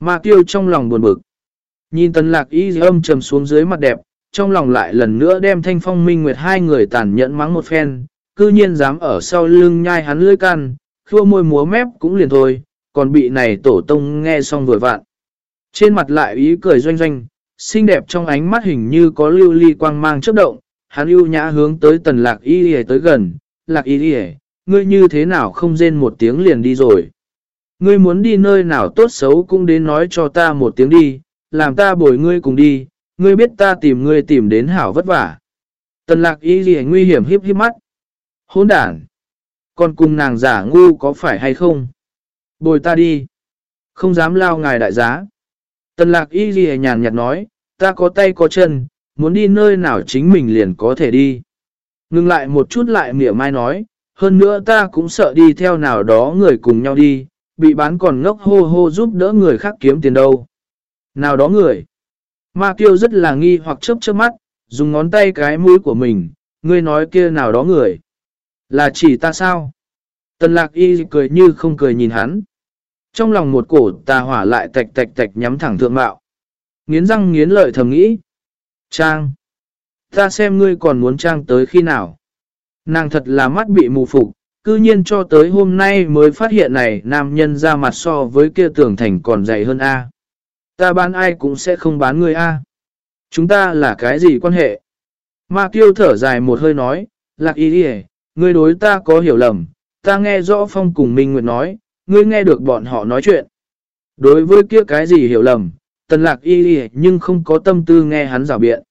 Ma kiêu trong lòng buồn bực. Nhìn tần lạc y âm trầm xuống dưới mặt đẹp, trong lòng lại lần nữa đem thanh phong minh nguyệt hai người tàn nhẫn mắng một phen, cư nhiên dám ở sau lưng nhai hắn lưỡi can, khua môi múa mép cũng liền thôi, còn bị này tổ tông nghe xong vừa vạn. Trên mặt lại ý cười doanh doanh, xinh đẹp trong ánh mắt hình như có lưu ly quang mang chớp động, hắn ưu nhã hướng tới tần lạc y tới gần, lạc y ngươi như thế nào không rên một tiếng liền đi rồi. Ngươi muốn đi nơi nào tốt xấu cũng đến nói cho ta một tiếng đi, làm ta bồi ngươi cùng đi, ngươi biết ta tìm ngươi tìm đến hảo vất vả. Tần lạc y gì nguy hiểm hiếp hiếp mắt. Hôn đản. Còn cùng nàng giả ngu có phải hay không? Bồi ta đi. Không dám lao ngài đại giá. Tần lạc y gì nhàn nhạt nói, ta có tay có chân, muốn đi nơi nào chính mình liền có thể đi. Ngừng lại một chút lại mỉa mai nói, hơn nữa ta cũng sợ đi theo nào đó người cùng nhau đi, bị bán còn ngốc hô hô giúp đỡ người khác kiếm tiền đâu. Nào đó người. Ma kiêu rất là nghi hoặc chớp chớp mắt, dùng ngón tay cái mũi của mình, ngươi nói kia nào đó người. Là chỉ ta sao? Tần lạc y cười như không cười nhìn hắn. Trong lòng một cổ tà hỏa lại tạch tạch tạch nhắm thẳng thượng mạo. Nghiến răng nghiến lợi thầm nghĩ. Trang. Ta xem ngươi còn muốn trang tới khi nào. Nàng thật là mắt bị mù phục, cư nhiên cho tới hôm nay mới phát hiện này nam nhân ra mặt so với kia tưởng thành còn dày hơn A. Ta bán ai cũng sẽ không bán người A. Chúng ta là cái gì quan hệ? Ma kiêu thở dài một hơi nói, lạc ý đi ngươi đối ta có hiểu lầm, ta nghe rõ phong cùng Minh Nguyệt nói, ngươi nghe được bọn họ nói chuyện. Đối với kia cái gì hiểu lầm, tần lạc y đi nhưng không có tâm tư nghe hắn rào biện.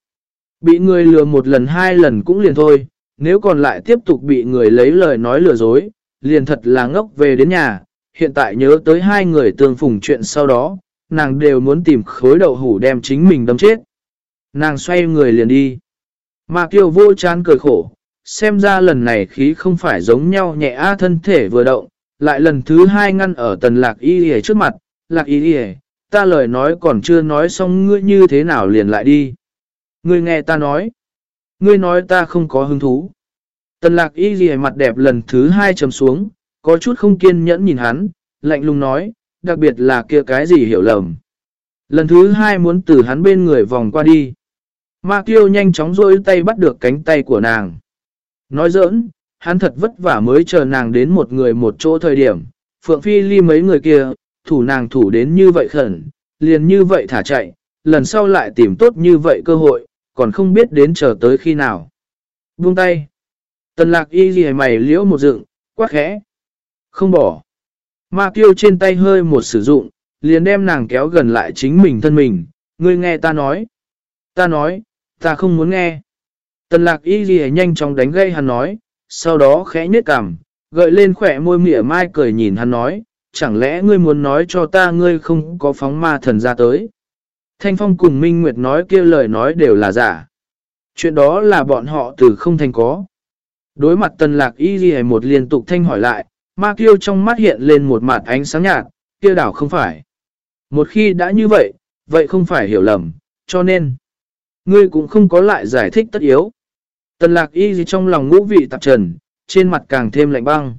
Bị người lừa một lần hai lần cũng liền thôi, nếu còn lại tiếp tục bị người lấy lời nói lừa dối, liền thật là ngốc về đến nhà. Hiện tại nhớ tới hai người tương phùng chuyện sau đó, nàng đều muốn tìm khối đậu hủ đem chính mình đâm chết. Nàng xoay người liền đi. Mà kiều vô chán cười khổ, xem ra lần này khí không phải giống nhau nhẹ a thân thể vừa động, lại lần thứ hai ngăn ở tần lạc y hề trước mặt, lạc y hề, ta lời nói còn chưa nói xong ngươi như thế nào liền lại đi. Ngươi nghe ta nói, ngươi nói ta không có hứng thú. Tần lạc y ghi mặt đẹp lần thứ hai chấm xuống, có chút không kiên nhẫn nhìn hắn, lạnh lùng nói, đặc biệt là kia cái gì hiểu lầm. Lần thứ hai muốn từ hắn bên người vòng qua đi. Ma Kiêu nhanh chóng rôi tay bắt được cánh tay của nàng. Nói giỡn, hắn thật vất vả mới chờ nàng đến một người một chỗ thời điểm. Phượng Phi ly mấy người kia, thủ nàng thủ đến như vậy khẩn, liền như vậy thả chạy, lần sau lại tìm tốt như vậy cơ hội, còn không biết đến chờ tới khi nào. Buông tay. Tần lạc y gì mày liễu một dựng, quá khẽ. Không bỏ. Ma tiêu trên tay hơi một sử dụng, liền đem nàng kéo gần lại chính mình thân mình. Ngươi nghe ta nói. Ta nói, ta không muốn nghe. Tần lạc y gì nhanh chóng đánh gây hắn nói, sau đó khẽ nhếch cằm, gợi lên khỏe môi mỉa mai cười nhìn hắn nói, chẳng lẽ ngươi muốn nói cho ta ngươi không có phóng ma thần ra tới. Thanh Phong cùng Minh Nguyệt nói kia lời nói đều là giả. Chuyện đó là bọn họ từ không thành có. Đối mặt tần lạc y ghi một liên tục thanh hỏi lại, ma kiêu trong mắt hiện lên một mặt ánh sáng nhạt, kia đảo không phải. Một khi đã như vậy, vậy không phải hiểu lầm, cho nên, ngươi cũng không có lại giải thích tất yếu. Tần lạc y gì trong lòng ngũ vị tạp trần, trên mặt càng thêm lạnh băng.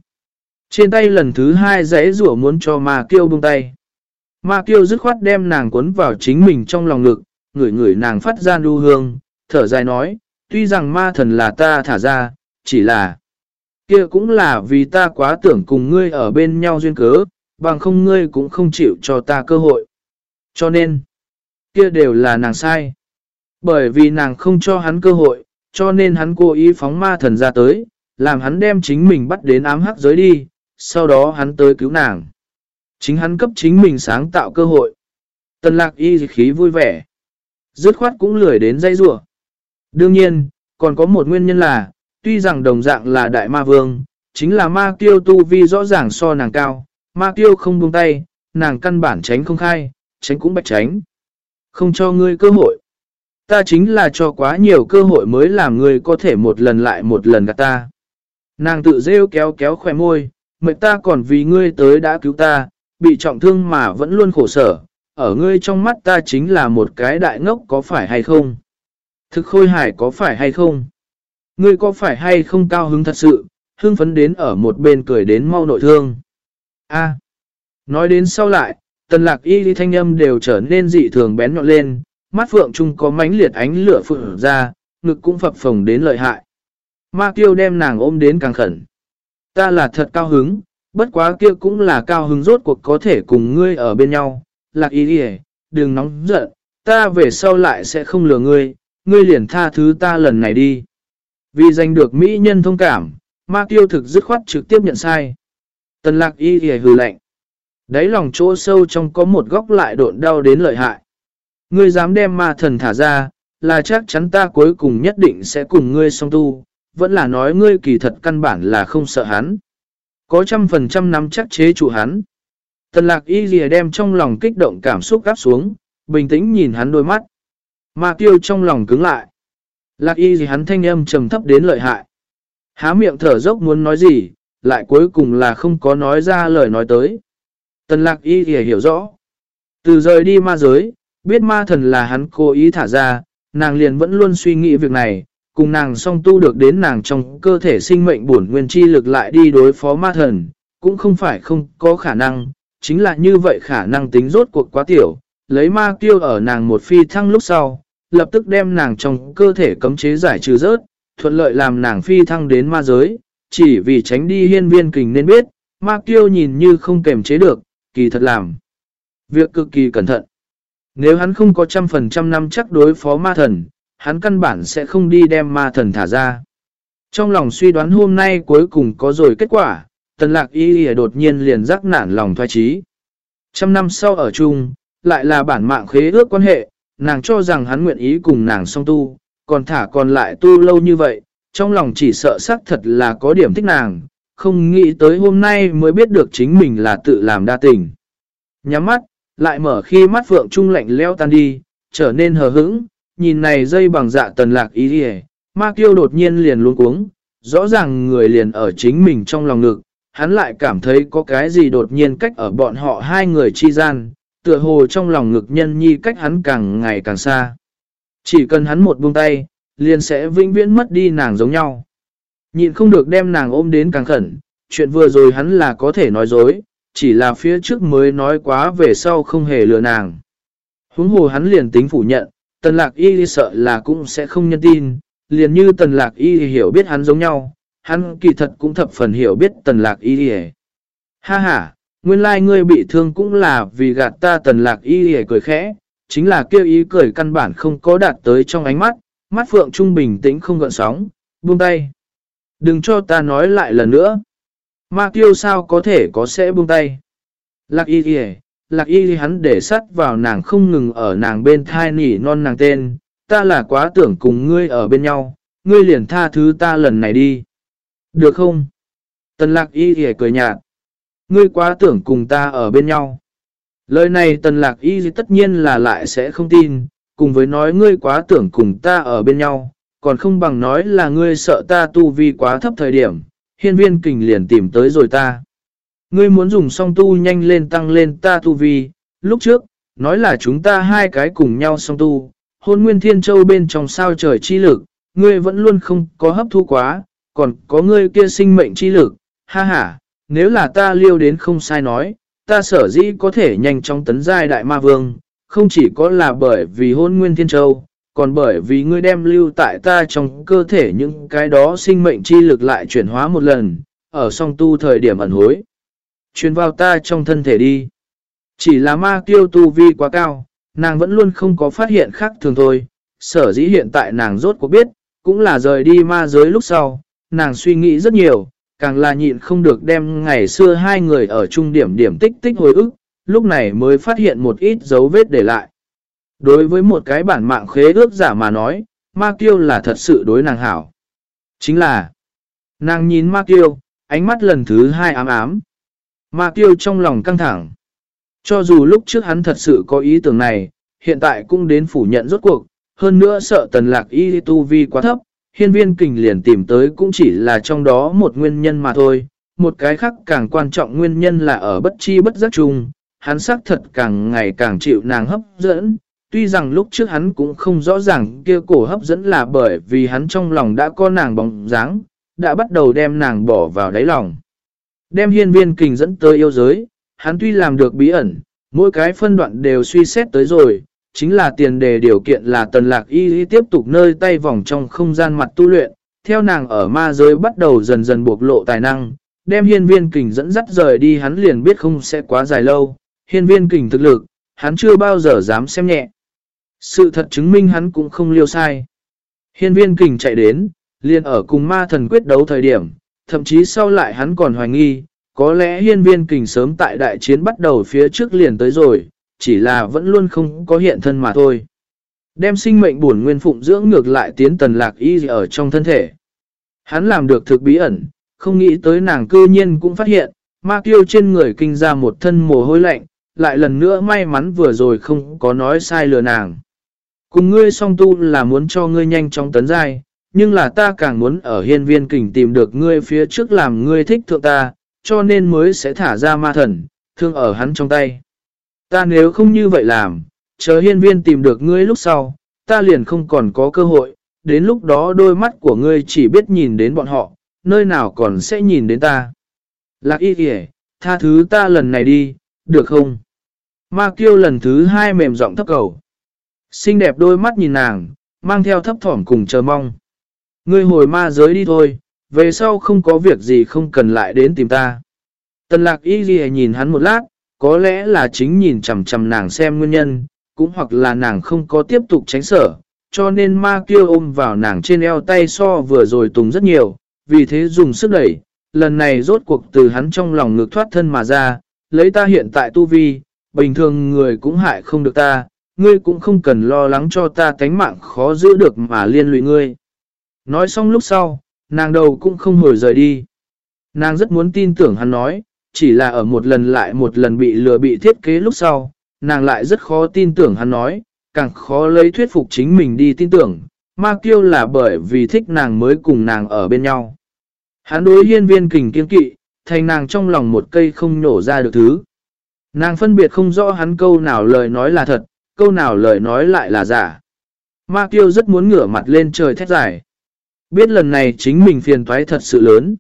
Trên tay lần thứ hai giấy rủa muốn cho ma kiêu buông tay. Ma kiêu dứt khoát đem nàng cuốn vào chính mình trong lòng ngực, ngửi ngửi nàng phát ra đu hương, thở dài nói, tuy rằng ma thần là ta thả ra, chỉ là kia cũng là vì ta quá tưởng cùng ngươi ở bên nhau duyên cớ, bằng không ngươi cũng không chịu cho ta cơ hội. Cho nên, kia đều là nàng sai. Bởi vì nàng không cho hắn cơ hội, cho nên hắn cố ý phóng ma thần ra tới, làm hắn đem chính mình bắt đến ám hắc giới đi, sau đó hắn tới cứu nàng. Chính hắn cấp chính mình sáng tạo cơ hội. Tần lạc y khí vui vẻ. Dứt khoát cũng lười đến dây rủa Đương nhiên, còn có một nguyên nhân là, tuy rằng đồng dạng là đại ma vương, chính là ma kiêu tu vi rõ ràng so nàng cao, ma kiêu không buông tay, nàng căn bản tránh không khai, tránh cũng bạch tránh. Không cho ngươi cơ hội. Ta chính là cho quá nhiều cơ hội mới làm ngươi có thể một lần lại một lần gạt ta. Nàng tự rêu kéo kéo khỏe môi, mệt ta còn vì ngươi tới đã cứu ta, bị trọng thương mà vẫn luôn khổ sở, ở ngươi trong mắt ta chính là một cái đại ngốc có phải hay không? Thực khôi hải có phải hay không? Ngươi có phải hay không cao hứng thật sự, hưng phấn đến ở một bên cười đến mau nội thương? A. Nói đến sau lại, tần lạc y thanh âm đều trở nên dị thường bén nhọn lên, mắt phượng trung có mánh liệt ánh lửa phượng ra, ngực cũng phập phồng đến lợi hại. Ma kiêu đem nàng ôm đến càng khẩn. Ta là thật cao hứng, bất quá kia cũng là cao hứng rốt cuộc có thể cùng ngươi ở bên nhau. Lạc y đi đừng nóng giận, ta về sau lại sẽ không lừa ngươi, ngươi liền tha thứ ta lần này đi. Vì giành được mỹ nhân thông cảm, ma kiêu thực dứt khoát trực tiếp nhận sai. Tần lạc y thì hừ lạnh. Đấy lòng chỗ sâu trong có một góc lại độn đau đến lợi hại. Ngươi dám đem ma thần thả ra, là chắc chắn ta cuối cùng nhất định sẽ cùng ngươi song tu, vẫn là nói ngươi kỳ thật căn bản là không sợ hắn. Có trăm phần trăm nắm chắc chế chủ hắn. Tần lạc y dìa đem trong lòng kích động cảm xúc gắp xuống, bình tĩnh nhìn hắn đôi mắt. Ma tiêu trong lòng cứng lại. Lạc y gì hắn thanh âm trầm thấp đến lợi hại. Há miệng thở dốc muốn nói gì, lại cuối cùng là không có nói ra lời nói tới. Tần lạc y thì hiểu rõ. Từ rời đi ma giới, biết ma thần là hắn cố ý thả ra, nàng liền vẫn luôn suy nghĩ việc này, cùng nàng song tu được đến nàng trong cơ thể sinh mệnh bổn nguyên chi lực lại đi đối phó ma thần, cũng không phải không có khả năng, chính là như vậy khả năng tính rốt cuộc quá tiểu, lấy ma tiêu ở nàng một phi thăng lúc sau, lập tức đem nàng trong cơ thể cấm chế giải trừ rớt, thuận lợi làm nàng phi thăng đến ma giới, chỉ vì tránh đi hiên viên kình nên biết, ma kiêu nhìn như không kềm chế được, kỳ thật làm. Việc cực kỳ cẩn thận. Nếu hắn không có trăm phần trăm năm chắc đối phó ma thần, hắn căn bản sẽ không đi đem ma thần thả ra. Trong lòng suy đoán hôm nay cuối cùng có rồi kết quả, tần lạc y đột nhiên liền rắc nản lòng thoai trí. Trăm năm sau ở chung, lại là bản mạng khế ước quan hệ, nàng cho rằng hắn nguyện ý cùng nàng song tu, còn thả còn lại tu lâu như vậy, trong lòng chỉ sợ xác thật là có điểm thích nàng, không nghĩ tới hôm nay mới biết được chính mình là tự làm đa tình. Nhắm mắt, lại mở khi mắt phượng trung lạnh leo tan đi, trở nên hờ hững, nhìn này dây bằng dạ tần lạc ý đi ma kiêu đột nhiên liền luôn cuống, rõ ràng người liền ở chính mình trong lòng ngực, hắn lại cảm thấy có cái gì đột nhiên cách ở bọn họ hai người chi gian, tựa hồ trong lòng ngực nhân nhi cách hắn càng ngày càng xa. Chỉ cần hắn một buông tay, liền sẽ vĩnh viễn mất đi nàng giống nhau. Nhịn không được đem nàng ôm đến càng khẩn, chuyện vừa rồi hắn là có thể nói dối, chỉ là phía trước mới nói quá về sau không hề lừa nàng. Huống hồ hắn liền tính phủ nhận, tần lạc y sợ là cũng sẽ không nhân tin, liền như tần lạc y hiểu biết hắn giống nhau, hắn kỳ thật cũng thập phần hiểu biết tần lạc y Ha ha, nguyên lai like ngươi bị thương cũng là vì gạt ta tần lạc y cười khẽ, chính là kêu ý cười căn bản không có đạt tới trong ánh mắt, mắt phượng trung bình tĩnh không gợn sóng, buông tay. Đừng cho ta nói lại lần nữa. Ma tiêu sao có thể có sẽ buông tay. Lạc y hề, lạc y hắn để sắt vào nàng không ngừng ở nàng bên thai nỉ non nàng tên. Ta là quá tưởng cùng ngươi ở bên nhau, ngươi liền tha thứ ta lần này đi. Được không? Tần lạc y kìa cười nhạt. Ngươi quá tưởng cùng ta ở bên nhau. Lời này tần lạc y tất nhiên là lại sẽ không tin, cùng với nói ngươi quá tưởng cùng ta ở bên nhau, còn không bằng nói là ngươi sợ ta tu vi quá thấp thời điểm, hiên viên kình liền tìm tới rồi ta. Ngươi muốn dùng song tu nhanh lên tăng lên ta tu vi, lúc trước, nói là chúng ta hai cái cùng nhau song tu, hôn nguyên thiên châu bên trong sao trời chi lực, ngươi vẫn luôn không có hấp thu quá, còn có ngươi kia sinh mệnh chi lực, ha ha, nếu là ta liêu đến không sai nói, ta sở dĩ có thể nhanh chóng tấn giai đại ma vương, không chỉ có là bởi vì hôn nguyên thiên châu, còn bởi vì ngươi đem lưu tại ta trong cơ thể những cái đó sinh mệnh chi lực lại chuyển hóa một lần, ở song tu thời điểm ẩn hối. Chuyển vào ta trong thân thể đi. Chỉ là ma tiêu tu vi quá cao, nàng vẫn luôn không có phát hiện khác thường thôi. Sở dĩ hiện tại nàng rốt cuộc biết, cũng là rời đi ma giới lúc sau, nàng suy nghĩ rất nhiều, càng là nhịn không được đem ngày xưa hai người ở trung điểm điểm tích tích hồi ức, lúc này mới phát hiện một ít dấu vết để lại. Đối với một cái bản mạng khế ước giả mà nói, Ma Kiêu là thật sự đối nàng hảo. Chính là, nàng nhìn Ma Kiêu, ánh mắt lần thứ hai ám ám. Ma Kiêu trong lòng căng thẳng. Cho dù lúc trước hắn thật sự có ý tưởng này, hiện tại cũng đến phủ nhận rốt cuộc, hơn nữa sợ tần lạc y tu vi quá thấp, hiên viên kình liền tìm tới cũng chỉ là trong đó một nguyên nhân mà thôi. Một cái khác càng quan trọng nguyên nhân là ở bất chi bất giác chung, hắn xác thật càng ngày càng chịu nàng hấp dẫn, tuy rằng lúc trước hắn cũng không rõ ràng kia cổ hấp dẫn là bởi vì hắn trong lòng đã có nàng bóng dáng, đã bắt đầu đem nàng bỏ vào đáy lòng. Đem hiên viên kình dẫn tới yêu giới, hắn tuy làm được bí ẩn, Mỗi cái phân đoạn đều suy xét tới rồi, chính là tiền đề điều kiện là tần lạc y y tiếp tục nơi tay vòng trong không gian mặt tu luyện, theo nàng ở ma giới bắt đầu dần dần bộc lộ tài năng, đem hiên viên kình dẫn dắt rời đi hắn liền biết không sẽ quá dài lâu, hiên viên kình thực lực, hắn chưa bao giờ dám xem nhẹ. Sự thật chứng minh hắn cũng không liêu sai. Hiên viên kình chạy đến, liền ở cùng ma thần quyết đấu thời điểm, thậm chí sau lại hắn còn hoài nghi, có lẽ hiên viên kình sớm tại đại chiến bắt đầu phía trước liền tới rồi, chỉ là vẫn luôn không có hiện thân mà thôi. Đem sinh mệnh buồn nguyên phụng dưỡng ngược lại tiến tần lạc y ở trong thân thể. Hắn làm được thực bí ẩn, không nghĩ tới nàng cư nhiên cũng phát hiện, ma kiêu trên người kinh ra một thân mồ hôi lạnh, lại lần nữa may mắn vừa rồi không có nói sai lừa nàng. Cùng ngươi song tu là muốn cho ngươi nhanh chóng tấn giai, nhưng là ta càng muốn ở hiên viên kình tìm được ngươi phía trước làm ngươi thích thượng ta, cho nên mới sẽ thả ra ma thần, thương ở hắn trong tay. Ta nếu không như vậy làm, chờ hiên viên tìm được ngươi lúc sau, ta liền không còn có cơ hội, đến lúc đó đôi mắt của ngươi chỉ biết nhìn đến bọn họ, nơi nào còn sẽ nhìn đến ta. Lạc y kìa, tha thứ ta lần này đi, được không? Ma kiêu lần thứ hai mềm giọng thấp cầu. Xinh đẹp đôi mắt nhìn nàng, mang theo thấp thỏm cùng chờ mong. Ngươi hồi ma giới đi thôi, về sau không có việc gì không cần lại đến tìm ta. Tần lạc y ghi nhìn hắn một lát, có lẽ là chính nhìn chầm chầm nàng xem nguyên nhân, cũng hoặc là nàng không có tiếp tục tránh sở, cho nên ma kêu ôm vào nàng trên eo tay so vừa rồi tùng rất nhiều, vì thế dùng sức đẩy, lần này rốt cuộc từ hắn trong lòng ngực thoát thân mà ra, lấy ta hiện tại tu vi, bình thường người cũng hại không được ta, ngươi cũng không cần lo lắng cho ta tánh mạng khó giữ được mà liên lụy ngươi. Nói xong lúc sau, nàng đầu cũng không hồi rời đi. Nàng rất muốn tin tưởng hắn nói, chỉ là ở một lần lại một lần bị lừa bị thiết kế lúc sau, nàng lại rất khó tin tưởng hắn nói, càng khó lấy thuyết phục chính mình đi tin tưởng, ma kiêu là bởi vì thích nàng mới cùng nàng ở bên nhau. Hắn đối hiên viên kình kiên kỵ, thành nàng trong lòng một cây không nổ ra được thứ. Nàng phân biệt không rõ hắn câu nào lời nói là thật, câu nào lời nói lại là giả. Ma kiêu rất muốn ngửa mặt lên trời thét giải. Biết lần này chính mình phiền toái thật sự lớn.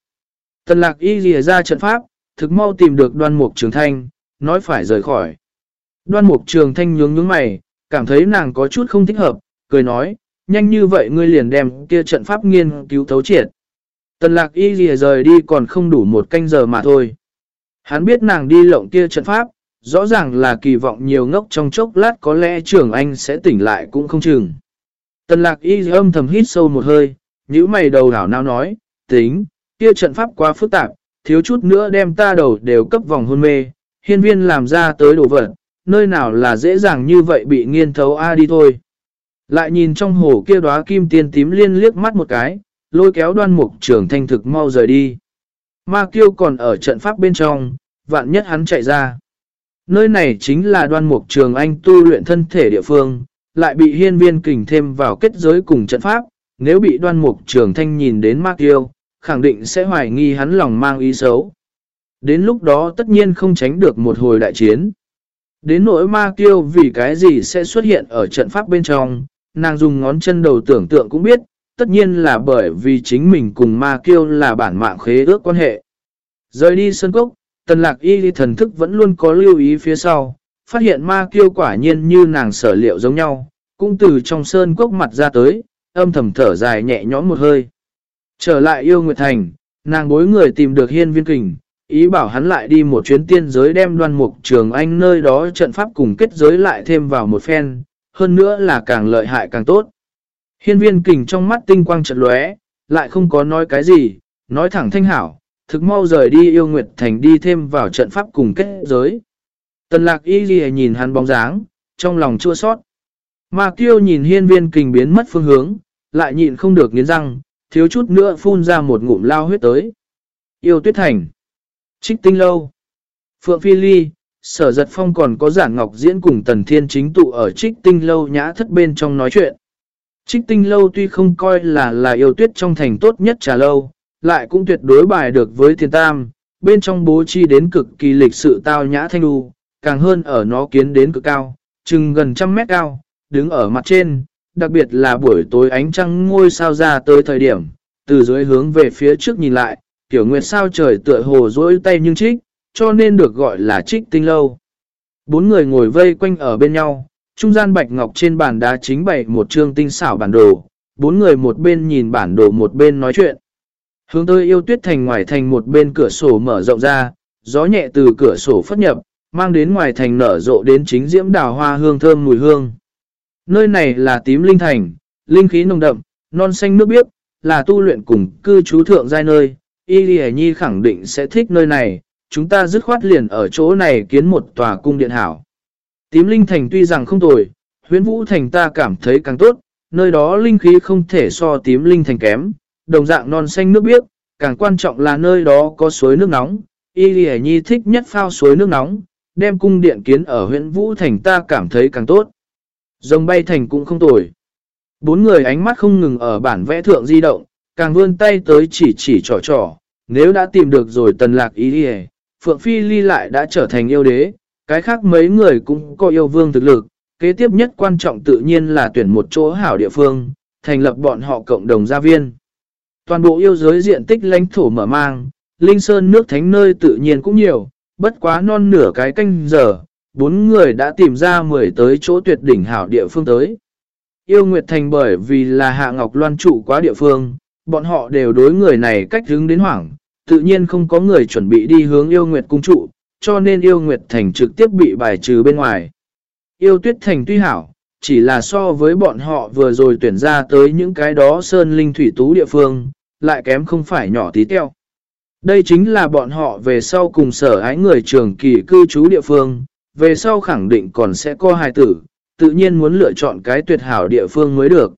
Tần lạc y lìa ra trận pháp, thực mau tìm được đoan mục trường thanh, nói phải rời khỏi. Đoan mục trường thanh nhướng nhướng mày, cảm thấy nàng có chút không thích hợp, cười nói, nhanh như vậy ngươi liền đem kia trận pháp nghiên cứu thấu triệt. Tần lạc y gì rời đi còn không đủ một canh giờ mà thôi. Hắn biết nàng đi lộng kia trận pháp, rõ ràng là kỳ vọng nhiều ngốc trong chốc lát có lẽ trưởng anh sẽ tỉnh lại cũng không chừng. Tần lạc y âm thầm hít sâu một hơi, những mày đầu đảo nào nói, tính, kia trận pháp quá phức tạp, thiếu chút nữa đem ta đầu đều cấp vòng hôn mê, hiên viên làm ra tới đồ vật, nơi nào là dễ dàng như vậy bị nghiên thấu A đi thôi. Lại nhìn trong hồ kia đóa kim tiên tím liên liếc mắt một cái, lôi kéo đoan mục trưởng thanh thực mau rời đi. Ma kiêu còn ở trận pháp bên trong, vạn nhất hắn chạy ra. Nơi này chính là đoan mục trường anh tu luyện thân thể địa phương, lại bị hiên viên kình thêm vào kết giới cùng trận pháp. Nếu bị đoan mục trường thanh nhìn đến ma kiêu, khẳng định sẽ hoài nghi hắn lòng mang ý xấu. Đến lúc đó tất nhiên không tránh được một hồi đại chiến. Đến nỗi ma kiêu vì cái gì sẽ xuất hiện ở trận pháp bên trong, nàng dùng ngón chân đầu tưởng tượng cũng biết, tất nhiên là bởi vì chính mình cùng ma kiêu là bản mạng khế ước quan hệ. Rời đi sân cốc, tần lạc y thần thức vẫn luôn có lưu ý phía sau, phát hiện ma kiêu quả nhiên như nàng sở liệu giống nhau, cũng từ trong sơn cốc mặt ra tới, âm thầm thở dài nhẹ nhõm một hơi. Trở lại yêu Nguyệt Thành, nàng bối người tìm được hiên viên kình, ý bảo hắn lại đi một chuyến tiên giới đem đoan mục trường anh nơi đó trận pháp cùng kết giới lại thêm vào một phen, hơn nữa là càng lợi hại càng tốt. Hiên viên kình trong mắt tinh quang trận lóe, lại không có nói cái gì, nói thẳng thanh hảo, thực mau rời đi yêu Nguyệt Thành đi thêm vào trận pháp cùng kết giới. Tần lạc y ghi nhìn hắn bóng dáng, trong lòng chua sót. Mà kiêu nhìn hiên viên kình biến mất phương hướng, lại nhịn không được nghiến răng, thiếu chút nữa phun ra một ngụm lao huyết tới. Yêu tuyết thành. Trích tinh lâu. Phượng Phi Ly, sở giật phong còn có giản ngọc diễn cùng tần thiên chính tụ ở trích tinh lâu nhã thất bên trong nói chuyện. Trích tinh lâu tuy không coi là là yêu tuyết trong thành tốt nhất trà lâu, lại cũng tuyệt đối bài được với thiên tam, bên trong bố chi đến cực kỳ lịch sự tao nhã thanh đu, càng hơn ở nó kiến đến cực cao, chừng gần trăm mét cao, đứng ở mặt trên, đặc biệt là buổi tối ánh trăng ngôi sao ra tới thời điểm, từ dưới hướng về phía trước nhìn lại, tiểu nguyệt sao trời tựa hồ dối tay nhưng trích, cho nên được gọi là trích tinh lâu. Bốn người ngồi vây quanh ở bên nhau, trung gian bạch ngọc trên bàn đá chính bày một trương tinh xảo bản đồ, bốn người một bên nhìn bản đồ một bên nói chuyện. Hướng tới yêu tuyết thành ngoài thành một bên cửa sổ mở rộng ra, gió nhẹ từ cửa sổ phất nhập, mang đến ngoài thành nở rộ đến chính diễm đào hoa hương thơm mùi hương. Nơi này là tím linh thành, linh khí nồng đậm, non xanh nước biếc, là tu luyện cùng cư trú thượng giai nơi. Y Lì Nhi khẳng định sẽ thích nơi này, chúng ta dứt khoát liền ở chỗ này kiến một tòa cung điện hảo. Tím linh thành tuy rằng không tồi, huyến vũ thành ta cảm thấy càng tốt, nơi đó linh khí không thể so tím linh thành kém, đồng dạng non xanh nước biếc, càng quan trọng là nơi đó có suối nước nóng. Y Lì Nhi thích nhất phao suối nước nóng, đem cung điện kiến ở huyện Vũ Thành ta cảm thấy càng tốt. Rồng bay thành cũng không tồi. Bốn người ánh mắt không ngừng ở bản vẽ thượng di động, càng vươn tay tới chỉ chỉ trò trò. Nếu đã tìm được rồi tần lạc ý đi Phượng Phi Ly lại đã trở thành yêu đế, cái khác mấy người cũng có yêu vương thực lực. Kế tiếp nhất quan trọng tự nhiên là tuyển một chỗ hảo địa phương, thành lập bọn họ cộng đồng gia viên. Toàn bộ yêu giới diện tích lãnh thổ mở mang, Linh Sơn nước thánh nơi tự nhiên cũng nhiều, bất quá non nửa cái canh giờ, bốn người đã tìm ra mười tới chỗ tuyệt đỉnh hảo địa phương tới. Yêu Nguyệt Thành bởi vì là Hạ Ngọc Loan trụ quá địa phương, bọn họ đều đối người này cách hướng đến hoảng, tự nhiên không có người chuẩn bị đi hướng Yêu Nguyệt cung trụ, cho nên Yêu Nguyệt Thành trực tiếp bị bài trừ bên ngoài. Yêu Tuyết Thành tuy hảo, chỉ là so với bọn họ vừa rồi tuyển ra tới những cái đó sơn linh thủy tú địa phương, lại kém không phải nhỏ tí teo. Đây chính là bọn họ về sau cùng sở ái người trường kỳ cư trú địa phương, về sau khẳng định còn sẽ có hài tử, tự nhiên muốn lựa chọn cái tuyệt hảo địa phương mới được.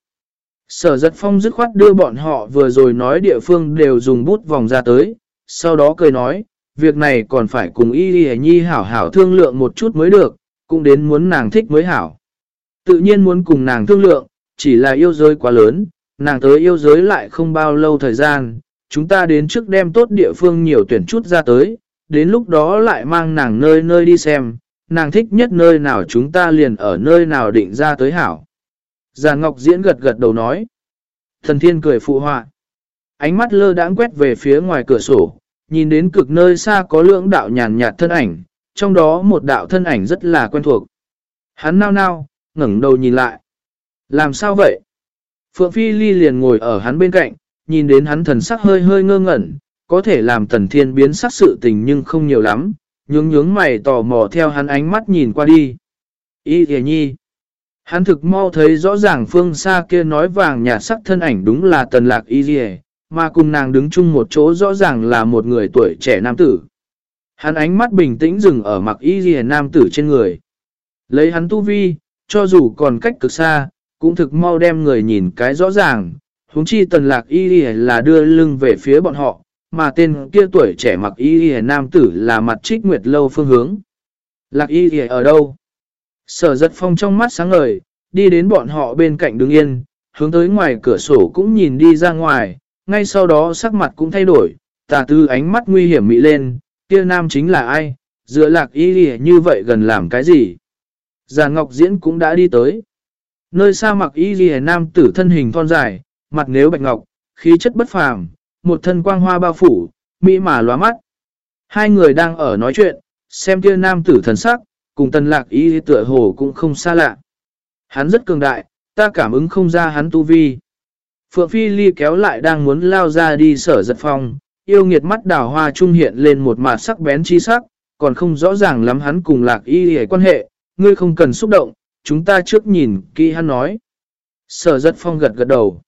Sở giật phong dứt khoát đưa bọn họ vừa rồi nói địa phương đều dùng bút vòng ra tới, sau đó cười nói, việc này còn phải cùng y y nhi hảo hảo thương lượng một chút mới được, cũng đến muốn nàng thích mới hảo. Tự nhiên muốn cùng nàng thương lượng, chỉ là yêu giới quá lớn, nàng tới yêu giới lại không bao lâu thời gian, chúng ta đến trước đem tốt địa phương nhiều tuyển chút ra tới, đến lúc đó lại mang nàng nơi nơi đi xem, nàng thích nhất nơi nào chúng ta liền ở nơi nào định ra tới hảo. già Ngọc Diễn gật gật đầu nói. Thần Thiên cười phụ họa. Ánh mắt lơ đãng quét về phía ngoài cửa sổ, nhìn đến cực nơi xa có lưỡng đạo nhàn nhạt thân ảnh, trong đó một đạo thân ảnh rất là quen thuộc. Hắn nao nao, ngẩng đầu nhìn lại. Làm sao vậy? Phượng Phi Ly liền ngồi ở hắn bên cạnh, nhìn đến hắn thần sắc hơi hơi ngơ ngẩn, có thể làm tần thiên biến sắc sự tình nhưng không nhiều lắm, nhướng nhướng mày tò mò theo hắn ánh mắt nhìn qua đi. Y thề nhi. Hắn thực mau thấy rõ ràng phương xa kia nói vàng nhạt sắc thân ảnh đúng là tần lạc y thề, mà cùng nàng đứng chung một chỗ rõ ràng là một người tuổi trẻ nam tử. Hắn ánh mắt bình tĩnh dừng ở mặc y thề nam tử trên người. Lấy hắn tu vi, cho dù còn cách cực xa, cũng thực mau đem người nhìn cái rõ ràng, huống chi tần lạc y là đưa lưng về phía bọn họ, mà tên kia tuổi trẻ mặc y nam tử là mặt trích nguyệt lâu phương hướng. Lạc y ở đâu? Sở giật phong trong mắt sáng ngời, đi đến bọn họ bên cạnh đứng yên, hướng tới ngoài cửa sổ cũng nhìn đi ra ngoài, ngay sau đó sắc mặt cũng thay đổi, tà tư ánh mắt nguy hiểm mị lên, kia nam chính là ai, giữa lạc y như vậy gần làm cái gì? Già Ngọc Diễn cũng đã đi tới. Nơi xa mặc y y nam tử thân hình thon dài, mặt nếu bạch ngọc, khí chất bất phàm, một thân quang hoa bao phủ, mỹ mà lóa mắt. Hai người đang ở nói chuyện, xem kia nam tử thần sắc, cùng tần lạc y tựa hồ cũng không xa lạ. Hắn rất cường đại, ta cảm ứng không ra hắn tu vi. Phượng Phi Ly kéo lại đang muốn lao ra đi sở giật phong, yêu nghiệt mắt đào hoa trung hiện lên một mặt sắc bén chi sắc, còn không rõ ràng lắm hắn cùng lạc y hề quan hệ, ngươi không cần xúc động, chúng ta trước nhìn kỹ hắn nói. Sở giật phong gật gật đầu.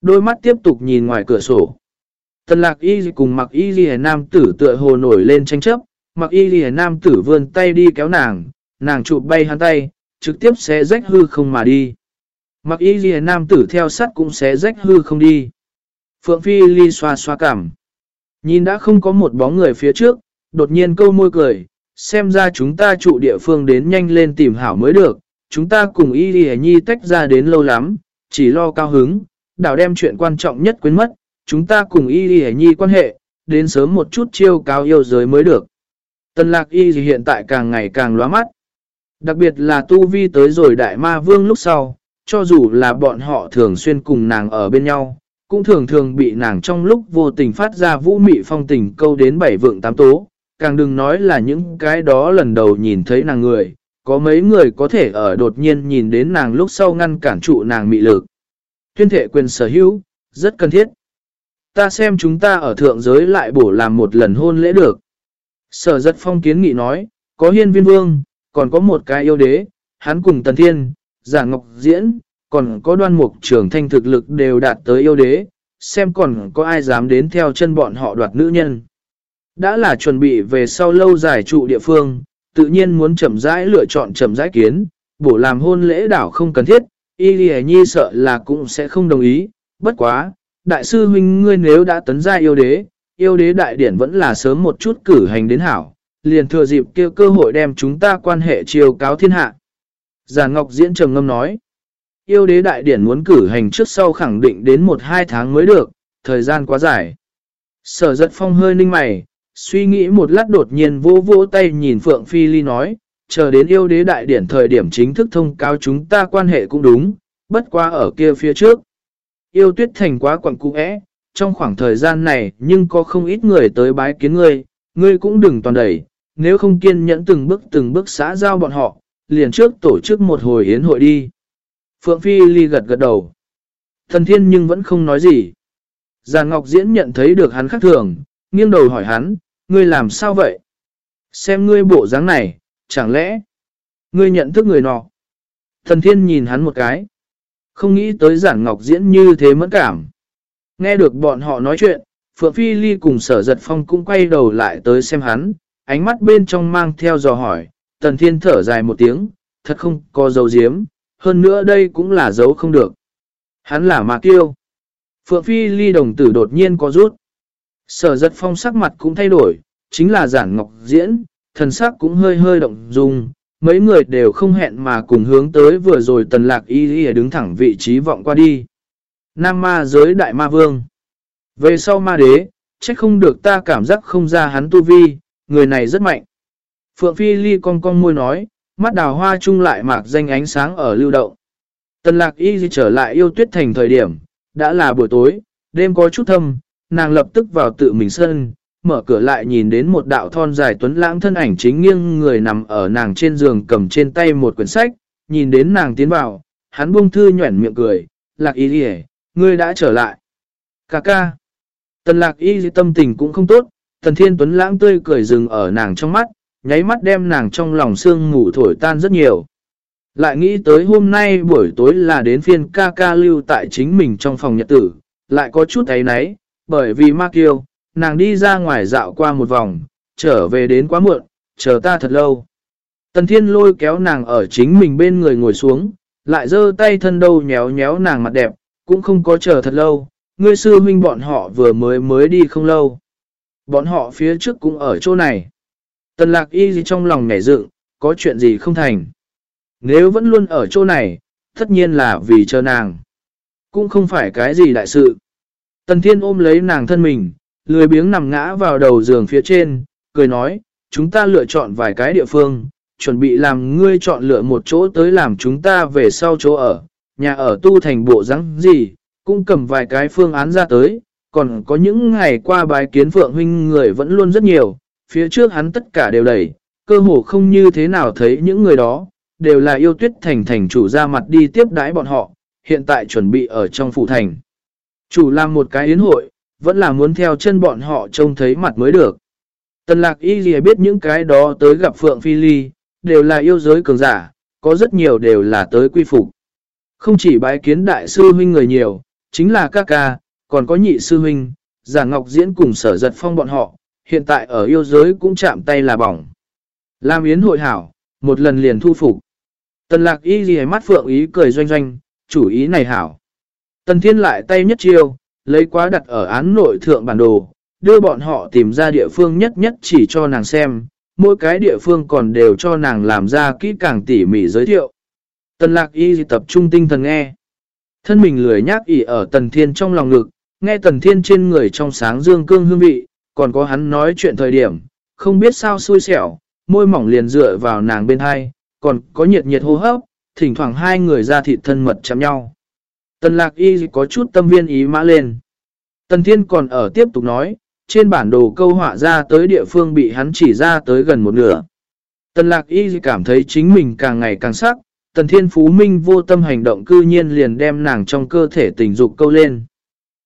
Đôi mắt tiếp tục nhìn ngoài cửa sổ. Tần lạc y cùng mặc y ghi nam tử tựa hồ nổi lên tranh chấp, mặc y ghi nam tử vươn tay đi kéo nàng, nàng chụp bay hắn tay, trực tiếp sẽ rách hư không mà đi. Mặc y ghi nam tử theo sắt cũng sẽ rách hư không đi. Phượng Phi Ly xoa xoa cảm. Nhìn đã không có một bóng người phía trước, đột nhiên câu môi cười, xem ra chúng ta trụ địa phương đến nhanh lên tìm hảo mới được, chúng ta cùng y ghi nhi tách ra đến lâu lắm, chỉ lo cao hứng, đảo đem chuyện quan trọng nhất quên mất, chúng ta cùng y y nhi quan hệ, đến sớm một chút chiêu cao yêu giới mới được. Tần lạc y hiện tại càng ngày càng lóa mắt. Đặc biệt là tu vi tới rồi đại ma vương lúc sau, cho dù là bọn họ thường xuyên cùng nàng ở bên nhau, cũng thường thường bị nàng trong lúc vô tình phát ra vũ mị phong tình câu đến bảy vượng tám tố, càng đừng nói là những cái đó lần đầu nhìn thấy nàng người, có mấy người có thể ở đột nhiên nhìn đến nàng lúc sau ngăn cản trụ nàng mị lực. Tuyên thể quyền sở hữu, rất cần thiết. Ta xem chúng ta ở thượng giới lại bổ làm một lần hôn lễ được. Sở giật phong kiến nghị nói, có hiên viên vương, còn có một cái yêu đế, hắn cùng tần thiên, giả ngọc diễn, còn có đoan mục trưởng thanh thực lực đều đạt tới yêu đế, xem còn có ai dám đến theo chân bọn họ đoạt nữ nhân. Đã là chuẩn bị về sau lâu giải trụ địa phương, tự nhiên muốn chậm rãi lựa chọn chậm rãi kiến, bổ làm hôn lễ đảo không cần thiết, y lì nhi sợ là cũng sẽ không đồng ý, bất quá, đại sư huynh ngươi nếu đã tấn ra yêu đế, yêu đế đại điển vẫn là sớm một chút cử hành đến hảo, liền thừa dịp kêu cơ hội đem chúng ta quan hệ chiều cáo thiên hạ. Già Ngọc Diễn trầm ngâm nói, yêu đế đại điển muốn cử hành trước sau khẳng định đến 1-2 tháng mới được, thời gian quá dài. Sở giật phong hơi ninh mày, suy nghĩ một lát đột nhiên vô vô tay nhìn Phượng Phi Ly nói, chờ đến yêu đế đại điển thời điểm chính thức thông cáo chúng ta quan hệ cũng đúng, bất qua ở kia phía trước. Yêu tuyết thành quá quặng cũ ẽ, trong khoảng thời gian này nhưng có không ít người tới bái kiến ngươi, ngươi cũng đừng toàn đẩy, nếu không kiên nhẫn từng bước từng bước xã giao bọn họ, liền trước tổ chức một hồi yến hội đi. Phượng Phi Ly gật gật đầu. Thần thiên nhưng vẫn không nói gì. Già Ngọc Diễn nhận thấy được hắn khác thường, nghiêng đầu hỏi hắn, ngươi làm sao vậy? Xem ngươi bộ dáng này, chẳng lẽ ngươi nhận thức người nọ? Thần thiên nhìn hắn một cái. Không nghĩ tới giản ngọc diễn như thế mẫn cảm. Nghe được bọn họ nói chuyện, Phượng Phi Ly cùng sở giật phong cũng quay đầu lại tới xem hắn, ánh mắt bên trong mang theo dò hỏi, tần thiên thở dài một tiếng, thật không có dấu diếm, hơn nữa đây cũng là dấu không được. Hắn là mạc tiêu. Phượng Phi Ly đồng tử đột nhiên có rút. Sở giật phong sắc mặt cũng thay đổi, chính là giản ngọc diễn, thần sắc cũng hơi hơi động dung, mấy người đều không hẹn mà cùng hướng tới vừa rồi tần lạc y y đứng thẳng vị trí vọng qua đi. Nam ma giới đại ma vương. Về sau ma đế, chắc không được ta cảm giác không ra hắn tu vi, người này rất mạnh. Phượng Phi Ly con con môi nói, mắt đào hoa chung lại mạc danh ánh sáng ở lưu động. Tần lạc y trở lại yêu tuyết thành thời điểm, đã là buổi tối, đêm có chút thâm, nàng lập tức vào tự mình sân, mở cửa lại nhìn đến một đạo thon dài tuấn lãng thân ảnh chính nghiêng người nằm ở nàng trên giường cầm trên tay một quyển sách, nhìn đến nàng tiến vào, hắn buông thư nhuẩn miệng cười, lạc y đi ngươi đã trở lại. Cà ca. Tần lạc y tâm tình cũng không tốt, tần thiên tuấn lãng tươi cười dừng ở nàng trong mắt, nháy mắt đem nàng trong lòng sương ngủ thổi tan rất nhiều. Lại nghĩ tới hôm nay buổi tối là đến phiên ca ca lưu tại chính mình trong phòng nhật tử, lại có chút ấy nấy, bởi vì ma kiêu, nàng đi ra ngoài dạo qua một vòng, trở về đến quá muộn, chờ ta thật lâu. Tần thiên lôi kéo nàng ở chính mình bên người ngồi xuống, lại giơ tay thân đâu nhéo nhéo nàng mặt đẹp, cũng không có chờ thật lâu, ngươi sư huynh bọn họ vừa mới mới đi không lâu. Bọn họ phía trước cũng ở chỗ này. Tần lạc y gì trong lòng nhảy dựng, có chuyện gì không thành. Nếu vẫn luôn ở chỗ này, tất nhiên là vì chờ nàng. Cũng không phải cái gì đại sự. Tần thiên ôm lấy nàng thân mình, lười biếng nằm ngã vào đầu giường phía trên, cười nói, chúng ta lựa chọn vài cái địa phương, chuẩn bị làm ngươi chọn lựa một chỗ tới làm chúng ta về sau chỗ ở, nhà ở tu thành bộ rắn gì, cũng cầm vài cái phương án ra tới, còn có những ngày qua bài kiến phượng huynh người vẫn luôn rất nhiều, phía trước hắn tất cả đều đẩy, cơ hồ không như thế nào thấy những người đó, đều là yêu tuyết thành thành chủ ra mặt đi tiếp đái bọn họ, hiện tại chuẩn bị ở trong phủ thành. Chủ làm một cái yến hội, vẫn là muốn theo chân bọn họ trông thấy mặt mới được. Tần lạc y gì biết những cái đó tới gặp Phượng Phi Ly, đều là yêu giới cường giả, có rất nhiều đều là tới quy phục. Không chỉ bái kiến đại sư huynh người nhiều, chính là các ca, còn có nhị sư huynh, giả ngọc diễn cùng sở giật phong bọn họ, hiện tại ở yêu giới cũng chạm tay là bỏng. Làm yến hội hảo, một lần liền thu phục. Tần lạc y gì mắt phượng ý cười doanh doanh, chủ ý này hảo. Tần thiên lại tay nhất chiêu, lấy quá đặt ở án nội thượng bản đồ, đưa bọn họ tìm ra địa phương nhất nhất chỉ cho nàng xem, mỗi cái địa phương còn đều cho nàng làm ra kỹ càng tỉ mỉ giới thiệu. Tần lạc y tập trung tinh thần nghe. Thân mình lười nhác ỉ ở tần thiên trong lòng ngực, nghe tần thiên trên người trong sáng dương cương hương vị, còn có hắn nói chuyện thời điểm, không biết sao xui xẻo, môi mỏng liền dựa vào nàng bên hai, còn có nhiệt nhiệt hô hấp, thỉnh thoảng hai người ra thịt thân mật chạm nhau. Tần lạc y có chút tâm viên ý mã lên. Tần thiên còn ở tiếp tục nói, trên bản đồ câu họa ra tới địa phương bị hắn chỉ ra tới gần một nửa. Tần lạc y cảm thấy chính mình càng ngày càng sắc, tần thiên phú minh vô tâm hành động cư nhiên liền đem nàng trong cơ thể tình dục câu lên.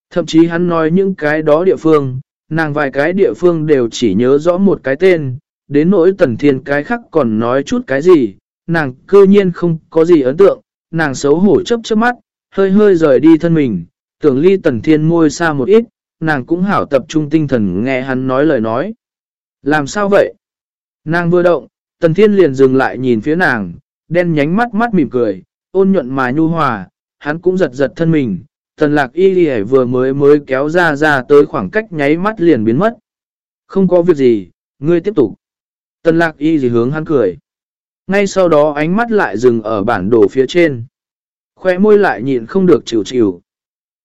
Thậm chí hắn nói những cái đó địa phương, nàng vài cái địa phương đều chỉ nhớ rõ một cái tên, đến nỗi tần thiên cái khác còn nói chút cái gì, nàng cư nhiên không có gì ấn tượng, nàng xấu hổ chấp chớp mắt, hơi hơi rời đi thân mình, tưởng ly tần thiên môi xa một ít, nàng cũng hảo tập trung tinh thần nghe hắn nói lời nói. Làm sao vậy? Nàng vừa động, tần thiên liền dừng lại nhìn phía nàng, đen nhánh mắt mắt mỉm cười, ôn nhuận mà nhu hòa, hắn cũng giật giật thân mình, tần lạc y đi vừa mới mới kéo ra ra tới khoảng cách nháy mắt liền biến mất. Không có việc gì, ngươi tiếp tục. Tần lạc y gì hướng hắn cười. Ngay sau đó ánh mắt lại dừng ở bản đồ phía trên. Khoe môi lại nhịn không được chịu chịu.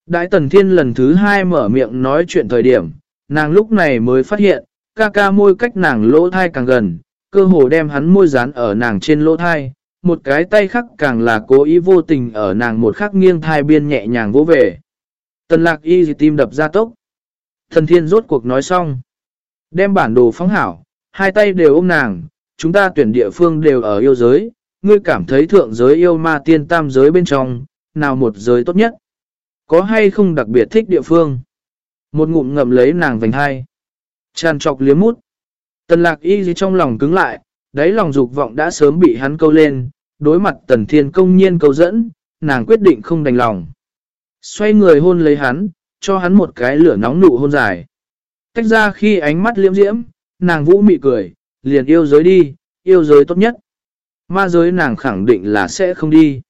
Đại tần thiên lần thứ hai mở miệng nói chuyện thời điểm, nàng lúc này mới phát hiện, ca ca môi cách nàng lỗ thai càng gần, cơ hồ đem hắn môi dán ở nàng trên lỗ thai, một cái tay khác càng là cố ý vô tình ở nàng một khắc nghiêng thai biên nhẹ nhàng vỗ về. Tần lạc y gì tim đập ra tốc. Thần thiên rốt cuộc nói xong. Đem bản đồ phóng hảo, hai tay đều ôm nàng, chúng ta tuyển địa phương đều ở yêu giới, ngươi cảm thấy thượng giới yêu ma tiên tam giới bên trong, nào một giới tốt nhất? Có hay không đặc biệt thích địa phương? Một ngụm ngậm lấy nàng vành hai. Tràn trọc liếm mút. Tần lạc y gì trong lòng cứng lại, đáy lòng dục vọng đã sớm bị hắn câu lên, đối mặt tần thiên công nhiên câu dẫn, nàng quyết định không đành lòng. Xoay người hôn lấy hắn, cho hắn một cái lửa nóng nụ hôn dài. Tách ra khi ánh mắt liễm diễm, nàng vũ mị cười, liền yêu giới đi, yêu giới tốt nhất. Ma giới nàng khẳng định là sẽ không đi.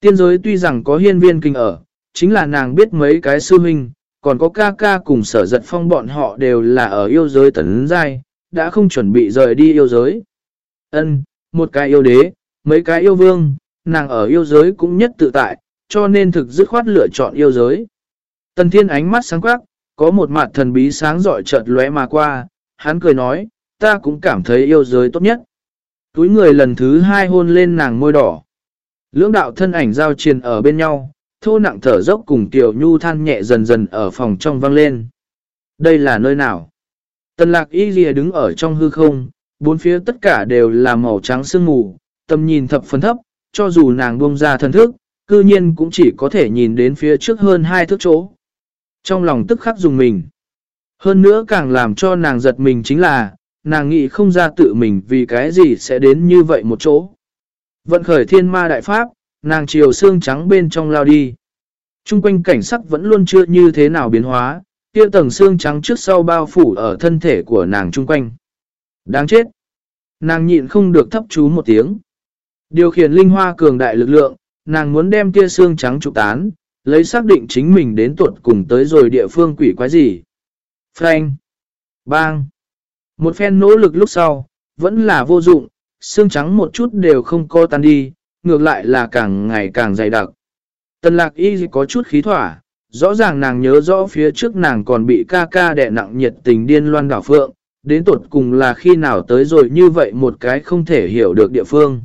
Tiên giới tuy rằng có hiên viên kinh ở, chính là nàng biết mấy cái sư huynh, còn có ca ca cùng sở giật phong bọn họ đều là ở yêu giới tấn giai, đã không chuẩn bị rời đi yêu giới. Ân, một cái yêu đế, mấy cái yêu vương, nàng ở yêu giới cũng nhất tự tại, cho nên thực dứt khoát lựa chọn yêu giới. Tần thiên ánh mắt sáng quắc, có một mặt thần bí sáng rọi chợt lóe mà qua, hắn cười nói, ta cũng cảm thấy yêu giới tốt nhất. Túi người lần thứ hai hôn lên nàng môi đỏ. Lưỡng đạo thân ảnh giao triền ở bên nhau, thô nặng thở dốc cùng tiểu nhu than nhẹ dần dần ở phòng trong vang lên. Đây là nơi nào? Tần lạc y lìa đứng ở trong hư không, bốn phía tất cả đều là màu trắng sương mù, tầm nhìn thập phần thấp, cho dù nàng buông ra thân thức, cư nhiên cũng chỉ có thể nhìn đến phía trước hơn hai thước chỗ. Trong lòng tức khắc dùng mình. Hơn nữa càng làm cho nàng giật mình chính là, nàng nghĩ không ra tự mình vì cái gì sẽ đến như vậy một chỗ. Vận khởi thiên ma đại pháp, nàng chiều xương trắng bên trong lao đi. Trung quanh cảnh sắc vẫn luôn chưa như thế nào biến hóa, kia tầng xương trắng trước sau bao phủ ở thân thể của nàng trung quanh. Đáng chết! Nàng nhịn không được thấp chú một tiếng. Điều khiển linh hoa cường đại lực lượng, nàng muốn đem kia xương trắng trục tán, lấy xác định chính mình đến tuột cùng tới rồi địa phương quỷ quái gì. Frank! Bang! Một phen nỗ lực lúc sau, vẫn là vô dụng, xương trắng một chút đều không co tan đi, ngược lại là càng ngày càng dày đặc. Tần lạc y có chút khí thỏa, rõ ràng nàng nhớ rõ phía trước nàng còn bị ca ca đẻ nặng nhiệt tình điên loan đảo phượng, đến tuột cùng là khi nào tới rồi như vậy một cái không thể hiểu được địa phương.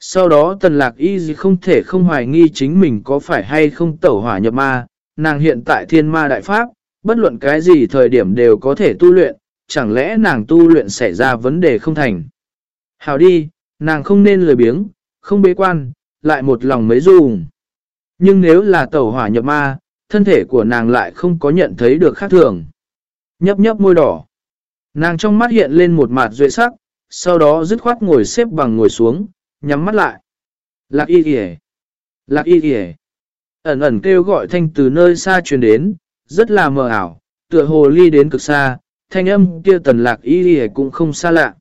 Sau đó tần lạc y không thể không hoài nghi chính mình có phải hay không tẩu hỏa nhập ma, nàng hiện tại thiên ma đại pháp, bất luận cái gì thời điểm đều có thể tu luyện, chẳng lẽ nàng tu luyện xảy ra vấn đề không thành. Hào đi, nàng không nên lười biếng, không bế quan, lại một lòng mấy dùng. Nhưng nếu là tẩu hỏa nhập ma, thân thể của nàng lại không có nhận thấy được khác thường. Nhấp nhấp môi đỏ. Nàng trong mắt hiện lên một mặt duệ sắc, sau đó dứt khoát ngồi xếp bằng ngồi xuống, nhắm mắt lại. Lạc y kìa. Lạc y kìa. Ẩn ẩn kêu gọi thanh từ nơi xa truyền đến, rất là mờ ảo, tựa hồ ly đến cực xa, thanh âm kia tần lạc y kìa cũng không xa lạ.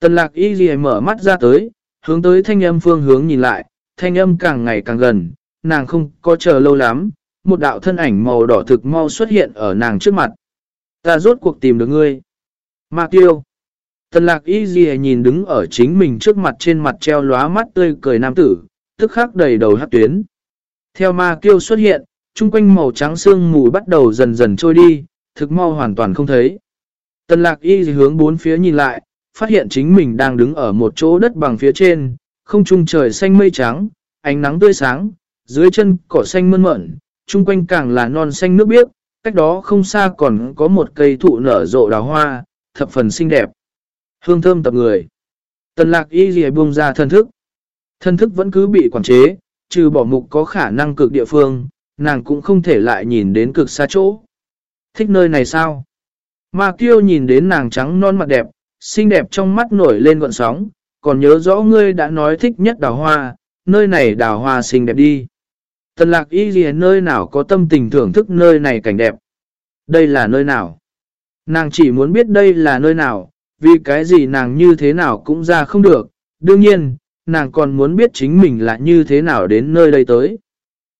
Tần lạc y kìa mở mắt ra tới, hướng tới thanh âm phương hướng nhìn lại, thanh âm càng ngày càng gần, nàng không có chờ lâu lắm, một đạo thân ảnh màu đỏ thực mau xuất hiện ở nàng trước mặt. Ta rốt cuộc tìm được ngươi. Ma tiêu. Tần lạc y gì nhìn đứng ở chính mình trước mặt trên mặt treo lóa mắt tươi cười nam tử, tức khắc đầy đầu hát tuyến. Theo ma kiêu xuất hiện, chung quanh màu trắng sương mù bắt đầu dần dần trôi đi, thực mau hoàn toàn không thấy. Tần lạc y hướng bốn phía nhìn lại, phát hiện chính mình đang đứng ở một chỗ đất bằng phía trên, không trung trời xanh mây trắng, ánh nắng tươi sáng, dưới chân cỏ xanh mơn mởn, chung quanh càng là non xanh nước biếc, cách đó không xa còn có một cây thụ nở rộ đào hoa, thập phần xinh đẹp. Hương thơm tập người. Tần lạc y gì buông ra thân thức. Thân thức vẫn cứ bị quản chế, trừ bỏ mục có khả năng cực địa phương, nàng cũng không thể lại nhìn đến cực xa chỗ. Thích nơi này sao? Ma kiêu nhìn đến nàng trắng non mặt đẹp, xinh đẹp trong mắt nổi lên gọn sóng, còn nhớ rõ ngươi đã nói thích nhất đào hoa, nơi này đào hoa xinh đẹp đi. Tần lạc y gì nơi nào có tâm tình thưởng thức nơi này cảnh đẹp. Đây là nơi nào? Nàng chỉ muốn biết đây là nơi nào, vì cái gì nàng như thế nào cũng ra không được. Đương nhiên, nàng còn muốn biết chính mình là như thế nào đến nơi đây tới.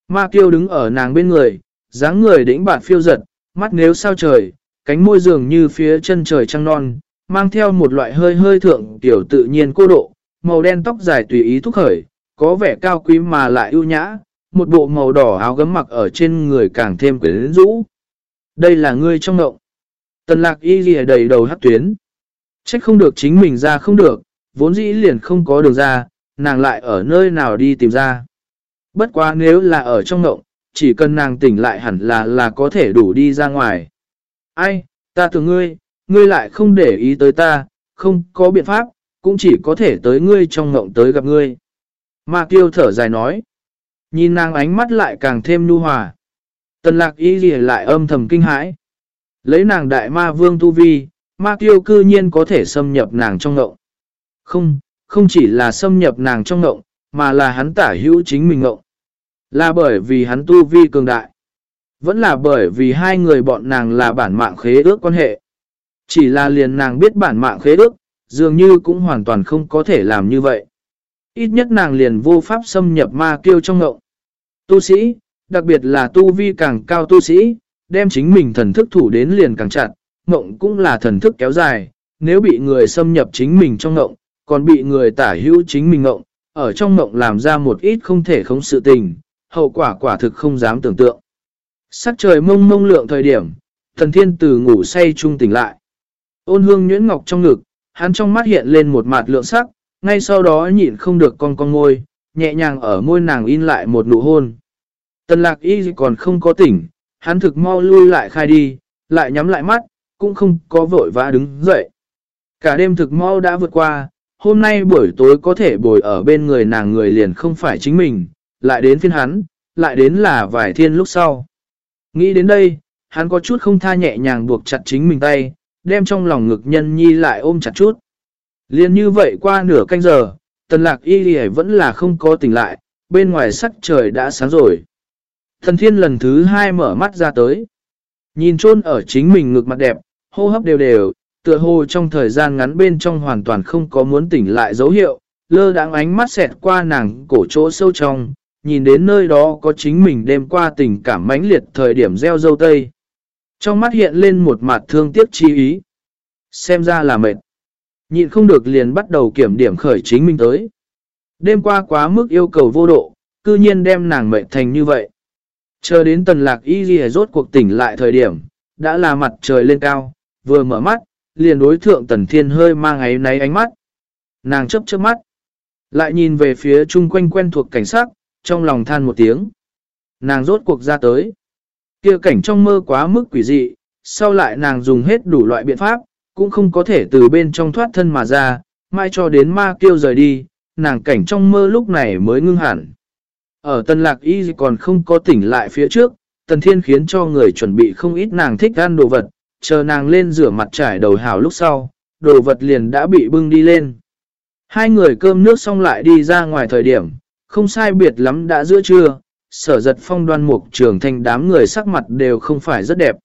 Ma kiêu đứng ở nàng bên người, dáng người đĩnh bản phiêu giật, mắt nếu sao trời, cánh môi dường như phía chân trời trăng non, mang theo một loại hơi hơi thượng tiểu tự nhiên cô độ, màu đen tóc dài tùy ý thúc khởi, có vẻ cao quý mà lại ưu nhã, một bộ màu đỏ áo gấm mặc ở trên người càng thêm quyến rũ. Đây là ngươi trong ngộng. Tần lạc y ghi đầy đầu hát tuyến. Trách không được chính mình ra không được, vốn dĩ liền không có đường ra, nàng lại ở nơi nào đi tìm ra. Bất quá nếu là ở trong ngộng, chỉ cần nàng tỉnh lại hẳn là là có thể đủ đi ra ngoài. Ai, ta tưởng ngươi, ngươi lại không để ý tới ta, không có biện pháp, cũng chỉ có thể tới ngươi trong ngộng tới gặp ngươi. Ma kiêu thở dài nói. Nhìn nàng ánh mắt lại càng thêm nhu hòa. Tần lạc y gì lại âm thầm kinh hãi. Lấy nàng đại ma vương tu vi, ma Tiêu cư nhiên có thể xâm nhập nàng trong ngộng. Không, không chỉ là xâm nhập nàng trong ngộng, mà là hắn tả hữu chính mình ngộng. Là bởi vì hắn tu vi cường đại. Vẫn là bởi vì hai người bọn nàng là bản mạng khế ước quan hệ. Chỉ là liền nàng biết bản mạng khế ước, dường như cũng hoàn toàn không có thể làm như vậy. Ít nhất nàng liền vô pháp xâm nhập ma kiêu trong ngộng. Tu sĩ, đặc biệt là tu vi càng cao tu sĩ, đem chính mình thần thức thủ đến liền càng chặt, ngộng cũng là thần thức kéo dài, nếu bị người xâm nhập chính mình trong ngộng, còn bị người tả hữu chính mình ngộng, ở trong ngộng làm ra một ít không thể không sự tình, hậu quả quả thực không dám tưởng tượng. Sắc trời mông mông lượng thời điểm, thần thiên từ ngủ say trung tỉnh lại. Ôn hương nhuyễn ngọc trong ngực, hắn trong mắt hiện lên một mặt lượng sắc, ngay sau đó nhịn không được con con môi, nhẹ nhàng ở môi nàng in lại một nụ hôn. Tần lạc y còn không có tỉnh, hắn thực mau lui lại khai đi, lại nhắm lại mắt, cũng không có vội vã đứng dậy. Cả đêm thực mau đã vượt qua, hôm nay buổi tối có thể bồi ở bên người nàng người liền không phải chính mình, lại đến phiên hắn, lại đến là vài thiên lúc sau. Nghĩ đến đây, hắn có chút không tha nhẹ nhàng buộc chặt chính mình tay, đem trong lòng ngực nhân nhi lại ôm chặt chút. Liên như vậy qua nửa canh giờ, tần lạc y lì vẫn là không có tỉnh lại, bên ngoài sắc trời đã sáng rồi. Thần thiên lần thứ hai mở mắt ra tới. Nhìn chôn ở chính mình ngực mặt đẹp, hô hấp đều đều, tựa hồ trong thời gian ngắn bên trong hoàn toàn không có muốn tỉnh lại dấu hiệu, lơ đáng ánh mắt xẹt qua nàng cổ chỗ sâu trong, nhìn đến nơi đó có chính mình đêm qua tình cảm mãnh liệt thời điểm gieo dâu tây. Trong mắt hiện lên một mặt thương tiếc chi ý. Xem ra là mệt. Nhịn không được liền bắt đầu kiểm điểm khởi chính mình tới. Đêm qua quá mức yêu cầu vô độ, cư nhiên đem nàng mệt thành như vậy. Chờ đến tần lạc y ghi rốt cuộc tỉnh lại thời điểm, đã là mặt trời lên cao, vừa mở mắt, liền đối thượng tần thiên hơi mang ấy náy ánh mắt. Nàng chấp chớp mắt, lại nhìn về phía chung quanh quen thuộc cảnh sát, trong lòng than một tiếng. Nàng rốt cuộc ra tới. kia cảnh trong mơ quá mức quỷ dị, sau lại nàng dùng hết đủ loại biện pháp, cũng không có thể từ bên trong thoát thân mà ra, mai cho đến ma kêu rời đi, nàng cảnh trong mơ lúc này mới ngưng hẳn. Ở tân lạc y còn không có tỉnh lại phía trước, tần thiên khiến cho người chuẩn bị không ít nàng thích ăn đồ vật, chờ nàng lên rửa mặt trải đầu hào lúc sau, đồ vật liền đã bị bưng đi lên. Hai người cơm nước xong lại đi ra ngoài thời điểm, không sai biệt lắm đã giữa trưa, sở giật phong đoan mục trường thành đám người sắc mặt đều không phải rất đẹp.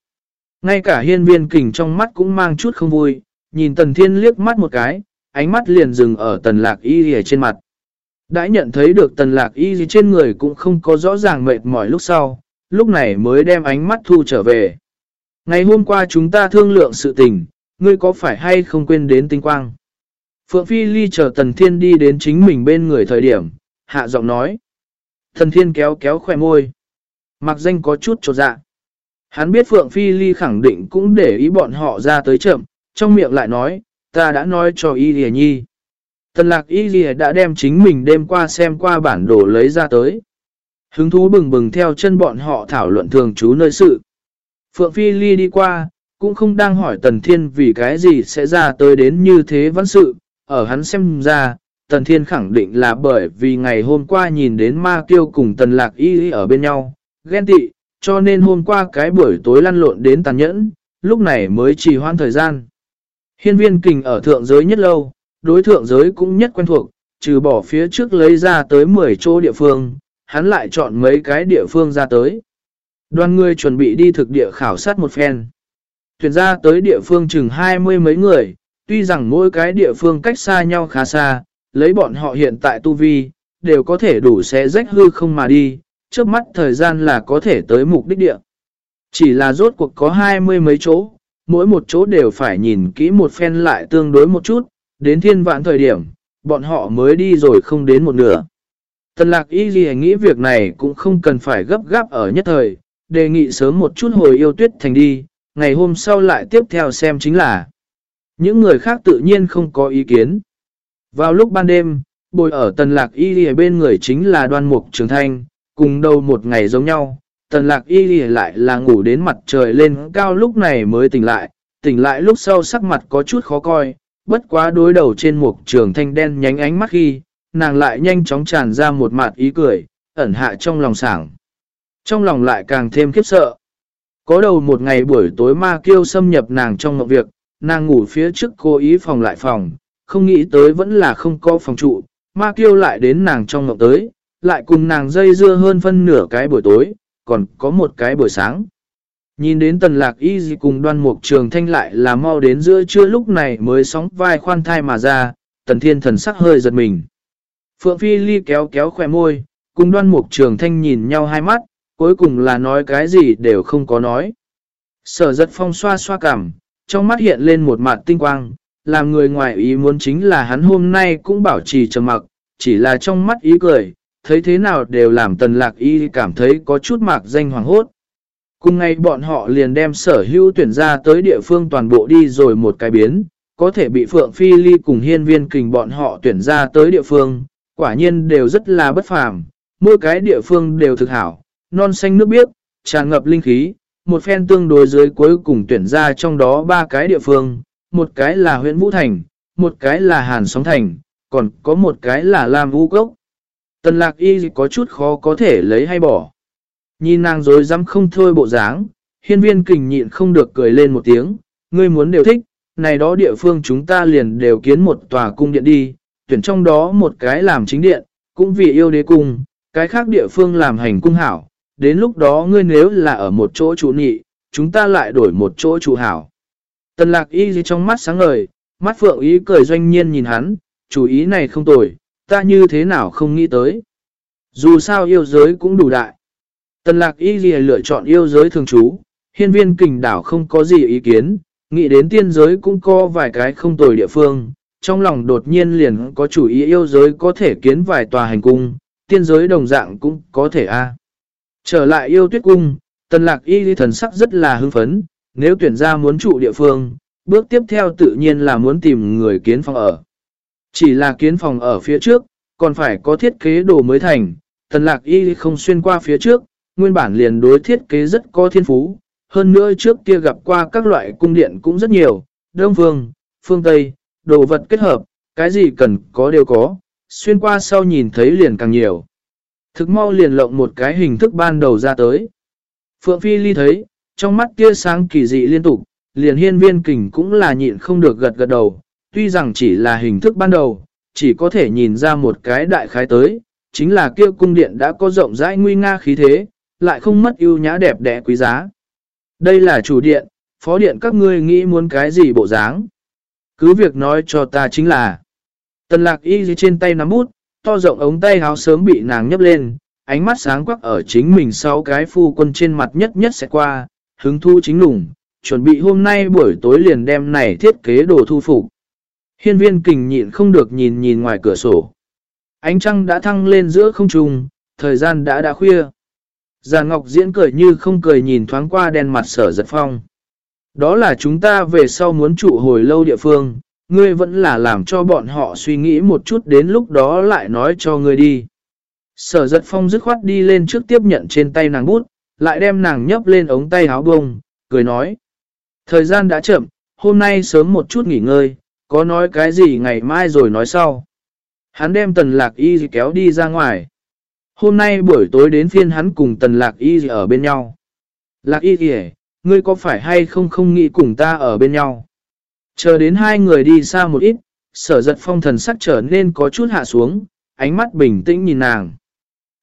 Ngay cả hiên viên kình trong mắt cũng mang chút không vui, nhìn tần thiên liếc mắt một cái, ánh mắt liền dừng ở tần lạc y ở trên mặt. Đã nhận thấy được tần lạc y gì trên người cũng không có rõ ràng mệt mỏi lúc sau, lúc này mới đem ánh mắt thu trở về. Ngày hôm qua chúng ta thương lượng sự tình, ngươi có phải hay không quên đến tinh quang? Phượng Phi Ly chờ Tần Thiên đi đến chính mình bên người thời điểm, hạ giọng nói. Thần Thiên kéo kéo khỏe môi. Mặc danh có chút trột dạ. Hắn biết Phượng Phi Ly khẳng định cũng để ý bọn họ ra tới chậm, trong miệng lại nói, ta đã nói cho Y Lìa Nhi. Tần lạc Y Lìa đã đem chính mình đêm qua xem qua bản đồ lấy ra tới. Hứng thú bừng bừng theo chân bọn họ thảo luận thường trú nơi sự. Phượng Phi Ly đi qua, cũng không đang hỏi Tần Thiên vì cái gì sẽ ra tới đến như thế văn sự, ở hắn xem ra, Tần Thiên khẳng định là bởi vì ngày hôm qua nhìn đến ma kiêu cùng Tần Lạc Y ở bên nhau, ghen tị, cho nên hôm qua cái buổi tối lăn lộn đến tàn nhẫn, lúc này mới trì hoãn thời gian. Hiên viên kình ở thượng giới nhất lâu, đối thượng giới cũng nhất quen thuộc, trừ bỏ phía trước lấy ra tới 10 chỗ địa phương, hắn lại chọn mấy cái địa phương ra tới. Đoàn người chuẩn bị đi thực địa khảo sát một phen. Tuyển ra tới địa phương chừng hai mươi mấy người, tuy rằng mỗi cái địa phương cách xa nhau khá xa, lấy bọn họ hiện tại tu vi, đều có thể đủ xé rách hư không mà đi, trước mắt thời gian là có thể tới mục đích địa. Chỉ là rốt cuộc có hai mươi mấy chỗ, mỗi một chỗ đều phải nhìn kỹ một phen lại tương đối một chút, đến thiên vạn thời điểm, bọn họ mới đi rồi không đến một nửa. Tần lạc y gì nghĩ việc này cũng không cần phải gấp gáp ở nhất thời, đề nghị sớm một chút hồi yêu tuyết thành đi, ngày hôm sau lại tiếp theo xem chính là. Những người khác tự nhiên không có ý kiến. Vào lúc ban đêm, bồi ở tần lạc y bên người chính là đoan mục trường thanh, cùng đầu một ngày giống nhau. Tần lạc y lại là ngủ đến mặt trời lên cao lúc này mới tỉnh lại, tỉnh lại lúc sau sắc mặt có chút khó coi, bất quá đối đầu trên mục trường thanh đen nhánh ánh mắt khi, nàng lại nhanh chóng tràn ra một mặt ý cười, ẩn hạ trong lòng sảng. Trong lòng lại càng thêm khiếp sợ. Có đầu một ngày buổi tối ma kêu xâm nhập nàng trong một việc, nàng ngủ phía trước cố ý phòng lại phòng, không nghĩ tới vẫn là không có phòng trụ, ma kiêu lại đến nàng trong ngọc tới, lại cùng nàng dây dưa hơn phân nửa cái buổi tối, còn có một cái buổi sáng. Nhìn đến tần lạc y gì cùng đoan mục trường thanh lại là mau đến giữa trưa lúc này mới sóng vai khoan thai mà ra, tần thiên thần sắc hơi giật mình. Phượng Phi Ly kéo kéo khỏe môi, cùng đoan mục trường thanh nhìn nhau hai mắt, cuối cùng là nói cái gì đều không có nói. Sở giật phong xoa xoa cảm, trong mắt hiện lên một mặt tinh quang, làm người ngoài ý muốn chính là hắn hôm nay cũng bảo trì trầm mặc, chỉ là trong mắt ý cười, thấy thế nào đều làm tần lạc y cảm thấy có chút mạc danh hoàng hốt. Cùng ngày bọn họ liền đem sở hữu tuyển ra tới địa phương toàn bộ đi rồi một cái biến, có thể bị Phượng Phi Ly cùng hiên viên kình bọn họ tuyển ra tới địa phương, quả nhiên đều rất là bất phàm, mỗi cái địa phương đều thực hảo, non xanh nước biếc, tràn ngập linh khí, một phen tương đối dưới cuối cùng tuyển ra trong đó ba cái địa phương, một cái là huyện Vũ Thành, một cái là Hàn Sóng Thành, còn có một cái là Lam Vũ Cốc. Tần lạc y có chút khó có thể lấy hay bỏ. Nhìn nàng dối dám không thôi bộ dáng, hiên viên kình nhịn không được cười lên một tiếng, ngươi muốn đều thích, này đó địa phương chúng ta liền đều kiến một tòa cung điện đi, tuyển trong đó một cái làm chính điện, cũng vì yêu đế cung, cái khác địa phương làm hành cung hảo, đến lúc đó ngươi nếu là ở một chỗ chủ nhị, chúng ta lại đổi một chỗ chủ hảo. Tần lạc y gì trong mắt sáng ngời, mắt phượng ý cười doanh nhiên nhìn hắn, chủ ý này không tồi, ta như thế nào không nghĩ tới. Dù sao yêu giới cũng đủ đại. Tần lạc y gì lựa chọn yêu giới thường trú, hiên viên kình đảo không có gì ý kiến, nghĩ đến tiên giới cũng có vài cái không tồi địa phương, trong lòng đột nhiên liền có chủ ý yêu giới có thể kiến vài tòa hành cung, tiên giới đồng dạng cũng có thể a Trở lại yêu tuyết cung, tần lạc y thần sắc rất là hưng phấn, nếu tuyển ra muốn trụ địa phương, bước tiếp theo tự nhiên là muốn tìm người kiến phòng ở. Chỉ là kiến phòng ở phía trước, còn phải có thiết kế đồ mới thành, tần lạc y không xuyên qua phía trước, nguyên bản liền đối thiết kế rất có thiên phú, hơn nữa trước kia gặp qua các loại cung điện cũng rất nhiều, đông phương, phương Tây, đồ vật kết hợp, cái gì cần có đều có, xuyên qua sau nhìn thấy liền càng nhiều. Thực mau liền lộng một cái hình thức ban đầu ra tới. Phượng Phi Ly thấy, trong mắt kia sáng kỳ dị liên tục, liền hiên viên kình cũng là nhịn không được gật gật đầu, tuy rằng chỉ là hình thức ban đầu, chỉ có thể nhìn ra một cái đại khái tới, chính là kia cung điện đã có rộng rãi nguy nga khí thế, lại không mất ưu nhã đẹp đẽ quý giá. Đây là chủ điện, phó điện các ngươi nghĩ muốn cái gì bộ dáng. Cứ việc nói cho ta chính là, tần lạc y trên tay nắm bút, to rộng ống tay háo sớm bị nàng nhấp lên, ánh mắt sáng quắc ở chính mình sau cái phu quân trên mặt nhất nhất sẽ qua, hứng thu chính lùng, chuẩn bị hôm nay buổi tối liền đem này thiết kế đồ thu phục. Hiên viên kình nhịn không được nhìn nhìn ngoài cửa sổ. Ánh trăng đã thăng lên giữa không trung, thời gian đã đã khuya. Già Ngọc diễn cười như không cười nhìn thoáng qua đen mặt sở giật phong. Đó là chúng ta về sau muốn trụ hồi lâu địa phương, ngươi vẫn là làm cho bọn họ suy nghĩ một chút đến lúc đó lại nói cho ngươi đi. Sở giật phong dứt khoát đi lên trước tiếp nhận trên tay nàng bút, lại đem nàng nhấp lên ống tay áo bông, cười nói. Thời gian đã chậm, hôm nay sớm một chút nghỉ ngơi, có nói cái gì ngày mai rồi nói sau. Hắn đem tần lạc y kéo đi ra ngoài. Hôm nay buổi tối đến phiên hắn cùng tần lạc y ở bên nhau. Lạc y kìa, ngươi có phải hay không không nghĩ cùng ta ở bên nhau? Chờ đến hai người đi xa một ít, sở giật phong thần sắc trở nên có chút hạ xuống, ánh mắt bình tĩnh nhìn nàng.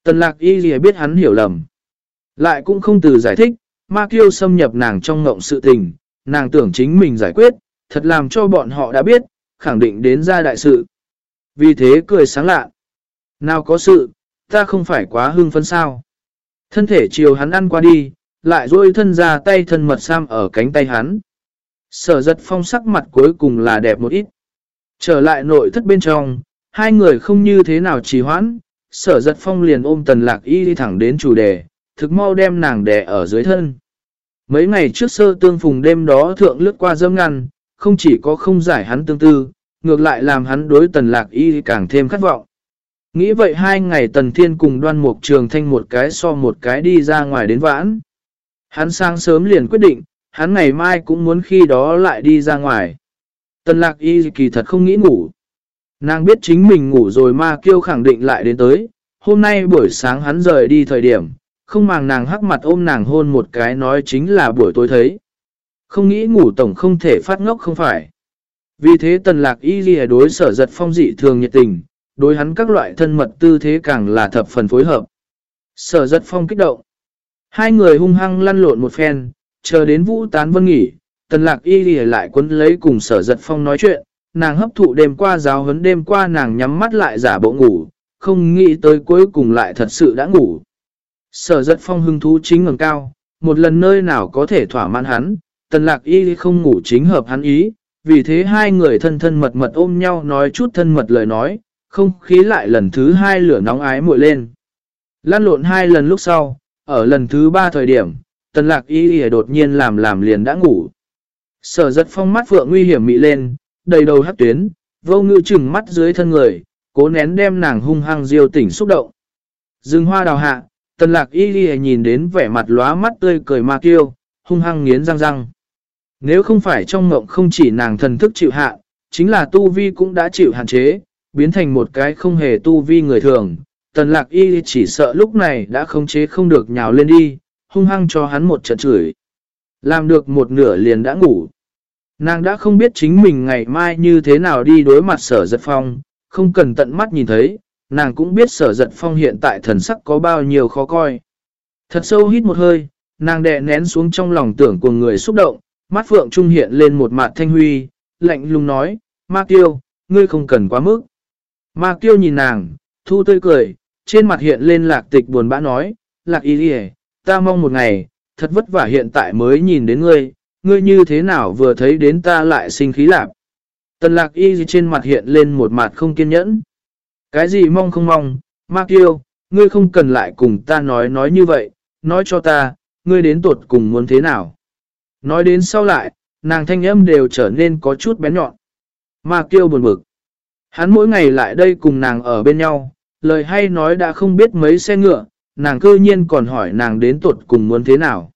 Tần lạc y gì biết hắn hiểu lầm. Lại cũng không từ giải thích, ma kiêu xâm nhập nàng trong ngộng sự tình, nàng tưởng chính mình giải quyết, thật làm cho bọn họ đã biết, khẳng định đến ra đại sự. Vì thế cười sáng lạ. Nào có sự, ta không phải quá hưng phấn sao. Thân thể chiều hắn ăn qua đi, lại duỗi thân ra tay thân mật sam ở cánh tay hắn. Sở giật phong sắc mặt cuối cùng là đẹp một ít. Trở lại nội thất bên trong, hai người không như thế nào trì hoãn, sở giật phong liền ôm tần lạc y đi thẳng đến chủ đề, thực mau đem nàng đè ở dưới thân. Mấy ngày trước sơ tương phùng đêm đó thượng lướt qua dâm ngăn, không chỉ có không giải hắn tương tư, ngược lại làm hắn đối tần lạc y càng thêm khát vọng. Nghĩ vậy hai ngày tần thiên cùng đoan mục trường thanh một cái so một cái đi ra ngoài đến vãn. Hắn sáng sớm liền quyết định, hắn ngày mai cũng muốn khi đó lại đi ra ngoài. Tần lạc y kỳ thật không nghĩ ngủ. Nàng biết chính mình ngủ rồi ma kêu khẳng định lại đến tới. Hôm nay buổi sáng hắn rời đi thời điểm, không màng nàng hắc mặt ôm nàng hôn một cái nói chính là buổi tối thấy. Không nghĩ ngủ tổng không thể phát ngốc không phải. Vì thế tần lạc y ghi đối sở giật phong dị thường nhiệt tình, đối hắn các loại thân mật tư thế càng là thập phần phối hợp. Sở giật phong kích động. Hai người hung hăng lăn lộn một phen, chờ đến vũ tán vân nghỉ, tần lạc y ghi lại quấn lấy cùng sở giật phong nói chuyện, nàng hấp thụ đêm qua giáo huấn đêm qua nàng nhắm mắt lại giả bộ ngủ, không nghĩ tới cuối cùng lại thật sự đã ngủ. Sở giật phong hưng thú chính ngầm cao, một lần nơi nào có thể thỏa mãn hắn, tần lạc y không ngủ chính hợp hắn ý, vì thế hai người thân thân mật mật ôm nhau nói chút thân mật lời nói, không khí lại lần thứ hai lửa nóng ái muội lên. Lan lộn hai lần lúc sau, ở lần thứ ba thời điểm, tần lạc y đột nhiên làm làm liền đã ngủ. Sở giật phong mắt phượng nguy hiểm mị lên, đầy đầu hắc tuyến, vô ngự chừng mắt dưới thân người, cố nén đem nàng hung hăng diêu tỉnh xúc động. Dương hoa đào hạ, tần lạc y ghi nhìn đến vẻ mặt lóa mắt tươi cười ma kiêu, hung hăng nghiến răng răng. Nếu không phải trong mộng không chỉ nàng thần thức chịu hạ, chính là tu vi cũng đã chịu hạn chế, biến thành một cái không hề tu vi người thường. Tần lạc y chỉ sợ lúc này đã không chế không được nhào lên đi, hung hăng cho hắn một trận chửi. Làm được một nửa liền đã ngủ. Nàng đã không biết chính mình ngày mai như thế nào đi đối mặt sở giật phong, không cần tận mắt nhìn thấy, nàng cũng biết sở giật phong hiện tại thần sắc có bao nhiêu khó coi. Thật sâu hít một hơi, nàng đè nén xuống trong lòng tưởng của người xúc động, mắt phượng trung hiện lên một mặt thanh huy, lạnh lùng nói, Ma Kiêu, ngươi không cần quá mức. Ma Kiêu nhìn nàng, thu tươi cười, trên mặt hiện lên lạc tịch buồn bã nói, lạc y đi ta mong một ngày, thật vất vả hiện tại mới nhìn đến ngươi, ngươi như thế nào vừa thấy đến ta lại sinh khí lạc. Tần lạc y trên mặt hiện lên một mặt không kiên nhẫn. Cái gì mong không mong, Ma Kiêu, ngươi không cần lại cùng ta nói nói như vậy, nói cho ta, ngươi đến tuột cùng muốn thế nào. Nói đến sau lại, nàng thanh âm đều trở nên có chút bén nhọn. Ma Kiêu buồn bực. Hắn mỗi ngày lại đây cùng nàng ở bên nhau, lời hay nói đã không biết mấy xe ngựa, nàng cơ nhiên còn hỏi nàng đến tuột cùng muốn thế nào.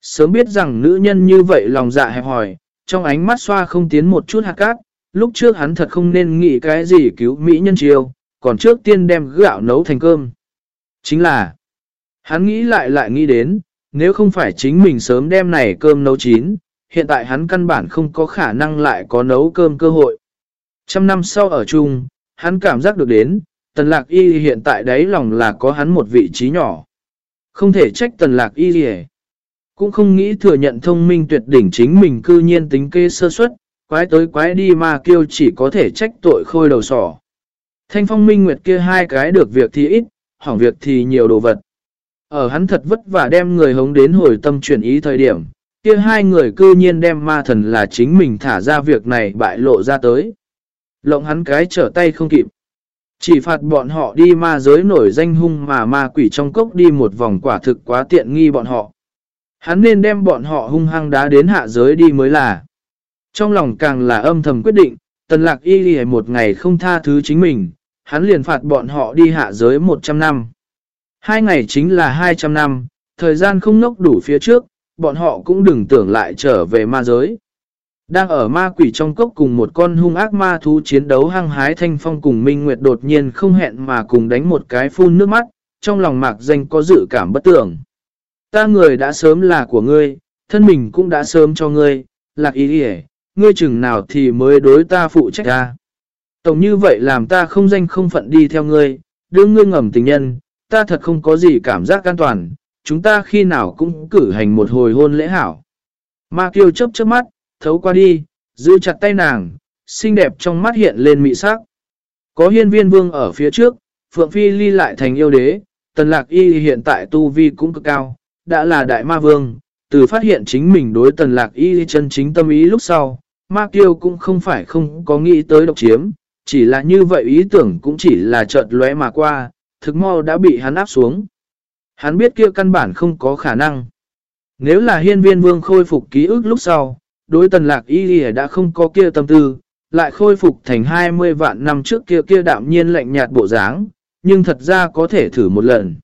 Sớm biết rằng nữ nhân như vậy lòng dạ hẹp hỏi, trong ánh mắt xoa không tiến một chút hạt cát, lúc trước hắn thật không nên nghĩ cái gì cứu Mỹ nhân chiêu, còn trước tiên đem gạo nấu thành cơm. Chính là, hắn nghĩ lại lại nghĩ đến, nếu không phải chính mình sớm đem này cơm nấu chín, hiện tại hắn căn bản không có khả năng lại có nấu cơm cơ hội. Trăm năm sau ở chung, hắn cảm giác được đến, tần lạc y hiện tại đấy lòng là có hắn một vị trí nhỏ. Không thể trách tần lạc y gì Cũng không nghĩ thừa nhận thông minh tuyệt đỉnh chính mình cư nhiên tính kê sơ suất, quái tới quái đi mà kêu chỉ có thể trách tội khôi đầu sỏ. Thanh phong minh nguyệt kia hai cái được việc thì ít, hỏng việc thì nhiều đồ vật. Ở hắn thật vất vả đem người hống đến hồi tâm chuyển ý thời điểm, kia hai người cư nhiên đem ma thần là chính mình thả ra việc này bại lộ ra tới. Lộng hắn cái trở tay không kịp. Chỉ phạt bọn họ đi ma giới nổi danh hung mà ma quỷ trong cốc đi một vòng quả thực quá tiện nghi bọn họ. Hắn nên đem bọn họ hung hăng đá đến hạ giới đi mới là. Trong lòng càng là âm thầm quyết định, tần lạc y đi một ngày không tha thứ chính mình, hắn liền phạt bọn họ đi hạ giới 100 năm. Hai ngày chính là 200 năm, thời gian không nốc đủ phía trước, bọn họ cũng đừng tưởng lại trở về ma giới. Đang ở ma quỷ trong cốc cùng một con hung ác ma thú chiến đấu hăng hái thanh phong cùng Minh Nguyệt đột nhiên không hẹn mà cùng đánh một cái phun nước mắt, trong lòng mạc danh có dự cảm bất tưởng. Ta người đã sớm là của ngươi, thân mình cũng đã sớm cho ngươi, lạc ý đi ngươi chừng nào thì mới đối ta phụ trách ta. Tổng như vậy làm ta không danh không phận đi theo ngươi, đưa ngươi ngầm tình nhân, ta thật không có gì cảm giác an toàn, chúng ta khi nào cũng cử hành một hồi hôn lễ hảo. Ma Kiều chấp chớp mắt, thấu qua đi, giữ chặt tay nàng, xinh đẹp trong mắt hiện lên mị sắc. Có hiên viên vương ở phía trước, Phượng Phi ly lại thành yêu đế, tần lạc y hiện tại tu vi cũng cực cao, đã là đại ma vương, từ phát hiện chính mình đối tần lạc y chân chính tâm ý lúc sau, ma kiêu cũng không phải không có nghĩ tới độc chiếm, chỉ là như vậy ý tưởng cũng chỉ là chợt lóe mà qua, thực mau đã bị hắn áp xuống. Hắn biết kia căn bản không có khả năng. Nếu là hiên viên vương khôi phục ký ức lúc sau, đối tần lạc y lìa đã không có kia tâm tư, lại khôi phục thành 20 vạn năm trước kia kia đạm nhiên lạnh nhạt bộ dáng, nhưng thật ra có thể thử một lần.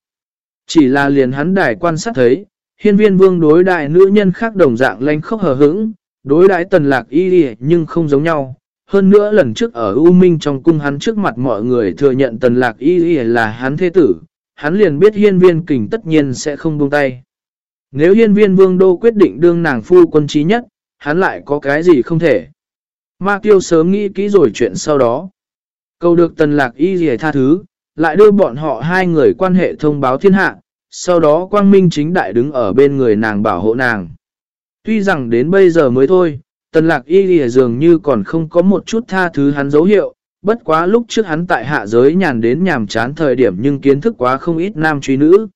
Chỉ là liền hắn đài quan sát thấy, hiên viên vương đối đại nữ nhân khác đồng dạng lanh khốc hờ hững, đối đãi tần lạc y lìa nhưng không giống nhau. Hơn nữa lần trước ở U Minh trong cung hắn trước mặt mọi người thừa nhận tần lạc y là hắn thế tử, hắn liền biết hiên viên kình tất nhiên sẽ không buông tay. Nếu hiên viên vương đô quyết định đương nàng phu quân trí nhất, hắn lại có cái gì không thể. Ma tiêu sớm nghĩ kỹ rồi chuyện sau đó. Cầu được tần lạc y gì tha thứ, lại đưa bọn họ hai người quan hệ thông báo thiên hạ, sau đó quang minh chính đại đứng ở bên người nàng bảo hộ nàng. Tuy rằng đến bây giờ mới thôi, tần lạc y lìa dường như còn không có một chút tha thứ hắn dấu hiệu, bất quá lúc trước hắn tại hạ giới nhàn đến nhàm chán thời điểm nhưng kiến thức quá không ít nam truy nữ.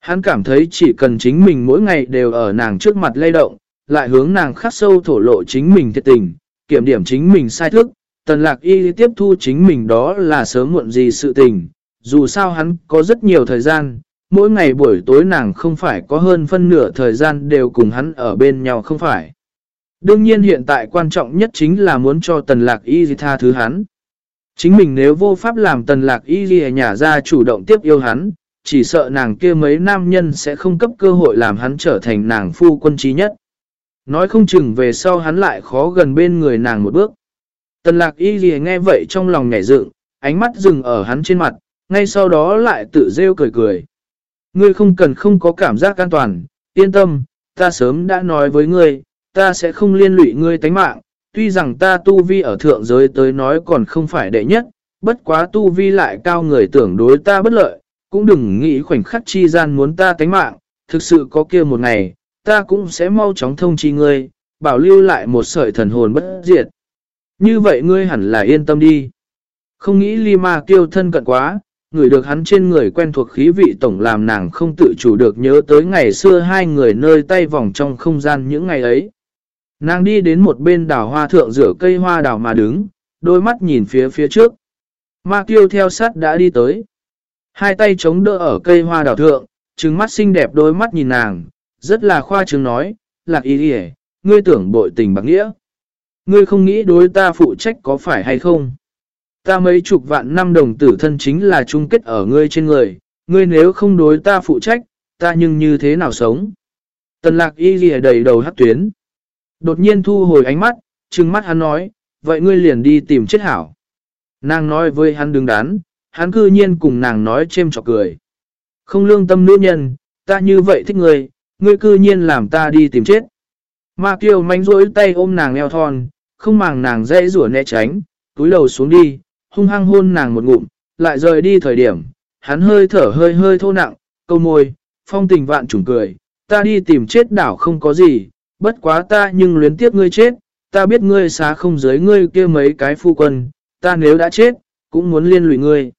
Hắn cảm thấy chỉ cần chính mình mỗi ngày đều ở nàng trước mặt lay động, lại hướng nàng khắc sâu thổ lộ chính mình thiệt tình, kiểm điểm chính mình sai thức, tần lạc y tiếp thu chính mình đó là sớm muộn gì sự tình, dù sao hắn có rất nhiều thời gian, mỗi ngày buổi tối nàng không phải có hơn phân nửa thời gian đều cùng hắn ở bên nhau không phải. Đương nhiên hiện tại quan trọng nhất chính là muốn cho tần lạc y tha thứ hắn. Chính mình nếu vô pháp làm tần lạc y ghi nhả ra chủ động tiếp yêu hắn, chỉ sợ nàng kia mấy nam nhân sẽ không cấp cơ hội làm hắn trở thành nàng phu quân trí nhất. Nói không chừng về sau hắn lại khó gần bên người nàng một bước. Tần lạc y gì nghe vậy trong lòng nhảy dựng, ánh mắt dừng ở hắn trên mặt, ngay sau đó lại tự rêu cười cười. Ngươi không cần không có cảm giác an toàn, yên tâm, ta sớm đã nói với ngươi, ta sẽ không liên lụy ngươi tánh mạng, tuy rằng ta tu vi ở thượng giới tới nói còn không phải đệ nhất, bất quá tu vi lại cao người tưởng đối ta bất lợi, cũng đừng nghĩ khoảnh khắc chi gian muốn ta tánh mạng, thực sự có kia một ngày, ta cũng sẽ mau chóng thông chi ngươi, bảo lưu lại một sợi thần hồn bất diệt. Như vậy ngươi hẳn là yên tâm đi. Không nghĩ Lima kêu thân cận quá, người được hắn trên người quen thuộc khí vị tổng làm nàng không tự chủ được nhớ tới ngày xưa hai người nơi tay vòng trong không gian những ngày ấy. Nàng đi đến một bên đảo hoa thượng rửa cây hoa đảo mà đứng, đôi mắt nhìn phía phía trước. Ma kiêu theo sát đã đi tới. Hai tay chống đỡ ở cây hoa đảo thượng, trừng mắt xinh đẹp đôi mắt nhìn nàng, rất là khoa trương nói, lạc ý hề, ngươi tưởng bội tình bạc nghĩa. Ngươi không nghĩ đối ta phụ trách có phải hay không? Ta mấy chục vạn năm đồng tử thân chính là chung kết ở ngươi trên người, ngươi nếu không đối ta phụ trách, ta nhưng như thế nào sống? Tần lạc y ghi đầy đầu hát tuyến. Đột nhiên thu hồi ánh mắt, trừng mắt hắn nói, vậy ngươi liền đi tìm chết hảo. Nàng nói với hắn đứng đắn, hắn cư nhiên cùng nàng nói chêm trọc cười. Không lương tâm nữ nhân, ta như vậy thích ngươi, ngươi cư nhiên làm ta đi tìm chết. Ma kiều mánh rỗi tay ôm nàng eo thon, không màng nàng dễ rủa né tránh, túi đầu xuống đi, hung hăng hôn nàng một ngụm, lại rời đi thời điểm, hắn hơi thở hơi hơi thô nặng, câu môi, phong tình vạn trùng cười, ta đi tìm chết đảo không có gì, bất quá ta nhưng luyến tiếc ngươi chết, ta biết ngươi xá không giới ngươi kia mấy cái phu quân, ta nếu đã chết, cũng muốn liên lụy ngươi.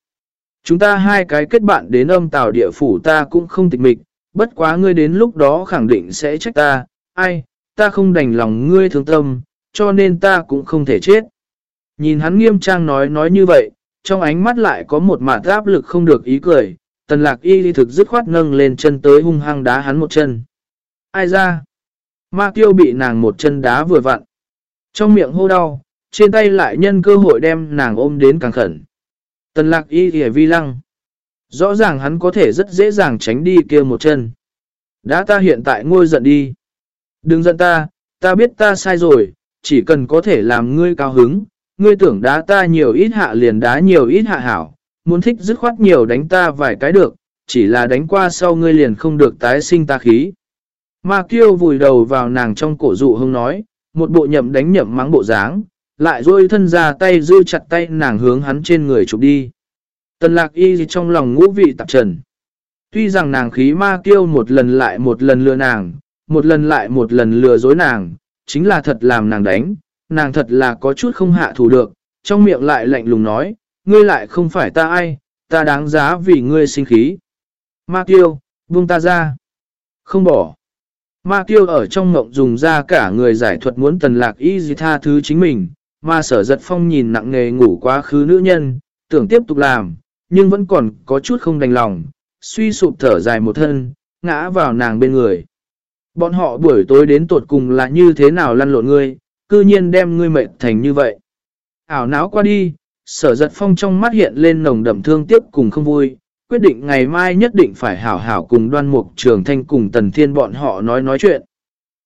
Chúng ta hai cái kết bạn đến âm tào địa phủ ta cũng không tịch mịch, bất quá ngươi đến lúc đó khẳng định sẽ trách ta, ai, ta không đành lòng ngươi thương tâm, cho nên ta cũng không thể chết. Nhìn hắn nghiêm trang nói nói như vậy, trong ánh mắt lại có một mạt áp lực không được ý cười, tần lạc y thực dứt khoát nâng lên chân tới hung hăng đá hắn một chân. Ai ra? Ma tiêu bị nàng một chân đá vừa vặn. Trong miệng hô đau, trên tay lại nhân cơ hội đem nàng ôm đến càng khẩn. Tần lạc y hề vi lăng. Rõ ràng hắn có thể rất dễ dàng tránh đi kia một chân. Đã ta hiện tại ngôi giận đi. Đừng giận ta, ta biết ta sai rồi, chỉ cần có thể làm ngươi cao hứng, ngươi tưởng đá ta nhiều ít hạ liền đá nhiều ít hạ hảo, muốn thích dứt khoát nhiều đánh ta vài cái được, chỉ là đánh qua sau ngươi liền không được tái sinh ta khí. Ma kiêu vùi đầu vào nàng trong cổ dụ hông nói, một bộ nhậm đánh nhậm mắng bộ dáng, lại rôi thân ra tay dư chặt tay nàng hướng hắn trên người chụp đi. Tần lạc y trong lòng ngũ vị tạp trần. Tuy rằng nàng khí ma kiêu một lần lại một lần lừa nàng, một lần lại một lần lừa dối nàng, chính là thật làm nàng đánh, nàng thật là có chút không hạ thủ được, trong miệng lại lạnh lùng nói, ngươi lại không phải ta ai, ta đáng giá vì ngươi sinh khí. Ma kiêu, buông ta ra. Không bỏ. Ma kiêu ở trong ngộng dùng ra cả người giải thuật muốn tần lạc y gì tha thứ chính mình, mà sở giật phong nhìn nặng nề ngủ quá khứ nữ nhân, tưởng tiếp tục làm, nhưng vẫn còn có chút không đành lòng, suy sụp thở dài một thân, ngã vào nàng bên người. Bọn họ buổi tối đến tột cùng là như thế nào lăn lộn ngươi, cư nhiên đem ngươi mệt thành như vậy. Ảo náo qua đi, sở giật phong trong mắt hiện lên nồng đậm thương tiếc cùng không vui, quyết định ngày mai nhất định phải hảo hảo cùng đoan mục trường thanh cùng tần thiên bọn họ nói nói chuyện.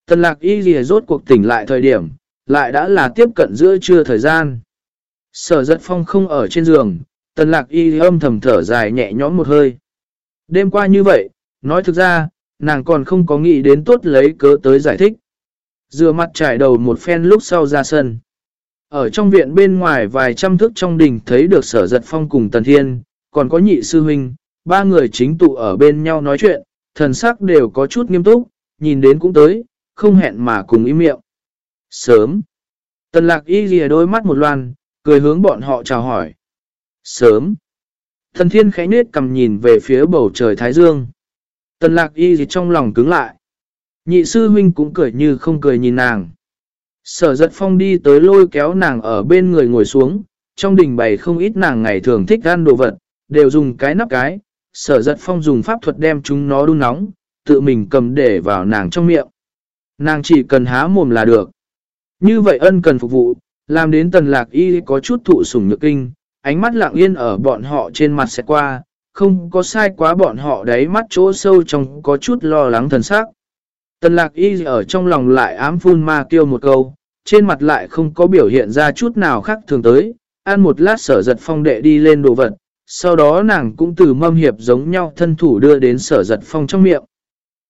Tần lạc y ghi rốt cuộc tỉnh lại thời điểm, lại đã là tiếp cận giữa trưa thời gian. Sở giật phong không ở trên giường, tần lạc y âm thầm thở dài nhẹ nhõm một hơi. Đêm qua như vậy, nói thực ra, nàng còn không có nghĩ đến tốt lấy cớ tới giải thích. Dừa mặt trải đầu một phen lúc sau ra sân. Ở trong viện bên ngoài vài trăm thước trong đình thấy được sở giật phong cùng Tần Thiên, còn có nhị sư huynh, ba người chính tụ ở bên nhau nói chuyện, thần sắc đều có chút nghiêm túc, nhìn đến cũng tới, không hẹn mà cùng im miệng. Sớm. Tần lạc y ghi đôi mắt một loan, cười hướng bọn họ chào hỏi. Sớm. Thần thiên khẽ nết cầm nhìn về phía bầu trời Thái Dương. Tần lạc y gì trong lòng cứng lại. Nhị sư huynh cũng cười như không cười nhìn nàng. Sở giật phong đi tới lôi kéo nàng ở bên người ngồi xuống, trong đình bày không ít nàng ngày thường thích ăn đồ vật, đều dùng cái nắp cái. Sở giật phong dùng pháp thuật đem chúng nó đun nóng, tự mình cầm để vào nàng trong miệng. Nàng chỉ cần há mồm là được. Như vậy ân cần phục vụ, làm đến tần lạc y có chút thụ sủng nhược kinh, ánh mắt lặng yên ở bọn họ trên mặt sẽ qua, không có sai quá bọn họ đấy mắt chỗ sâu trong có chút lo lắng thần sắc. Tần lạc y ở trong lòng lại ám phun ma kêu một câu, trên mặt lại không có biểu hiện ra chút nào khác thường tới, ăn một lát sở giật phong đệ đi lên đồ vật, sau đó nàng cũng từ mâm hiệp giống nhau thân thủ đưa đến sở giật phong trong miệng.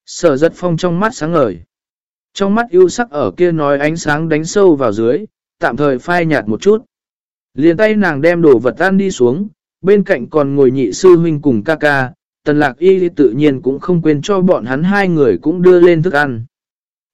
Sở giật phong trong mắt sáng ngời. Trong mắt ưu sắc ở kia nói ánh sáng đánh sâu vào dưới, tạm thời phai nhạt một chút. Liền tay nàng đem đồ vật ăn đi xuống, bên cạnh còn ngồi nhị sư huynh cùng ca ca, tần lạc y tự nhiên cũng không quên cho bọn hắn hai người cũng đưa lên thức ăn.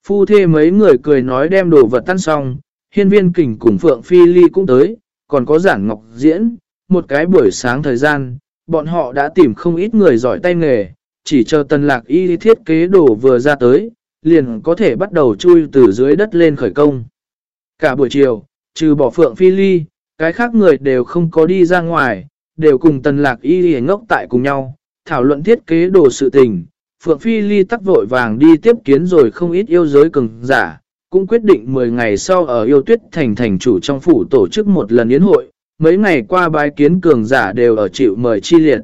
Phu thê mấy người cười nói đem đồ vật ăn xong, hiên viên kình cùng Phượng Phi Ly cũng tới, còn có giản ngọc diễn, một cái buổi sáng thời gian, bọn họ đã tìm không ít người giỏi tay nghề, chỉ chờ tần lạc y thiết kế đồ vừa ra tới, liền có thể bắt đầu chui từ dưới đất lên khởi công. Cả buổi chiều, trừ bỏ Phượng Phi Ly, cái khác người đều không có đi ra ngoài, đều cùng tần lạc y ngốc tại cùng nhau, thảo luận thiết kế đồ sự tình. Phượng Phi Ly tắc vội vàng đi tiếp kiến rồi không ít yêu giới cường giả, cũng quyết định 10 ngày sau ở yêu tuyết thành thành chủ trong phủ tổ chức một lần yến hội, mấy ngày qua bái kiến cường giả đều ở chịu mời chi liệt.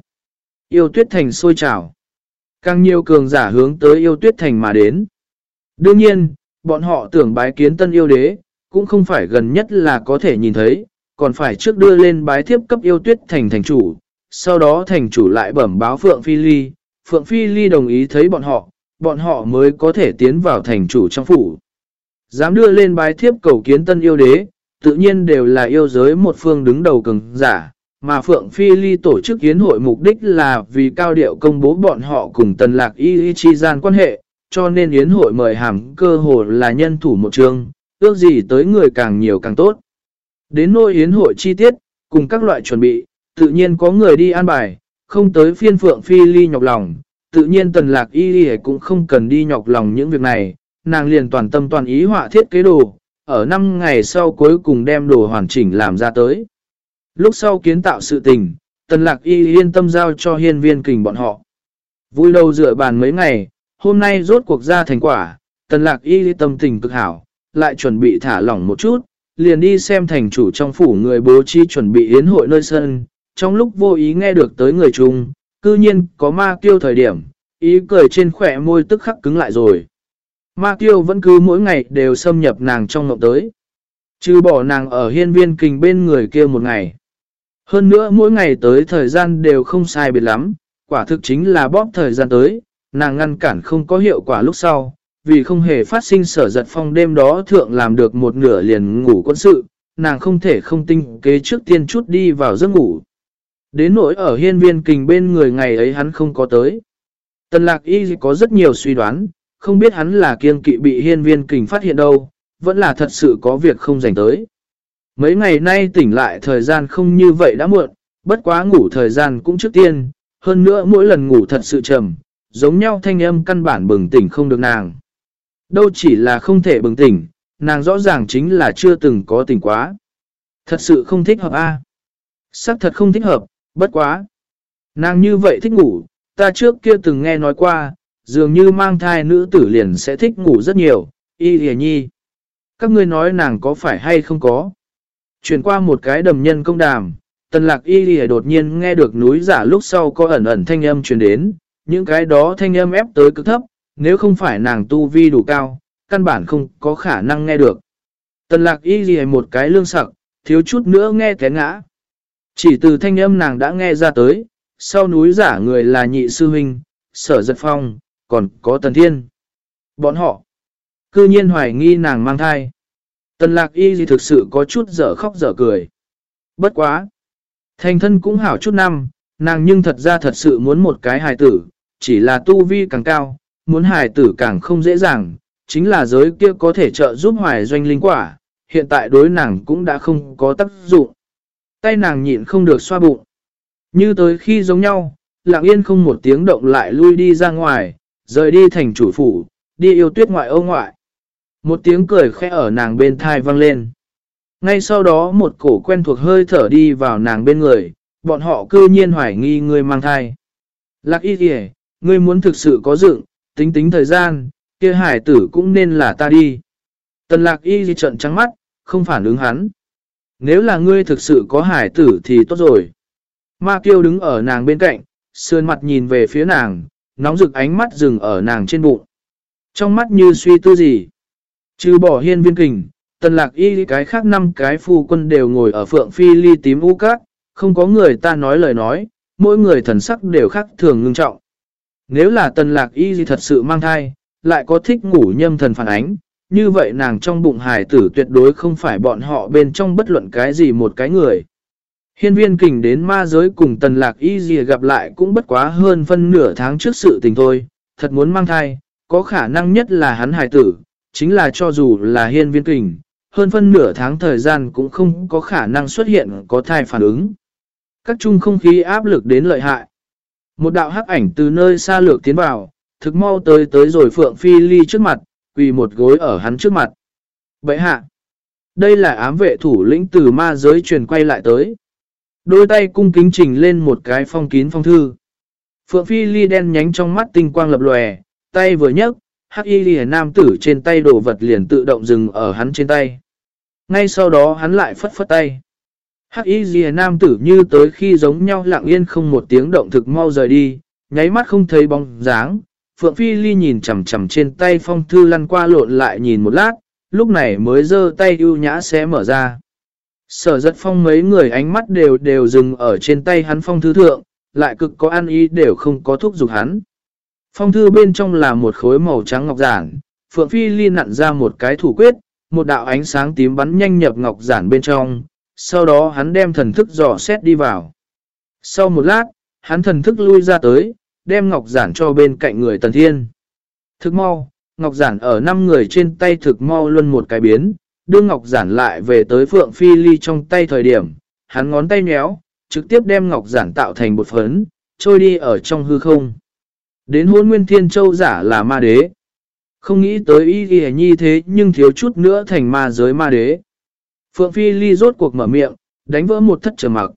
Yêu tuyết thành sôi trào. Càng nhiều cường giả hướng tới yêu tuyết thành mà đến. Đương nhiên, bọn họ tưởng bái kiến tân yêu đế, cũng không phải gần nhất là có thể nhìn thấy, còn phải trước đưa lên bái thiếp cấp yêu tuyết thành thành chủ. Sau đó thành chủ lại bẩm báo Phượng Phi Ly, Phượng Phi Ly đồng ý thấy bọn họ, bọn họ mới có thể tiến vào thành chủ trong phủ. Dám đưa lên bái thiếp cầu kiến tân yêu đế, tự nhiên đều là yêu giới một phương đứng đầu cường giả, mà Phượng Phi Ly tổ chức kiến hội mục đích là vì cao điệu công bố bọn họ cùng tần lạc y y chi gian quan hệ, cho nên yến hội mời hàm cơ hồ là nhân thủ một trường, ước gì tới người càng nhiều càng tốt. Đến nôi yến hội chi tiết, cùng các loại chuẩn bị, tự nhiên có người đi an bài, không tới phiên phượng phi ly nhọc lòng, tự nhiên tần lạc y y cũng không cần đi nhọc lòng những việc này, nàng liền toàn tâm toàn ý họa thiết kế đồ, ở 5 ngày sau cuối cùng đem đồ hoàn chỉnh làm ra tới. Lúc sau kiến tạo sự tình, tần lạc y yên tâm giao cho hiên viên kình bọn họ. Vui đầu dựa bàn mấy ngày, hôm nay rốt cuộc ra thành quả, tần lạc y tâm tình cực hảo, lại chuẩn bị thả lỏng một chút, liền đi xem thành chủ trong phủ người bố trí chuẩn bị yến hội nơi sân, trong lúc vô ý nghe được tới người chung, cư nhiên có ma tiêu thời điểm, ý cười trên khỏe môi tức khắc cứng lại rồi. Ma kiêu vẫn cứ mỗi ngày đều xâm nhập nàng trong ngộng tới. Trừ bỏ nàng ở hiên viên kình bên người kia một ngày. Hơn nữa mỗi ngày tới thời gian đều không sai biệt lắm, quả thực chính là bóp thời gian tới, nàng ngăn cản không có hiệu quả lúc sau, vì không hề phát sinh sở giật phong đêm đó thượng làm được một nửa liền ngủ quân sự, nàng không thể không tinh kế trước tiên chút đi vào giấc ngủ. Đến nỗi ở hiên viên kình bên người ngày ấy hắn không có tới. Tần lạc y có rất nhiều suy đoán, không biết hắn là kiên kỵ bị hiên viên kình phát hiện đâu, vẫn là thật sự có việc không dành tới. Mấy ngày nay tỉnh lại thời gian không như vậy đã muộn, bất quá ngủ thời gian cũng trước tiên, hơn nữa mỗi lần ngủ thật sự trầm, giống nhau thanh âm căn bản bừng tỉnh không được nàng. Đâu chỉ là không thể bừng tỉnh, nàng rõ ràng chính là chưa từng có tỉnh quá. Thật sự không thích hợp a à? Sắc thật không thích hợp, bất quá. Nàng như vậy thích ngủ, ta trước kia từng nghe nói qua, dường như mang thai nữ tử liền sẽ thích ngủ rất nhiều, y hề nhi. Các ngươi nói nàng có phải hay không có? Chuyển qua một cái đầm nhân công đàm, tần lạc y hề đột nhiên nghe được núi giả lúc sau có ẩn ẩn thanh âm truyền đến, những cái đó thanh âm ép tới cực thấp, nếu không phải nàng tu vi đủ cao, căn bản không có khả năng nghe được. Tần lạc y hề một cái lương sặc, thiếu chút nữa nghe té ngã. Chỉ từ thanh âm nàng đã nghe ra tới, sau núi giả người là nhị sư huynh, sở giật phong, còn có tần thiên. Bọn họ, cư nhiên hoài nghi nàng mang thai. Tần lạc y gì thực sự có chút dở khóc dở cười. Bất quá. Thành thân cũng hảo chút năm, nàng nhưng thật ra thật sự muốn một cái hài tử, chỉ là tu vi càng cao, muốn hài tử càng không dễ dàng, chính là giới kia có thể trợ giúp hoài doanh linh quả, hiện tại đối nàng cũng đã không có tác dụng. Tay nàng nhịn không được xoa bụng. Như tới khi giống nhau, lạng yên không một tiếng động lại lui đi ra ngoài, rời đi thành chủ phủ, đi yêu tuyết ngoại ô ngoại. Một tiếng cười khẽ ở nàng bên thai vang lên. Ngay sau đó một cổ quen thuộc hơi thở đi vào nàng bên người, bọn họ cư nhiên hoài nghi người mang thai. Lạc y kìa, ngươi muốn thực sự có dựng, tính tính thời gian, kia hải tử cũng nên là ta đi. Tần lạc y di trận trắng mắt, không phản ứng hắn. Nếu là ngươi thực sự có hải tử thì tốt rồi. Ma kiêu đứng ở nàng bên cạnh, sườn mặt nhìn về phía nàng, nóng rực ánh mắt dừng ở nàng trên bụng. Trong mắt như suy tư gì. Trừ bỏ hiên viên kình, tần lạc y cái khác năm cái phu quân đều ngồi ở phượng phi ly tím u cát, không có người ta nói lời nói, mỗi người thần sắc đều khác thường ngưng trọng. Nếu là tần lạc y thật sự mang thai, lại có thích ngủ nhâm thần phản ánh, như vậy nàng trong bụng hài tử tuyệt đối không phải bọn họ bên trong bất luận cái gì một cái người. Hiên viên kình đến ma giới cùng tần lạc y gì gặp lại cũng bất quá hơn phân nửa tháng trước sự tình thôi, thật muốn mang thai, có khả năng nhất là hắn hài tử, chính là cho dù là hiên viên kình, hơn phân nửa tháng thời gian cũng không có khả năng xuất hiện có thai phản ứng. Các chung không khí áp lực đến lợi hại. Một đạo hắc ảnh từ nơi xa lược tiến vào, thực mau tới tới rồi Phượng Phi Ly trước mặt, quỳ một gối ở hắn trước mặt. Vậy hạ! Đây là ám vệ thủ lĩnh từ ma giới truyền quay lại tới. Đôi tay cung kính trình lên một cái phong kín phong thư. Phượng Phi Ly đen nhánh trong mắt tinh quang lập lòe, tay vừa nhấc, hắc y lìa nam tử trên tay đổ vật liền tự động dừng ở hắn trên tay. Ngay sau đó hắn lại phất phất tay. Hắc y lìa nam tử như tới khi giống nhau lặng yên không một tiếng động thực mau rời đi, nháy mắt không thấy bóng dáng. Phượng Phi Ly nhìn chầm chầm trên tay phong thư lăn qua lộn lại nhìn một lát, lúc này mới giơ tay ưu nhã sẽ mở ra. Sở giật phong mấy người ánh mắt đều đều dừng ở trên tay hắn phong thư thượng, lại cực có ăn ý đều không có thúc giục hắn. Phong thư bên trong là một khối màu trắng ngọc giản, Phượng Phi Ly nặn ra một cái thủ quyết, một đạo ánh sáng tím bắn nhanh nhập ngọc giản bên trong, sau đó hắn đem thần thức dò xét đi vào. Sau một lát, hắn thần thức lui ra tới, đem ngọc giản cho bên cạnh người tần thiên. Thực mau, ngọc giản ở năm người trên tay thực mau luôn một cái biến, đưa ngọc giản lại về tới phượng phi ly trong tay thời điểm, hắn ngón tay nhéo, trực tiếp đem ngọc giản tạo thành bột phấn, trôi đi ở trong hư không. Đến hôn nguyên thiên châu giả là ma đế. Không nghĩ tới y ghi nhi thế nhưng thiếu chút nữa thành ma giới ma đế. Phượng Phi Ly rốt cuộc mở miệng, đánh vỡ một thất trở mặc.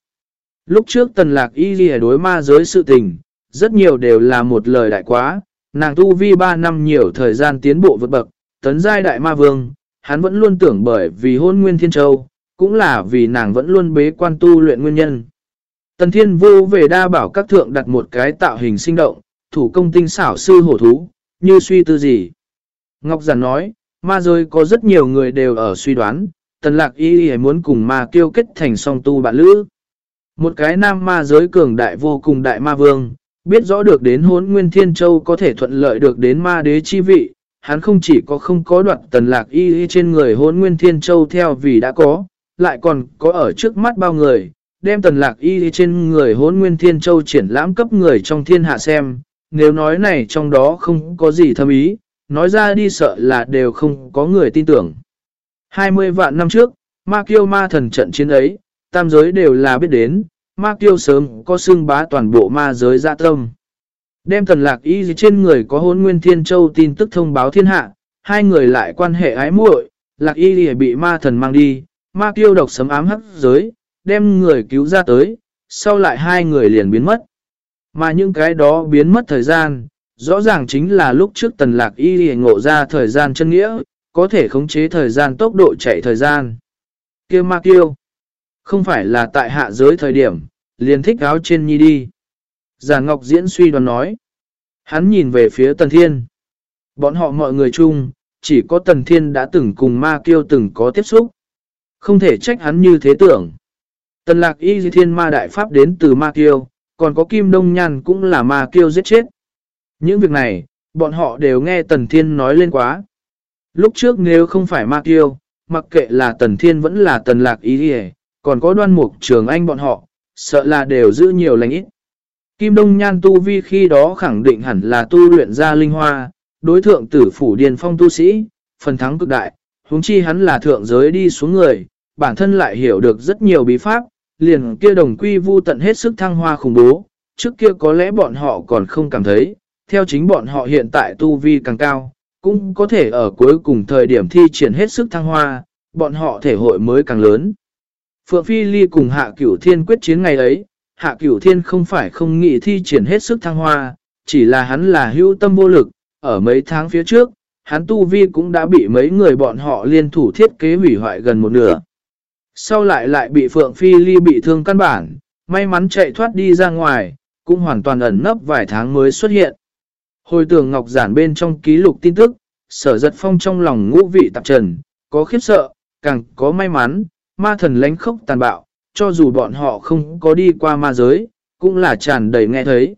Lúc trước tần lạc y ghi đối ma giới sự tình, rất nhiều đều là một lời đại quá, nàng tu vi 3 năm nhiều thời gian tiến bộ vượt bậc, tấn giai đại ma vương, hắn vẫn luôn tưởng bởi vì hôn nguyên thiên châu, cũng là vì nàng vẫn luôn bế quan tu luyện nguyên nhân. Tần thiên vô về đa bảo các thượng đặt một cái tạo hình sinh động, thủ công tinh xảo sư hổ thú, như suy tư gì. Ngọc Giản nói, ma giới có rất nhiều người đều ở suy đoán, tần lạc y y muốn cùng ma kiêu kết thành song tu bạn lữ. Một cái nam ma giới cường đại vô cùng đại ma vương, biết rõ được đến hốn nguyên thiên châu có thể thuận lợi được đến ma đế chi vị, hắn không chỉ có không có đoạn tần lạc y y trên người hôn nguyên thiên châu theo vì đã có, lại còn có ở trước mắt bao người, đem tần lạc y y trên người hôn nguyên thiên châu triển lãm cấp người trong thiên hạ xem, nếu nói này trong đó không có gì thâm ý, nói ra đi sợ là đều không có người tin tưởng. 20 vạn năm trước, ma kiêu ma thần trận chiến ấy, tam giới đều là biết đến, ma kiêu sớm có xưng bá toàn bộ ma giới dạ tâm. Đem tần lạc y trên người có hôn nguyên thiên châu tin tức thông báo thiên hạ, hai người lại quan hệ ái muội lạc y bị ma thần mang đi, ma tiêu độc sấm ám hắc giới, đem người cứu ra tới, sau lại hai người liền biến mất. Mà những cái đó biến mất thời gian, rõ ràng chính là lúc trước tần lạc y ngộ ra thời gian chân nghĩa, có thể khống chế thời gian tốc độ chạy thời gian. kia ma tiêu không phải là tại hạ giới thời điểm, liền thích áo trên nhi đi. Già Ngọc Diễn suy đoán nói. Hắn nhìn về phía Tần Thiên. Bọn họ mọi người chung, chỉ có Tần Thiên đã từng cùng ma kiêu từng có tiếp xúc. Không thể trách hắn như thế tưởng. Tần lạc y di thiên ma đại pháp đến từ ma kiêu, còn có kim đông nhan cũng là ma kiêu giết chết. Những việc này, bọn họ đều nghe Tần Thiên nói lên quá. Lúc trước nếu không phải ma kiêu, mặc kệ là Tần Thiên vẫn là Tần lạc y di còn có đoan mục trường anh bọn họ, sợ là đều giữ nhiều lành ít. Kim Đông Nhan Tu Vi khi đó khẳng định hẳn là tu luyện ra linh hoa, đối thượng tử phủ điền phong tu sĩ, phần thắng cực đại, huống chi hắn là thượng giới đi xuống người, bản thân lại hiểu được rất nhiều bí pháp, liền kia đồng quy vu tận hết sức thăng hoa khủng bố, trước kia có lẽ bọn họ còn không cảm thấy, theo chính bọn họ hiện tại tu vi càng cao, cũng có thể ở cuối cùng thời điểm thi triển hết sức thăng hoa, bọn họ thể hội mới càng lớn. Phượng Phi Ly cùng Hạ Cửu Thiên quyết chiến ngày ấy, Hạ Cửu Thiên không phải không nghĩ thi triển hết sức thăng hoa, chỉ là hắn là hữu tâm vô lực, ở mấy tháng phía trước, hắn tu vi cũng đã bị mấy người bọn họ liên thủ thiết kế hủy hoại gần một nửa. Sau lại lại bị Phượng Phi Ly bị thương căn bản, may mắn chạy thoát đi ra ngoài, cũng hoàn toàn ẩn nấp vài tháng mới xuất hiện. Hồi tưởng Ngọc Giản bên trong ký lục tin tức, sở giật phong trong lòng ngũ vị tạp trần, có khiếp sợ, càng có may mắn, ma thần lánh khốc tàn bạo, cho dù bọn họ không có đi qua ma giới, cũng là tràn đầy nghe thấy.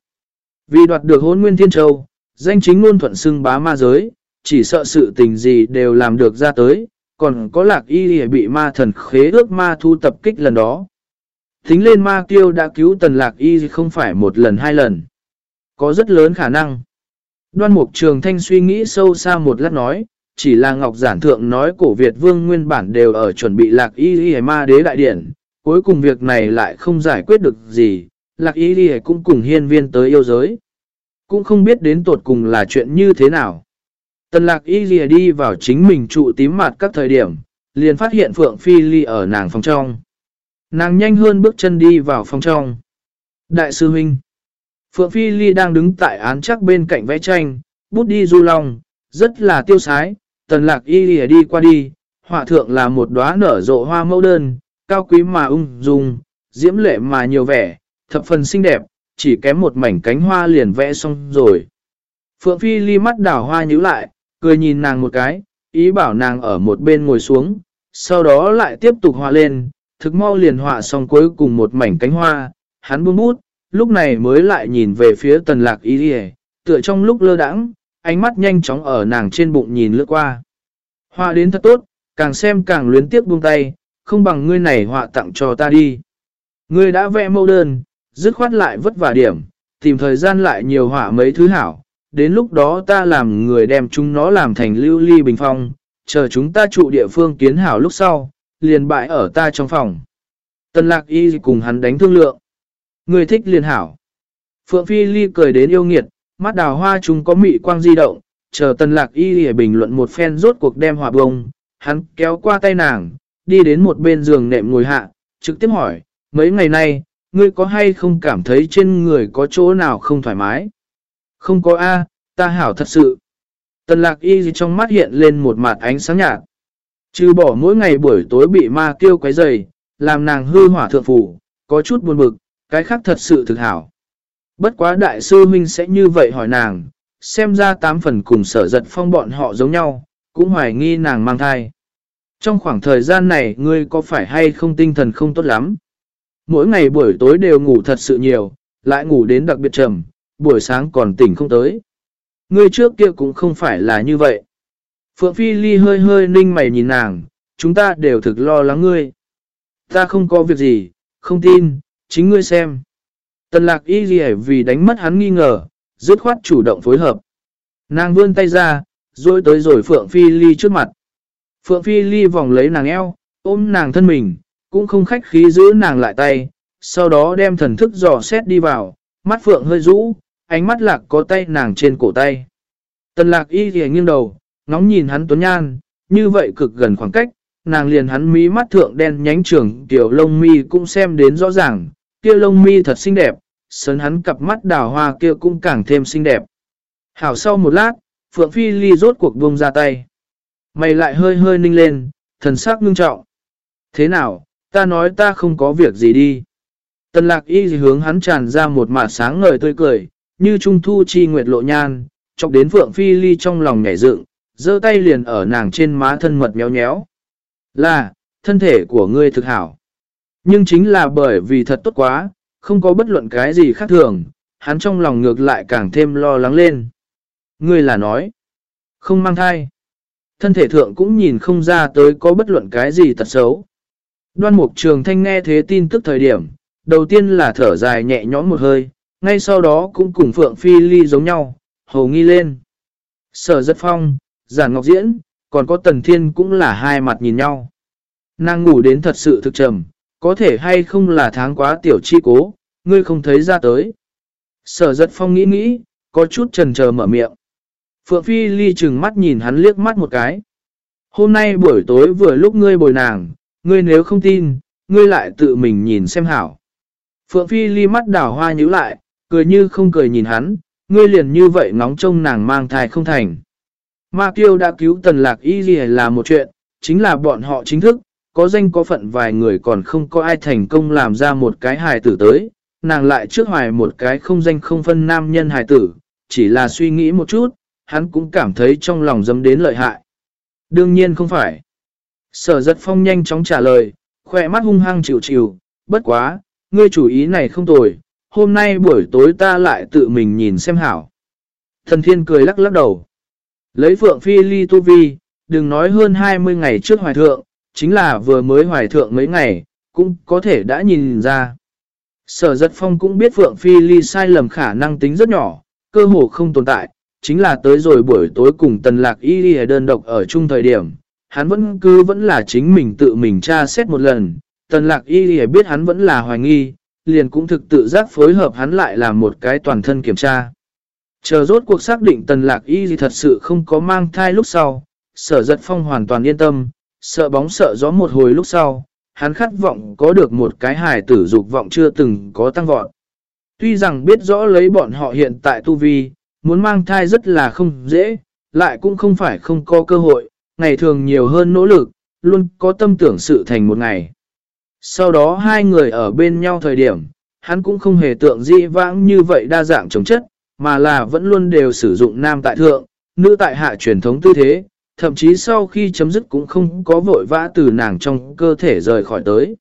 Vì đoạt được hôn nguyên thiên châu, danh chính luôn thuận xưng bá ma giới, chỉ sợ sự tình gì đều làm được ra tới, còn có lạc y bị ma thần khế ước ma thu tập kích lần đó. Tính lên ma kiêu đã cứu tần lạc y không phải một lần hai lần. Có rất lớn khả năng. Đoan mục trường thanh suy nghĩ sâu xa một lát nói, chỉ là Ngọc Giản Thượng nói cổ Việt Vương nguyên bản đều ở chuẩn bị lạc y y ma đế đại điển, cuối cùng việc này lại không giải quyết được gì, lạc y đi cũng cùng hiên viên tới yêu giới. Cũng không biết đến tột cùng là chuyện như thế nào. Tần lạc y lìa đi vào chính mình trụ tím mặt các thời điểm, liền phát hiện Phượng Phi Ly ở nàng phòng trong. Nàng nhanh hơn bước chân đi vào phòng trong. Đại sư huynh Phượng Phi Ly đang đứng tại án chắc bên cạnh vẽ tranh, bút đi du lòng, rất là tiêu sái, tần lạc y lìa đi qua đi, họa thượng là một đóa nở rộ hoa mẫu đơn, cao quý mà ung dung, diễm lệ mà nhiều vẻ, thập phần xinh đẹp, chỉ kém một mảnh cánh hoa liền vẽ xong rồi. Phượng Phi ly mắt đảo hoa nhíu lại, cười nhìn nàng một cái, ý bảo nàng ở một bên ngồi xuống, sau đó lại tiếp tục họa lên, thực mau liền họa xong cuối cùng một mảnh cánh hoa, hắn buông bút, lúc này mới lại nhìn về phía tần lạc ý đi tựa trong lúc lơ đãng ánh mắt nhanh chóng ở nàng trên bụng nhìn lướt qua. Họa đến thật tốt, càng xem càng luyến tiếc buông tay, không bằng ngươi này họa tặng cho ta đi. Ngươi đã vẽ mẫu đơn, dứt khoát lại vất vả điểm, tìm thời gian lại nhiều họa mấy thứ hảo. Đến lúc đó ta làm người đem chúng nó làm thành lưu ly bình phong, chờ chúng ta trụ địa phương kiến hảo lúc sau, liền bại ở ta trong phòng. Tân lạc y cùng hắn đánh thương lượng. Người thích liền hảo. Phượng Phi Ly cười đến yêu nghiệt, mắt đào hoa chúng có mị quang di động, chờ tần lạc y để bình luận một phen rốt cuộc đem hòa bông, hắn kéo qua tay nàng, đi đến một bên giường nệm ngồi hạ, trực tiếp hỏi, mấy ngày nay, ngươi có hay không cảm thấy trên người có chỗ nào không thoải mái? Không có A, ta hảo thật sự. Tần lạc y trong mắt hiện lên một mặt ánh sáng nhạt. Trừ bỏ mỗi ngày buổi tối bị ma kêu quấy dày, làm nàng hư hỏa thượng phủ, có chút buồn bực, cái khác thật sự thực hảo. Bất quá đại sư huynh sẽ như vậy hỏi nàng, xem ra tám phần cùng sở giật phong bọn họ giống nhau, cũng hoài nghi nàng mang thai. Trong khoảng thời gian này ngươi có phải hay không tinh thần không tốt lắm? Mỗi ngày buổi tối đều ngủ thật sự nhiều, lại ngủ đến đặc biệt trầm, buổi sáng còn tỉnh không tới. Ngươi trước kia cũng không phải là như vậy. Phượng Phi Ly hơi hơi ninh mày nhìn nàng, chúng ta đều thực lo lắng ngươi. Ta không có việc gì, không tin, chính ngươi xem. Tần lạc y gì vì đánh mất hắn nghi ngờ, dứt khoát chủ động phối hợp. Nàng vươn tay ra, rồi tới rồi Phượng Phi Ly trước mặt. Phượng Phi Ly vòng lấy nàng eo, ôm nàng thân mình, cũng không khách khí giữ nàng lại tay, sau đó đem thần thức dò xét đi vào, mắt Phượng hơi rũ, ánh mắt lạc có tay nàng trên cổ tay. Tần lạc y thì nghiêng đầu, ngóng nhìn hắn tuấn nhan, như vậy cực gần khoảng cách, nàng liền hắn mí mắt thượng đen nhánh trường tiểu lông mi cũng xem đến rõ ràng, kia lông mi thật xinh đẹp, sớn hắn cặp mắt đào hoa kia cũng càng thêm xinh đẹp. Hảo sau một lát, Phượng Phi Ly rốt cuộc buông ra tay. Mày lại hơi hơi ninh lên, thần sắc ngưng trọng. Thế nào, ta nói ta không có việc gì đi. Tần lạc y hướng hắn tràn ra một mả sáng ngời tươi cười, như trung thu chi nguyệt lộ nhan, chọc đến Phượng Phi Ly trong lòng nhảy dựng, giơ tay liền ở nàng trên má thân mật méo nhéo. Là, thân thể của ngươi thực hảo. Nhưng chính là bởi vì thật tốt quá, không có bất luận cái gì khác thường, hắn trong lòng ngược lại càng thêm lo lắng lên. Ngươi là nói, không mang thai. Thân thể thượng cũng nhìn không ra tới có bất luận cái gì tật xấu. Đoan mục trường thanh nghe thế tin tức thời điểm, đầu tiên là thở dài nhẹ nhõm một hơi, ngay sau đó cũng cùng Phượng Phi Ly giống nhau, hầu nghi lên. Sở Giật phong, giản ngọc diễn, còn có tần thiên cũng là hai mặt nhìn nhau. Nàng ngủ đến thật sự thực trầm, có thể hay không là tháng quá tiểu chi cố, ngươi không thấy ra tới. Sở giật phong nghĩ nghĩ, có chút trần chờ mở miệng. Phượng Phi Ly chừng mắt nhìn hắn liếc mắt một cái. Hôm nay buổi tối vừa lúc ngươi bồi nàng, ngươi nếu không tin, ngươi lại tự mình nhìn xem hảo. Phượng Phi Ly mắt đảo hoa nhíu lại, cười như không cười nhìn hắn, ngươi liền như vậy ngóng trông nàng mang thai không thành. Ma Kiêu đã cứu tần lạc y gì là một chuyện, chính là bọn họ chính thức, có danh có phận vài người còn không có ai thành công làm ra một cái hài tử tới, nàng lại trước hoài một cái không danh không phân nam nhân hài tử, chỉ là suy nghĩ một chút, hắn cũng cảm thấy trong lòng dâm đến lợi hại. Đương nhiên không phải. Sở giật phong nhanh chóng trả lời, khỏe mắt hung hăng chịu chịu, bất quá, ngươi chủ ý này không tồi, hôm nay buổi tối ta lại tự mình nhìn xem hảo. Thần thiên cười lắc lắc đầu. Lấy phượng phi ly tu vi, đừng nói hơn 20 ngày trước hoài thượng, chính là vừa mới hoài thượng mấy ngày, cũng có thể đã nhìn ra. Sở giật phong cũng biết Phượng Phi Ly sai lầm khả năng tính rất nhỏ, cơ hồ không tồn tại, chính là tới rồi buổi tối cùng tần lạc y đi đơn độc ở chung thời điểm, hắn vẫn cứ vẫn là chính mình tự mình tra xét một lần, tần lạc y đi biết hắn vẫn là hoài nghi, liền cũng thực tự giác phối hợp hắn lại làm một cái toàn thân kiểm tra. Chờ rốt cuộc xác định tần lạc y gì thật sự không có mang thai lúc sau, sở giật phong hoàn toàn yên tâm, sợ bóng sợ gió một hồi lúc sau, hắn khát vọng có được một cái hài tử dục vọng chưa từng có tăng vọt. Tuy rằng biết rõ lấy bọn họ hiện tại tu vi, muốn mang thai rất là không dễ, lại cũng không phải không có cơ hội, ngày thường nhiều hơn nỗ lực, luôn có tâm tưởng sự thành một ngày. Sau đó hai người ở bên nhau thời điểm, hắn cũng không hề tượng di vãng như vậy đa dạng chống chất, mà là vẫn luôn đều sử dụng nam tại thượng, nữ tại hạ truyền thống tư thế, thậm chí sau khi chấm dứt cũng không có vội vã từ nàng trong cơ thể rời khỏi tới.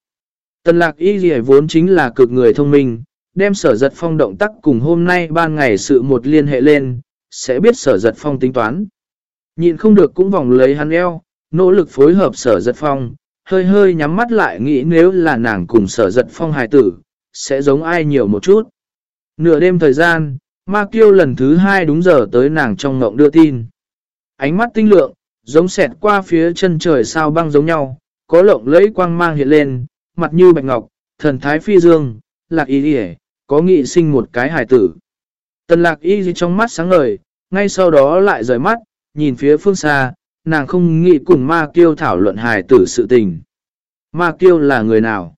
Tần lạc y gì vốn chính là cực người thông minh, đem sở giật phong động tác cùng hôm nay ban ngày sự một liên hệ lên, sẽ biết sở giật phong tính toán. Nhịn không được cũng vòng lấy hắn eo, nỗ lực phối hợp sở giật phong, hơi hơi nhắm mắt lại nghĩ nếu là nàng cùng sở giật phong hài tử, sẽ giống ai nhiều một chút. Nửa đêm thời gian, Ma Kiêu lần thứ hai đúng giờ tới nàng trong ngộng đưa tin. Ánh mắt tinh lượng, giống xẹt qua phía chân trời sao băng giống nhau, có lộng lẫy quang mang hiện lên, mặt như bạch ngọc, thần thái phi dương, lạc ý đi có nghị sinh một cái hài tử. Tần lạc y trong mắt sáng ngời, ngay sau đó lại rời mắt, nhìn phía phương xa, nàng không nghĩ cùng ma kiêu thảo luận hài tử sự tình. Ma kiêu là người nào?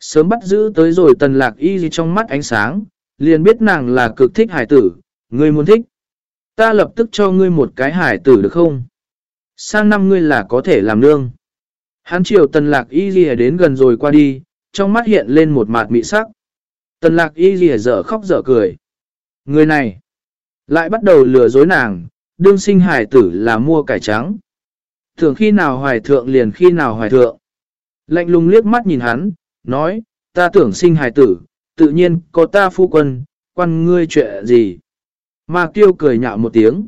Sớm bắt giữ tới rồi tần lạc y trong mắt ánh sáng, liền biết nàng là cực thích hài tử, người muốn thích. Ta lập tức cho ngươi một cái hài tử được không? Sang năm ngươi là có thể làm nương. Hán triều tần lạc y ghi đến gần rồi qua đi, trong mắt hiện lên một mạt mị sắc. Tần lạc y ghi dở khóc dở cười. Người này, lại bắt đầu lừa dối nàng, đương sinh hải tử là mua cải trắng. Thường khi nào hoài thượng liền khi nào hoài thượng. Lạnh lùng liếc mắt nhìn hắn, nói, ta tưởng sinh hài tử, tự nhiên có ta phu quân, quan ngươi chuyện gì. Ma kiêu cười nhạo một tiếng.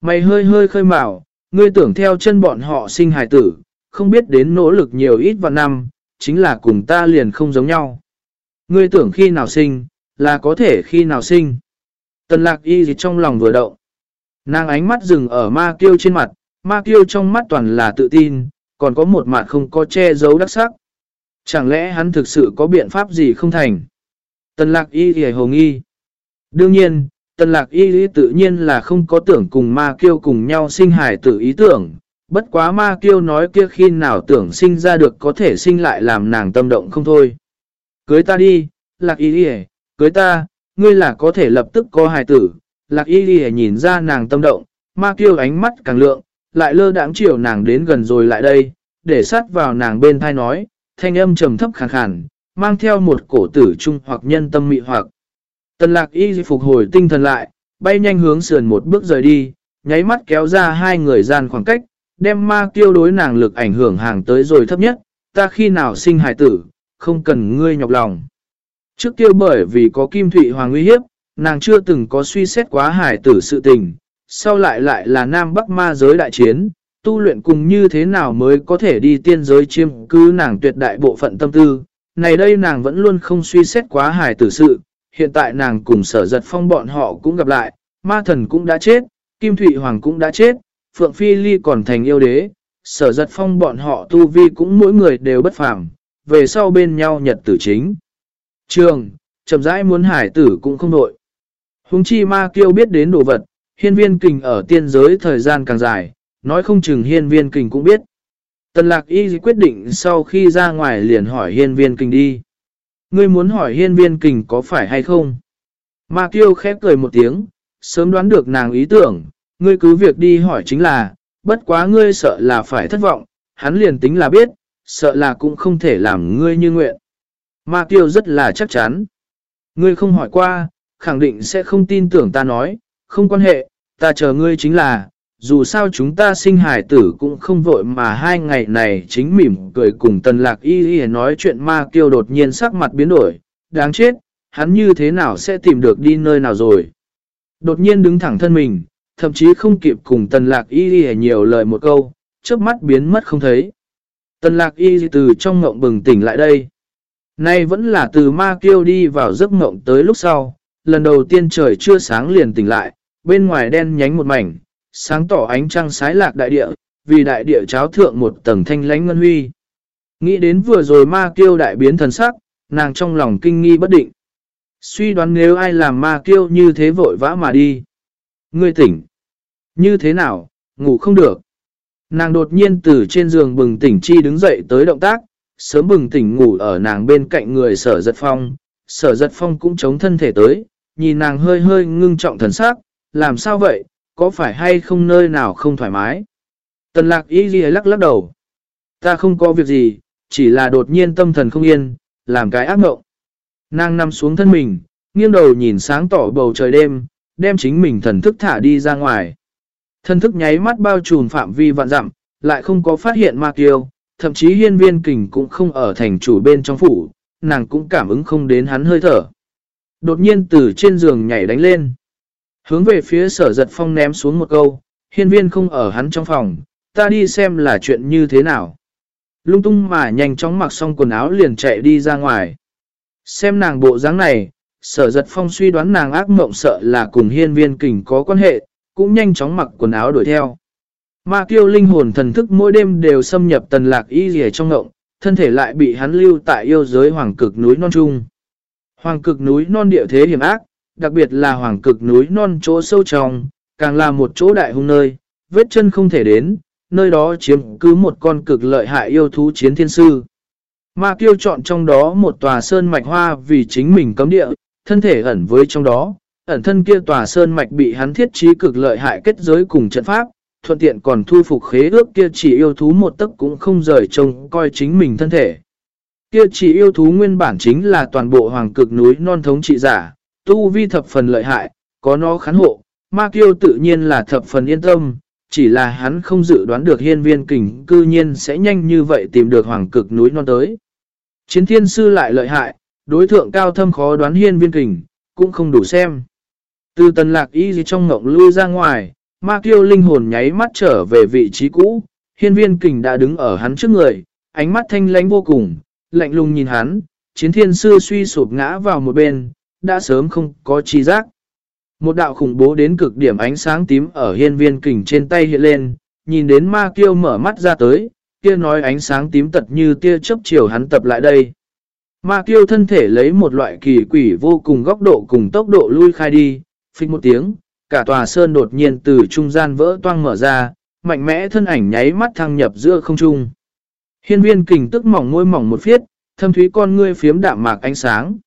Mày hơi hơi khơi mào, ngươi tưởng theo chân bọn họ sinh hài tử, không biết đến nỗ lực nhiều ít vào năm, chính là cùng ta liền không giống nhau. Ngươi tưởng khi nào sinh, là có thể khi nào sinh. Tần lạc y gì trong lòng vừa động. Nàng ánh mắt dừng ở ma kiêu trên mặt, ma kiêu trong mắt toàn là tự tin, còn có một mặt không có che giấu đắc sắc. Chẳng lẽ hắn thực sự có biện pháp gì không thành? Tần lạc y gì hồ nghi. Đương nhiên, tần lạc y gì tự nhiên là không có tưởng cùng ma kiêu cùng nhau sinh hải tử ý tưởng. Bất quá ma kiêu nói kia khi nào tưởng sinh ra được có thể sinh lại làm nàng tâm động không thôi. Cưới ta đi, lạc y đi cưới ta, ngươi là có thể lập tức có hài tử. Lạc y đi nhìn ra nàng tâm động, ma kiêu ánh mắt càng lượng, lại lơ đãng chiều nàng đến gần rồi lại đây, để sát vào nàng bên thai nói, thanh âm trầm thấp khàn khàn, mang theo một cổ tử trung hoặc nhân tâm mị hoặc. Tần lạc y phục hồi tinh thần lại, bay nhanh hướng sườn một bước rời đi, nháy mắt kéo ra hai người gian khoảng cách, đem ma tiêu đối nàng lực ảnh hưởng hàng tới rồi thấp nhất, ta khi nào sinh hài tử, không cần ngươi nhọc lòng. Trước kia bởi vì có kim thụy hoàng uy hiếp, nàng chưa từng có suy xét quá hài tử sự tình, sau lại lại là nam bắc ma giới đại chiến, tu luyện cùng như thế nào mới có thể đi tiên giới chiêm cứ nàng tuyệt đại bộ phận tâm tư. Này đây nàng vẫn luôn không suy xét quá hài tử sự, hiện tại nàng cùng sở giật phong bọn họ cũng gặp lại, ma thần cũng đã chết, Kim Thụy Hoàng cũng đã chết, Phượng Phi Ly còn thành yêu đế, sở giật phong bọn họ tu vi cũng mỗi người đều bất phàm, về sau bên nhau nhật tử chính. Trường, chậm rãi muốn hải tử cũng không đội. Hùng chi ma kiêu biết đến đồ vật, hiên viên kình ở tiên giới thời gian càng dài, nói không chừng hiên viên kình cũng biết. Tần lạc y quyết định sau khi ra ngoài liền hỏi hiên viên kình đi. Ngươi muốn hỏi hiên viên kình có phải hay không? Ma kiêu khép cười một tiếng, sớm đoán được nàng ý tưởng, ngươi cứ việc đi hỏi chính là, bất quá ngươi sợ là phải thất vọng, hắn liền tính là biết, sợ là cũng không thể làm ngươi như nguyện. Ma tiêu rất là chắc chắn. Ngươi không hỏi qua, khẳng định sẽ không tin tưởng ta nói, không quan hệ, ta chờ ngươi chính là, dù sao chúng ta sinh hài tử cũng không vội mà hai ngày này chính mỉm cười cùng tần lạc y y nói chuyện ma kiêu đột nhiên sắc mặt biến đổi, đáng chết, hắn như thế nào sẽ tìm được đi nơi nào rồi. Đột nhiên đứng thẳng thân mình, thậm chí không kịp cùng tần lạc y y nhiều lời một câu, trước mắt biến mất không thấy. Tần lạc y từ trong ngộng bừng tỉnh lại đây. Nay vẫn là từ ma kiêu đi vào giấc ngộng tới lúc sau, lần đầu tiên trời chưa sáng liền tỉnh lại, bên ngoài đen nhánh một mảnh, sáng tỏ ánh trăng sái lạc đại địa, vì đại địa cháo thượng một tầng thanh lánh ngân huy. Nghĩ đến vừa rồi ma kiêu đại biến thần sắc, nàng trong lòng kinh nghi bất định. Suy đoán nếu ai làm ma kiêu như thế vội vã mà đi. Ngươi tỉnh. Như thế nào, ngủ không được. Nàng đột nhiên từ trên giường bừng tỉnh chi đứng dậy tới động tác, sớm bừng tỉnh ngủ ở nàng bên cạnh người sở giật phong. Sở giật phong cũng chống thân thể tới, nhìn nàng hơi hơi ngưng trọng thần sắc, làm sao vậy, có phải hay không nơi nào không thoải mái? Tần lạc y ghi lắc lắc đầu. Ta không có việc gì, chỉ là đột nhiên tâm thần không yên, làm cái ác mộng. Nàng nằm xuống thân mình, nghiêng đầu nhìn sáng tỏ bầu trời đêm, đem chính mình thần thức thả đi ra ngoài. Thần thức nháy mắt bao trùm phạm vi vạn dặm, lại không có phát hiện ma kiêu, thậm chí hiên viên kình cũng không ở thành chủ bên trong phủ, nàng cũng cảm ứng không đến hắn hơi thở. Đột nhiên từ trên giường nhảy đánh lên. Hướng về phía sở giật phong ném xuống một câu, hiên viên không ở hắn trong phòng, ta đi xem là chuyện như thế nào. Lung tung mà nhanh chóng mặc xong quần áo liền chạy đi ra ngoài. Xem nàng bộ dáng này, sở giật phong suy đoán nàng ác mộng sợ là cùng hiên viên kình có quan hệ, cũng nhanh chóng mặc quần áo đuổi theo. Ma kiêu linh hồn thần thức mỗi đêm đều xâm nhập tần lạc y rìa trong ngộng, thân thể lại bị hắn lưu tại yêu giới hoàng cực núi non trung. Hoàng cực núi non địa thế hiểm ác, đặc biệt là hoàng cực núi non chỗ sâu trong, càng là một chỗ đại hung nơi, vết chân không thể đến, nơi đó chiếm cứ một con cực lợi hại yêu thú chiến thiên sư. Ma kiêu chọn trong đó một tòa sơn mạch hoa vì chính mình cấm địa, thân thể ẩn với trong đó, ẩn thân kia tòa sơn mạch bị hắn thiết trí cực lợi hại kết giới cùng trận pháp, thuận tiện còn thu phục khế ước kia chỉ yêu thú một tấc cũng không rời trông coi chính mình thân thể. Kia chỉ yêu thú nguyên bản chính là toàn bộ hoàng cực núi non thống trị giả, tu vi thập phần lợi hại, có nó khán hộ, ma kiêu tự nhiên là thập phần yên tâm, chỉ là hắn không dự đoán được hiên viên kình cư nhiên sẽ nhanh như vậy tìm được hoàng cực núi non tới. Chiến thiên sư lại lợi hại, đối thượng cao thâm khó đoán hiên viên kình, cũng không đủ xem. Từ tần lạc y gì trong ngộng lui ra ngoài, ma kiêu linh hồn nháy mắt trở về vị trí cũ, hiên viên kình đã đứng ở hắn trước người, ánh mắt thanh lánh vô cùng, lạnh lùng nhìn hắn, chiến thiên sư suy sụp ngã vào một bên, đã sớm không có chi giác. Một đạo khủng bố đến cực điểm ánh sáng tím ở hiên viên kình trên tay hiện lên, nhìn đến ma kiêu mở mắt ra tới, kia nói ánh sáng tím tật như tia chớp chiều hắn tập lại đây. Ma kiêu thân thể lấy một loại kỳ quỷ vô cùng góc độ cùng tốc độ lui khai đi, phích một tiếng, cả tòa sơn đột nhiên từ trung gian vỡ toang mở ra, mạnh mẽ thân ảnh nháy mắt thăng nhập giữa không trung. Hiên viên kình tức mỏng môi mỏng một phiết, thâm thúy con ngươi phiếm đạm mạc ánh sáng.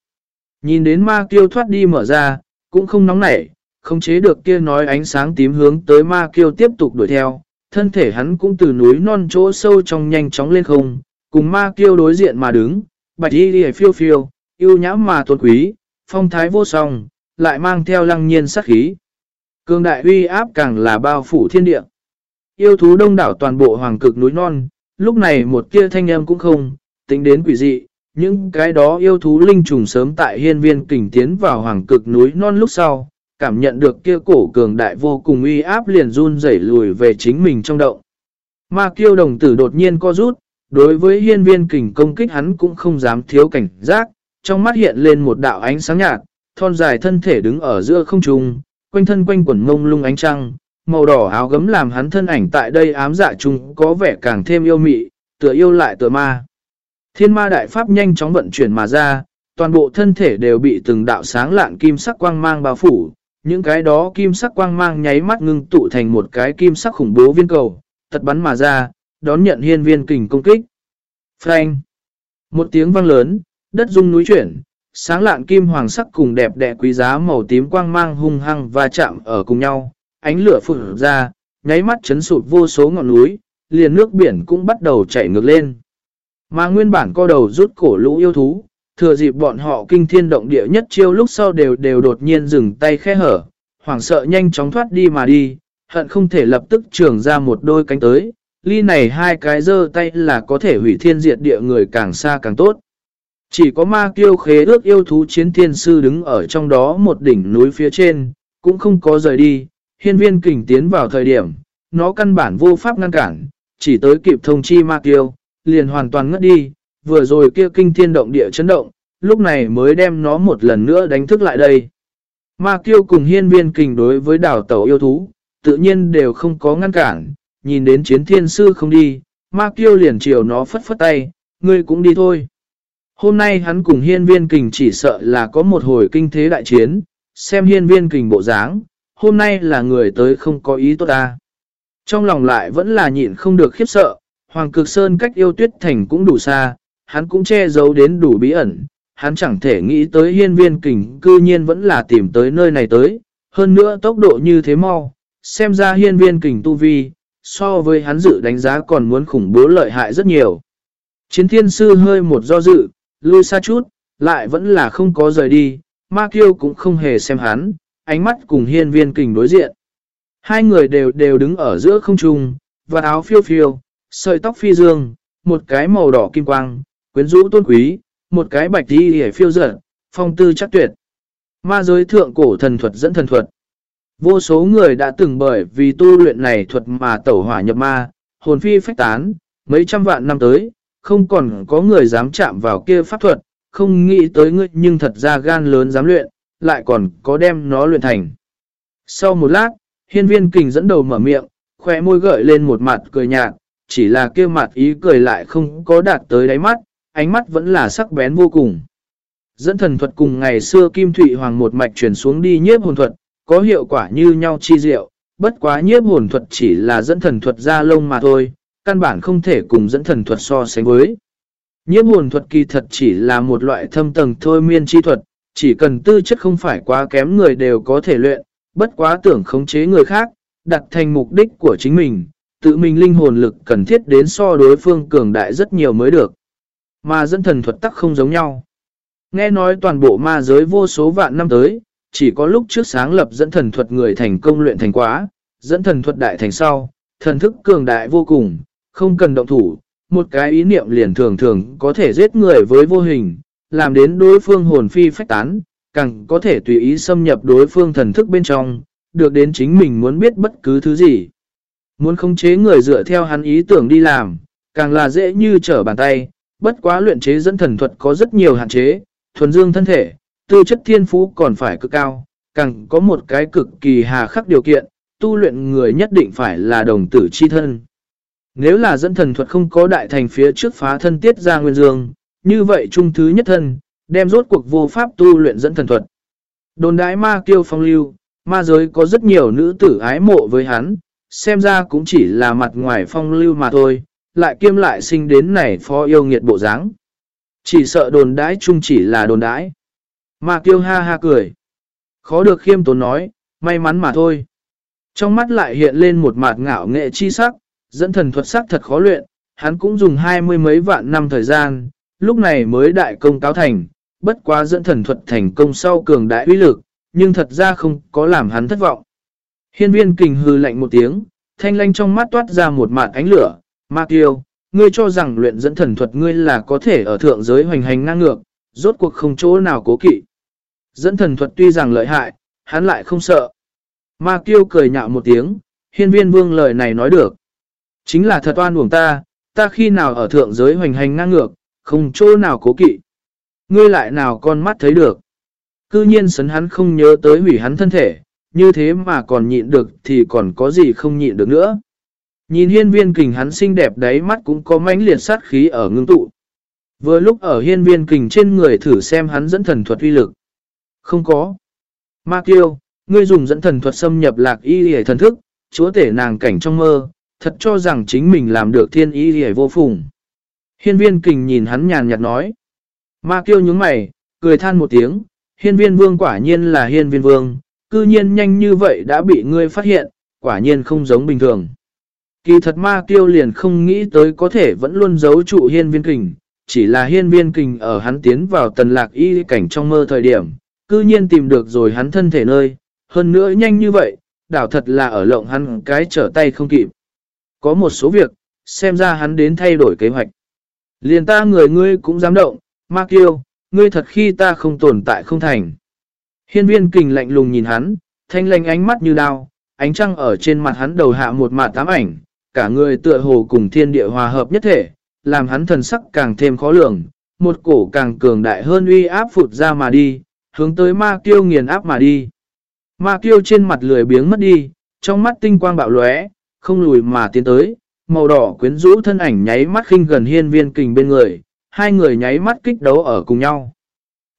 Nhìn đến ma kiêu thoát đi mở ra, cũng không nóng nảy, không chế được kia nói ánh sáng tím hướng tới ma kiêu tiếp tục đuổi theo. Thân thể hắn cũng từ núi non chỗ sâu trong nhanh chóng lên không, cùng ma kiêu đối diện mà đứng, bạch y đi phiêu phiêu, yêu nhã mà tôn quý, phong thái vô song, lại mang theo lăng nhiên sát khí. Cương đại uy áp càng là bao phủ thiên địa. Yêu thú đông đảo toàn bộ hoàng cực núi non, lúc này một kia thanh âm cũng không, tính đến quỷ dị, những cái đó yêu thú linh trùng sớm tại hiên viên kình tiến vào hoàng cực núi non lúc sau, cảm nhận được kia cổ cường đại vô cùng uy áp liền run rẩy lùi về chính mình trong động. Ma kiêu đồng tử đột nhiên co rút, đối với hiên viên kình công kích hắn cũng không dám thiếu cảnh giác, trong mắt hiện lên một đạo ánh sáng nhạt, thon dài thân thể đứng ở giữa không trung, quanh thân quanh quẩn mông lung ánh trăng, màu đỏ áo gấm làm hắn thân ảnh tại đây ám dạ chung có vẻ càng thêm yêu mị, tựa yêu lại tựa ma. Thiên ma đại pháp nhanh chóng vận chuyển mà ra, toàn bộ thân thể đều bị từng đạo sáng lạn kim sắc quang mang bao phủ, những cái đó kim sắc quang mang nháy mắt ngưng tụ thành một cái kim sắc khủng bố viên cầu, tật bắn mà ra, đón nhận hiên viên kình công kích. Frank! Một tiếng vang lớn, đất rung núi chuyển, sáng lạn kim hoàng sắc cùng đẹp đẽ quý giá màu tím quang mang hung hăng và chạm ở cùng nhau, ánh lửa phụt ra, nháy mắt chấn sụt vô số ngọn núi, liền nước biển cũng bắt đầu chảy ngược lên. Mà nguyên bản co đầu rút cổ lũ yêu thú, thừa dịp bọn họ kinh thiên động địa nhất chiêu lúc sau đều đều đột nhiên dừng tay khe hở, hoảng sợ nhanh chóng thoát đi mà đi, hận không thể lập tức trường ra một đôi cánh tới, ly này hai cái dơ tay là có thể hủy thiên diệt địa người càng xa càng tốt. Chỉ có ma kiêu khế ước yêu thú chiến thiên sư đứng ở trong đó một đỉnh núi phía trên, cũng không có rời đi, hiên viên kình tiến vào thời điểm, nó căn bản vô pháp ngăn cản, chỉ tới kịp thông chi ma kiêu, liền hoàn toàn ngất đi, vừa rồi kia kinh thiên động địa chấn động, lúc này mới đem nó một lần nữa đánh thức lại đây. Ma kiêu cùng hiên viên kình đối với đảo tàu yêu thú, tự nhiên đều không có ngăn cản, nhìn đến chiến thiên sư không đi, ma kiêu liền chiều nó phất phất tay, ngươi cũng đi thôi. Hôm nay hắn cùng hiên viên kình chỉ sợ là có một hồi kinh thế đại chiến, xem hiên viên kình bộ dáng, hôm nay là người tới không có ý tốt ta. Trong lòng lại vẫn là nhịn không được khiếp sợ, Hoàng Cực Sơn cách yêu tuyết thành cũng đủ xa, hắn cũng che giấu đến đủ bí ẩn, hắn chẳng thể nghĩ tới hiên viên kình cư nhiên vẫn là tìm tới nơi này tới, hơn nữa tốc độ như thế mau, xem ra hiên viên kình tu vi, so với hắn dự đánh giá còn muốn khủng bố lợi hại rất nhiều. Chiến thiên sư hơi một do dự, lui xa chút, lại vẫn là không có rời đi, ma kiêu cũng không hề xem hắn, ánh mắt cùng hiên viên kình đối diện. Hai người đều đều đứng ở giữa không trung, và áo phiêu phiêu, sợi tóc phi dương, một cái màu đỏ kim quang, quyến rũ tôn quý, một cái bạch đi hề phiêu dở, phong tư chắc tuyệt. Ma giới thượng cổ thần thuật dẫn thần thuật. Vô số người đã từng bởi vì tu luyện này thuật mà tẩu hỏa nhập ma, hồn phi phách tán, mấy trăm vạn năm tới, không còn có người dám chạm vào kia pháp thuật, không nghĩ tới ngươi nhưng thật ra gan lớn dám luyện, lại còn có đem nó luyện thành. Sau một lát, hiên viên kình dẫn đầu mở miệng, khỏe môi gợi lên một mặt cười nhạt, chỉ là kia mặt ý cười lại không có đạt tới đáy mắt, ánh mắt vẫn là sắc bén vô cùng. Dẫn thần thuật cùng ngày xưa Kim Thụy Hoàng một mạch chuyển xuống đi nhiếp hồn thuật, có hiệu quả như nhau chi diệu, bất quá nhiếp hồn thuật chỉ là dẫn thần thuật ra lông mà thôi, căn bản không thể cùng dẫn thần thuật so sánh với. Nhiếp hồn thuật kỳ thật chỉ là một loại thâm tầng thôi miên chi thuật, chỉ cần tư chất không phải quá kém người đều có thể luyện, bất quá tưởng khống chế người khác, đặt thành mục đích của chính mình, tự mình linh hồn lực cần thiết đến so đối phương cường đại rất nhiều mới được. Mà dẫn thần thuật tắc không giống nhau. Nghe nói toàn bộ ma giới vô số vạn năm tới, chỉ có lúc trước sáng lập dẫn thần thuật người thành công luyện thành quá, dẫn thần thuật đại thành sau, thần thức cường đại vô cùng, không cần động thủ, một cái ý niệm liền thường thường có thể giết người với vô hình, làm đến đối phương hồn phi phách tán, càng có thể tùy ý xâm nhập đối phương thần thức bên trong, được đến chính mình muốn biết bất cứ thứ gì. Muốn khống chế người dựa theo hắn ý tưởng đi làm, càng là dễ như trở bàn tay, bất quá luyện chế dẫn thần thuật có rất nhiều hạn chế, thuần dương thân thể, tư chất thiên phú còn phải cực cao, càng có một cái cực kỳ hà khắc điều kiện, tu luyện người nhất định phải là đồng tử chi thân. Nếu là dẫn thần thuật không có đại thành phía trước phá thân tiết ra nguyên dương, như vậy trung thứ nhất thân, đem rốt cuộc vô pháp tu luyện dẫn thần thuật. Đồn đái ma kiêu phong lưu, ma giới có rất nhiều nữ tử ái mộ với hắn, xem ra cũng chỉ là mặt ngoài phong lưu mà thôi, lại kiêm lại sinh đến này phó yêu nghiệt bộ dáng. Chỉ sợ đồn đái chung chỉ là đồn đái. Ma kiêu ha ha cười. Khó được khiêm tốn nói, may mắn mà thôi. Trong mắt lại hiện lên một mặt ngạo nghệ chi sắc, dẫn thần thuật sắc thật khó luyện, hắn cũng dùng hai mươi mấy vạn năm thời gian, lúc này mới đại công cáo thành, bất quá dẫn thần thuật thành công sau cường đại uy lực, nhưng thật ra không có làm hắn thất vọng. Hiên viên kình hư lạnh một tiếng, thanh lanh trong mắt toát ra một mạt ánh lửa, ma tiêu ngươi cho rằng luyện dẫn thần thuật ngươi là có thể ở thượng giới hoành hành ngang ngược, rốt cuộc không chỗ nào cố kỵ. Dẫn thần thuật tuy rằng lợi hại, hắn lại không sợ. Ma kiêu cười nhạo một tiếng, hiên viên vương lời này nói được. Chính là thật oan uổng ta, ta khi nào ở thượng giới hoành hành ngang ngược, không chỗ nào cố kỵ. Ngươi lại nào con mắt thấy được. Cư nhiên sấn hắn không nhớ tới hủy hắn thân thể, như thế mà còn nhịn được thì còn có gì không nhịn được nữa. Nhìn hiên viên kình hắn xinh đẹp đấy mắt cũng có mãnh liệt sát khí ở ngưng tụ. Vừa lúc ở hiên viên kình trên người thử xem hắn dẫn thần thuật uy lực. Không có. Ma kiêu, ngươi dùng dẫn thần thuật xâm nhập lạc y hề thần thức, chúa tể nàng cảnh trong mơ, thật cho rằng chính mình làm được thiên ý hề vô phùng. Hiên viên kình nhìn hắn nhàn nhạt nói. Ma kêu nhướng mày, cười than một tiếng, hiên viên vương quả nhiên là hiên viên vương, cư nhiên nhanh như vậy đã bị ngươi phát hiện, quả nhiên không giống bình thường. Kỳ thật ma kiêu liền không nghĩ tới có thể vẫn luôn giấu trụ hiên viên kình, chỉ là hiên viên kình ở hắn tiến vào tần lạc y cảnh trong mơ thời điểm, cư nhiên tìm được rồi hắn thân thể nơi, hơn nữa nhanh như vậy, đảo thật là ở lộng hắn cái trở tay không kịp. Có một số việc, xem ra hắn đến thay đổi kế hoạch. Liền ta người ngươi cũng dám động, ma kiêu, ngươi thật khi ta không tồn tại không thành. Hiên viên kình lạnh lùng nhìn hắn, thanh lành ánh mắt như đao, ánh trăng ở trên mặt hắn đầu hạ một mạt tám ảnh, cả người tựa hồ cùng thiên địa hòa hợp nhất thể, làm hắn thần sắc càng thêm khó lường, một cổ càng cường đại hơn uy áp phụt ra mà đi, hướng tới ma kiêu nghiền áp mà đi. Ma kiêu trên mặt lười biếng mất đi, trong mắt tinh quang bạo lóe, không lùi mà tiến tới, màu đỏ quyến rũ thân ảnh nháy mắt khinh gần hiên viên kình bên người, hai người nháy mắt kích đấu ở cùng nhau.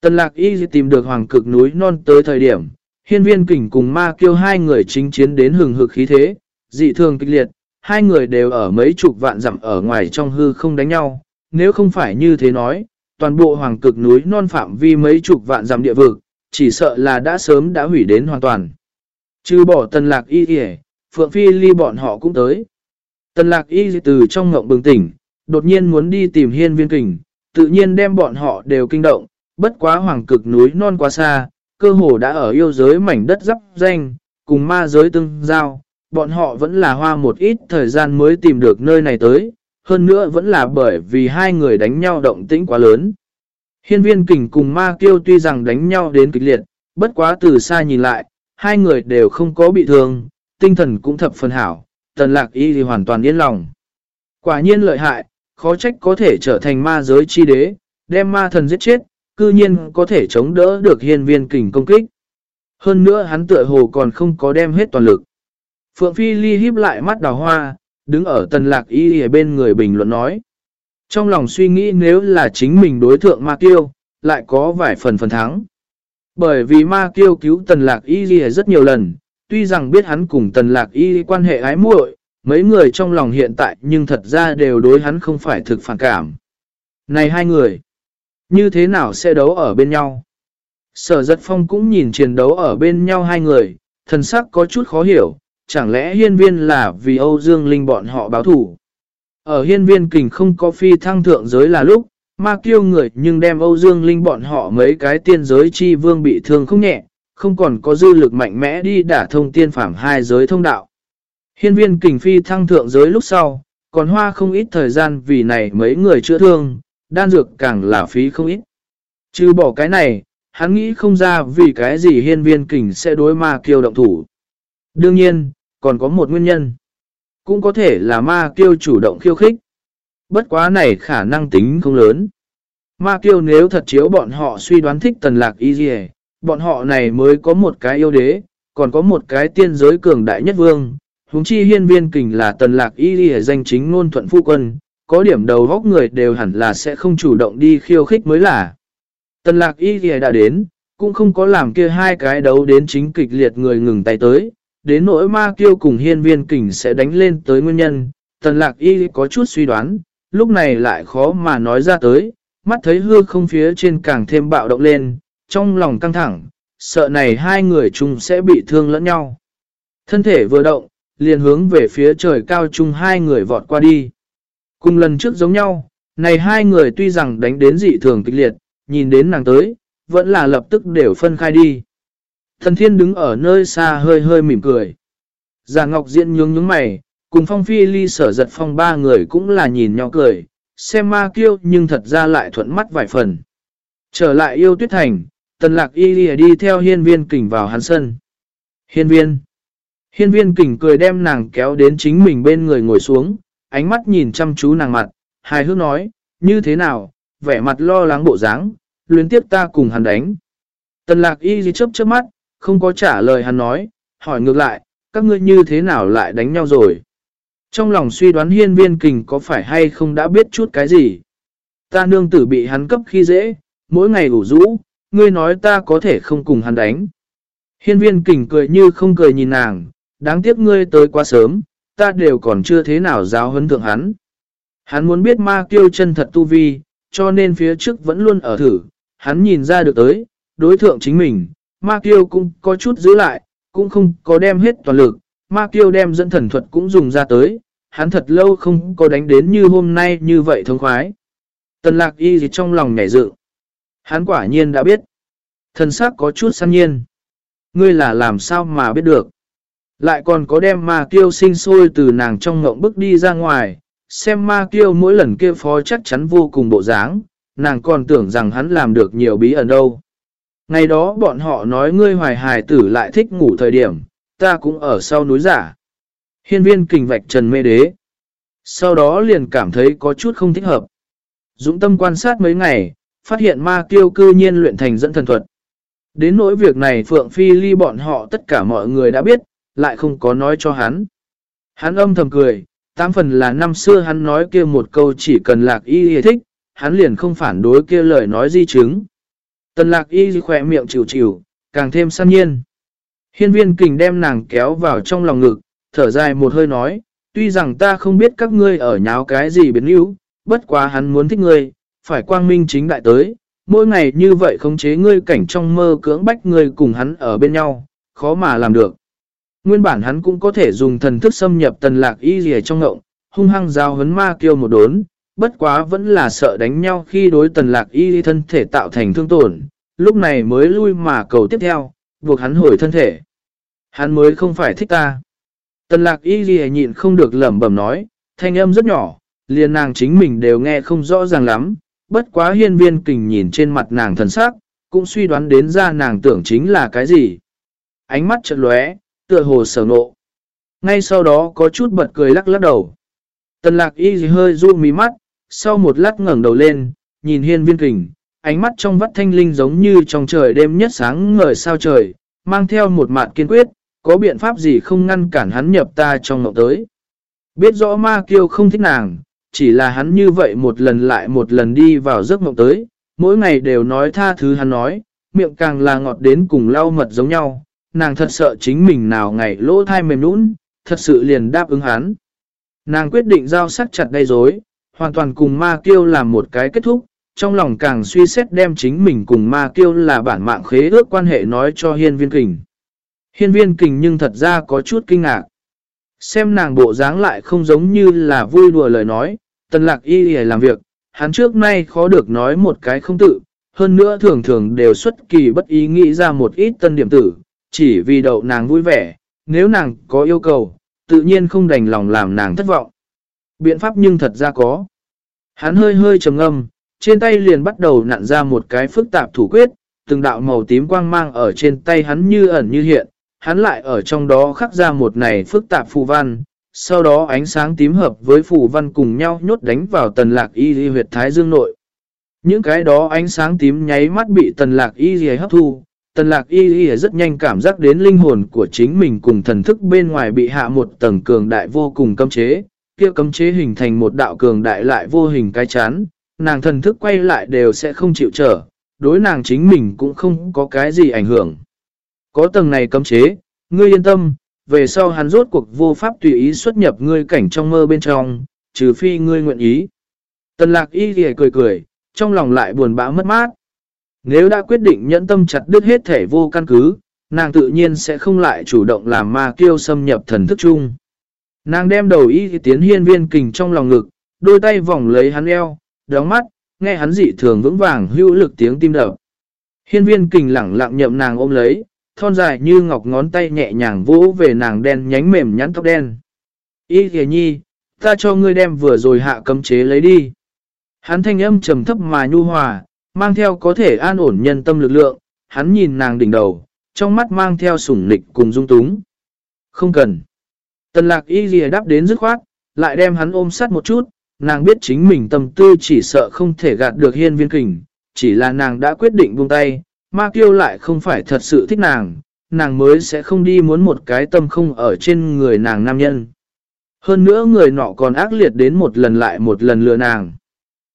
Tần lạc y tìm được hoàng cực núi non tới thời điểm, hiên viên kình cùng ma kêu hai người chính chiến đến hừng hực khí thế, dị thường kịch liệt, hai người đều ở mấy chục vạn dặm ở ngoài trong hư không đánh nhau, nếu không phải như thế nói, toàn bộ hoàng cực núi non phạm vi mấy chục vạn dặm địa vực, chỉ sợ là đã sớm đã hủy đến hoàn toàn. Chứ bỏ tần lạc y y Phượng Phi ly bọn họ cũng tới. Tần lạc y từ trong ngộng bừng tỉnh, đột nhiên muốn đi tìm hiên viên kình, tự nhiên đem bọn họ đều kinh động, bất quá hoàng cực núi non quá xa, cơ hồ đã ở yêu giới mảnh đất dắp danh, cùng ma giới tương giao, bọn họ vẫn là hoa một ít thời gian mới tìm được nơi này tới, hơn nữa vẫn là bởi vì hai người đánh nhau động tĩnh quá lớn. Hiên viên kình cùng ma kiêu tuy rằng đánh nhau đến kịch liệt, bất quá từ xa nhìn lại, hai người đều không có bị thương, tinh thần cũng thập phần hảo, tần lạc y thì hoàn toàn yên lòng. Quả nhiên lợi hại, khó trách có thể trở thành ma giới chi đế, đem ma thần giết chết, cư nhiên có thể chống đỡ được hiên viên kình công kích. Hơn nữa hắn tựa hồ còn không có đem hết toàn lực. Phượng Phi Ly híp lại mắt đào hoa, đứng ở tần lạc y ở bên người bình luận nói. Trong lòng suy nghĩ nếu là chính mình đối thượng ma kiêu, lại có vài phần phần thắng. Bởi vì ma kiêu cứu tần lạc y rất nhiều lần, tuy rằng biết hắn cùng tần lạc y quan hệ ái muội mấy người trong lòng hiện tại nhưng thật ra đều đối hắn không phải thực phản cảm. Này hai người, như thế nào sẽ đấu ở bên nhau? Sở giật phong cũng nhìn chiến đấu ở bên nhau hai người, thần sắc có chút khó hiểu, chẳng lẽ hiên viên là vì Âu Dương Linh bọn họ báo thủ. Ở hiên viên kình không có phi thăng thượng giới là lúc, ma kiêu người nhưng đem Âu Dương Linh bọn họ mấy cái tiên giới chi vương bị thương không nhẹ, không còn có dư lực mạnh mẽ đi đả thông tiên phạm hai giới thông đạo. Hiên viên kình phi thăng thượng giới lúc sau, còn hoa không ít thời gian vì này mấy người chữa thương, đan dược càng là phí không ít. Chứ bỏ cái này, hắn nghĩ không ra vì cái gì hiên viên kình sẽ đối ma kiêu động thủ. Đương nhiên, còn có một nguyên nhân. Cũng có thể là ma kiêu chủ động khiêu khích. Bất quá này khả năng tính không lớn. Ma kiêu nếu thật chiếu bọn họ suy đoán thích tần lạc y dì bọn họ này mới có một cái yêu đế, còn có một cái tiên giới cường đại nhất vương. Húng chi hiên viên kình là tần lạc y đi danh chính ngôn thuận phu quân, có điểm đầu góc người đều hẳn là sẽ không chủ động đi khiêu khích mới là. Tần lạc y dì đã đến, cũng không có làm kia hai cái đấu đến chính kịch liệt người ngừng tay tới, đến nỗi ma kiêu cùng hiên viên kình sẽ đánh lên tới nguyên nhân, tần lạc y có chút suy đoán, lúc này lại khó mà nói ra tới, mắt thấy hư không phía trên càng thêm bạo động lên, trong lòng căng thẳng, sợ này hai người chung sẽ bị thương lẫn nhau. Thân thể vừa động, liền hướng về phía trời cao chung hai người vọt qua đi. Cùng lần trước giống nhau, này hai người tuy rằng đánh đến dị thường kịch liệt, nhìn đến nàng tới, vẫn là lập tức đều phân khai đi. Thần thiên đứng ở nơi xa hơi hơi mỉm cười. Già Ngọc Diễn nhướng nhướng mày, cùng phong phi ly sở giật phong ba người cũng là nhìn nhau cười, xem ma kiêu nhưng thật ra lại thuận mắt vài phần. Trở lại yêu tuyết thành, tần lạc y lìa đi theo hiên viên kình vào hắn sân. Hiên viên. Hiên viên kình cười đem nàng kéo đến chính mình bên người ngồi xuống, ánh mắt nhìn chăm chú nàng mặt, hài hước nói, như thế nào, vẻ mặt lo lắng bộ dáng, luyến tiếp ta cùng hắn đánh. Tần lạc y gì chấp chớp mắt, không có trả lời hắn nói, hỏi ngược lại, các ngươi như thế nào lại đánh nhau rồi. Trong lòng suy đoán hiên viên kình có phải hay không đã biết chút cái gì. Ta nương tử bị hắn cấp khi dễ, mỗi ngày ủ rũ, ngươi nói ta có thể không cùng hắn đánh. Hiên viên kình cười như không cười nhìn nàng, đáng tiếc ngươi tới quá sớm, ta đều còn chưa thế nào giáo huấn thượng hắn. Hắn muốn biết ma kiêu chân thật tu vi, cho nên phía trước vẫn luôn ở thử, hắn nhìn ra được tới, đối thượng chính mình, ma kiêu cũng có chút giữ lại, cũng không có đem hết toàn lực, ma kiêu đem dẫn thần thuật cũng dùng ra tới, hắn thật lâu không có đánh đến như hôm nay như vậy thông khoái. Tần lạc y gì trong lòng nhảy dự. Hắn quả nhiên đã biết. Thần sắc có chút săn nhiên. Ngươi là làm sao mà biết được. Lại còn có đem ma kiêu sinh sôi từ nàng trong ngộng bước đi ra ngoài, xem ma kiêu mỗi lần kia phó chắc chắn vô cùng bộ dáng, nàng còn tưởng rằng hắn làm được nhiều bí ẩn đâu. Ngày đó bọn họ nói ngươi hoài hài tử lại thích ngủ thời điểm, ta cũng ở sau núi giả. Hiên viên kình vạch trần mê đế. Sau đó liền cảm thấy có chút không thích hợp. Dũng tâm quan sát mấy ngày, phát hiện ma kiêu cư nhiên luyện thành dẫn thần thuật. Đến nỗi việc này Phượng Phi ly bọn họ tất cả mọi người đã biết, lại không có nói cho hắn. Hắn âm thầm cười, tám phần là năm xưa hắn nói kia một câu chỉ cần lạc y y thích, hắn liền không phản đối kia lời nói di chứng. Tần lạc y khỏe miệng chịu chịu, càng thêm săn nhiên. Hiên viên kình đem nàng kéo vào trong lòng ngực, thở dài một hơi nói, tuy rằng ta không biết các ngươi ở nháo cái gì biến yếu, bất quá hắn muốn thích ngươi, phải quang minh chính đại tới, mỗi ngày như vậy khống chế ngươi cảnh trong mơ cưỡng bách ngươi cùng hắn ở bên nhau, khó mà làm được. Nguyên bản hắn cũng có thể dùng thần thức xâm nhập tần lạc y gì trong ngộng, hung hăng giao hấn ma kêu một đốn, bất quá vẫn là sợ đánh nhau khi đối tần lạc y thân thể tạo thành thương tổn, lúc này mới lui mà cầu tiếp theo, buộc hắn hồi thân thể. Hắn mới không phải thích ta. Tần lạc y ghi nhịn không được lẩm bẩm nói, thanh âm rất nhỏ, liền nàng chính mình đều nghe không rõ ràng lắm, bất quá hiên viên kình nhìn trên mặt nàng thần sắc, cũng suy đoán đến ra nàng tưởng chính là cái gì. Ánh mắt chợt lóe, tựa hồ sở nộ. Ngay sau đó có chút bật cười lắc lắc đầu. Tần lạc y hơi ru mí mắt, sau một lát ngẩng đầu lên, nhìn hiên viên kình, ánh mắt trong vắt thanh linh giống như trong trời đêm nhất sáng ngời sao trời, mang theo một mạn kiên quyết, có biện pháp gì không ngăn cản hắn nhập ta trong ngọc tới. Biết rõ ma kiêu không thích nàng, chỉ là hắn như vậy một lần lại một lần đi vào giấc mộng tới, mỗi ngày đều nói tha thứ hắn nói, miệng càng là ngọt đến cùng lau mật giống nhau, nàng thật sợ chính mình nào ngày lỗ thai mềm nũng, thật sự liền đáp ứng hắn. Nàng quyết định giao sắc chặt gây rối, hoàn toàn cùng ma kiêu làm một cái kết thúc, trong lòng càng suy xét đem chính mình cùng ma kiêu là bản mạng khế ước quan hệ nói cho hiên viên kình. Hiên viên kình nhưng thật ra có chút kinh ngạc. Xem nàng bộ dáng lại không giống như là vui đùa lời nói, tần lạc y y làm việc, hắn trước nay khó được nói một cái không tự, hơn nữa thường thường đều xuất kỳ bất ý nghĩ ra một ít tân điểm tử, chỉ vì đậu nàng vui vẻ, nếu nàng có yêu cầu, tự nhiên không đành lòng làm nàng thất vọng. Biện pháp nhưng thật ra có. Hắn hơi hơi trầm ngâm, trên tay liền bắt đầu nặn ra một cái phức tạp thủ quyết, từng đạo màu tím quang mang ở trên tay hắn như ẩn như hiện, hắn lại ở trong đó khắc ra một này phức tạp phù văn, sau đó ánh sáng tím hợp với phù văn cùng nhau nhốt đánh vào tần lạc y di huyệt thái dương nội. Những cái đó ánh sáng tím nháy mắt bị tần lạc y di hấp thu, tần lạc y di rất nhanh cảm giác đến linh hồn của chính mình cùng thần thức bên ngoài bị hạ một tầng cường đại vô cùng cấm chế, kia cấm chế hình thành một đạo cường đại lại vô hình cái chán, nàng thần thức quay lại đều sẽ không chịu trở, đối nàng chính mình cũng không có cái gì ảnh hưởng. Có tầng này cấm chế, ngươi yên tâm, về sau hắn rốt cuộc vô pháp tùy ý xuất nhập ngươi cảnh trong mơ bên trong, trừ phi ngươi nguyện ý. Tần lạc y thì cười cười, trong lòng lại buồn bã mất mát. Nếu đã quyết định nhẫn tâm chặt đứt hết thể vô căn cứ, nàng tự nhiên sẽ không lại chủ động làm ma kiêu xâm nhập thần thức chung. Nàng đem đầu y tiến hiên viên kình trong lòng ngực, đôi tay vòng lấy hắn eo, đóng mắt, nghe hắn dị thường vững vàng hữu lực tiếng tim đập. Hiên viên kình lẳng lặng nhậm nàng ôm lấy, thon dài như ngọc ngón tay nhẹ nhàng vỗ về nàng đen nhánh mềm nhắn tóc đen. Ý kìa nhi, ta cho ngươi đem vừa rồi hạ cấm chế lấy đi. Hắn thanh âm trầm thấp mà nhu hòa, mang theo có thể an ổn nhân tâm lực lượng, hắn nhìn nàng đỉnh đầu, trong mắt mang theo sủng nịch cùng dung túng. Không cần. Tần lạc y lìa đáp đến dứt khoát, lại đem hắn ôm sát một chút, nàng biết chính mình tâm tư chỉ sợ không thể gạt được hiên viên kình, chỉ là nàng đã quyết định buông tay, ma kiêu lại không phải thật sự thích nàng, nàng mới sẽ không đi muốn một cái tâm không ở trên người nàng nam nhân. Hơn nữa người nọ còn ác liệt đến một lần lại một lần lừa nàng.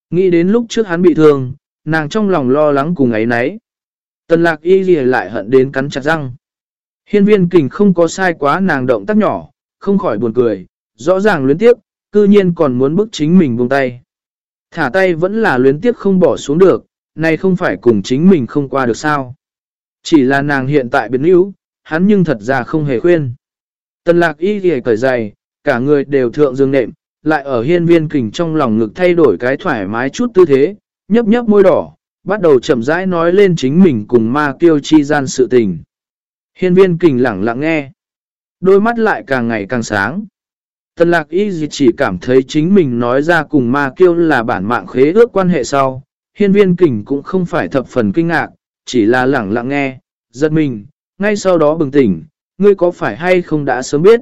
Nghĩ đến lúc trước hắn bị thương, nàng trong lòng lo lắng cùng ấy nấy. Tần lạc y gì lại hận đến cắn chặt răng. Hiên viên kình không có sai quá nàng động tác nhỏ, không khỏi buồn cười, rõ ràng luyến tiếp, cư nhiên còn muốn bức chính mình buông tay. Thả tay vẫn là luyến tiếp không bỏ xuống được, này không phải cùng chính mình không qua được sao. Chỉ là nàng hiện tại biến yếu, hắn nhưng thật ra không hề khuyên. Tần lạc y ghề cởi dày, cả người đều thượng dương nệm, lại ở hiên viên kình trong lòng ngực thay đổi cái thoải mái chút tư thế, nhấp nhấp môi đỏ, bắt đầu chậm rãi nói lên chính mình cùng ma kiêu chi gian sự tình. Hiên viên kình lặng lặng nghe. Đôi mắt lại càng ngày càng sáng. Tần lạc y chỉ cảm thấy chính mình nói ra cùng ma kiêu là bản mạng khế ước quan hệ sau. Hiên viên kình cũng không phải thập phần kinh ngạc, chỉ là lẳng lặng nghe, giật mình, ngay sau đó bừng tỉnh, ngươi có phải hay không đã sớm biết.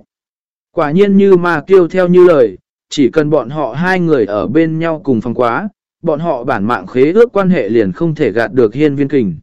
Quả nhiên như mà kêu theo như lời, chỉ cần bọn họ hai người ở bên nhau cùng phòng quá, bọn họ bản mạng khế ước quan hệ liền không thể gạt được hiên viên kình.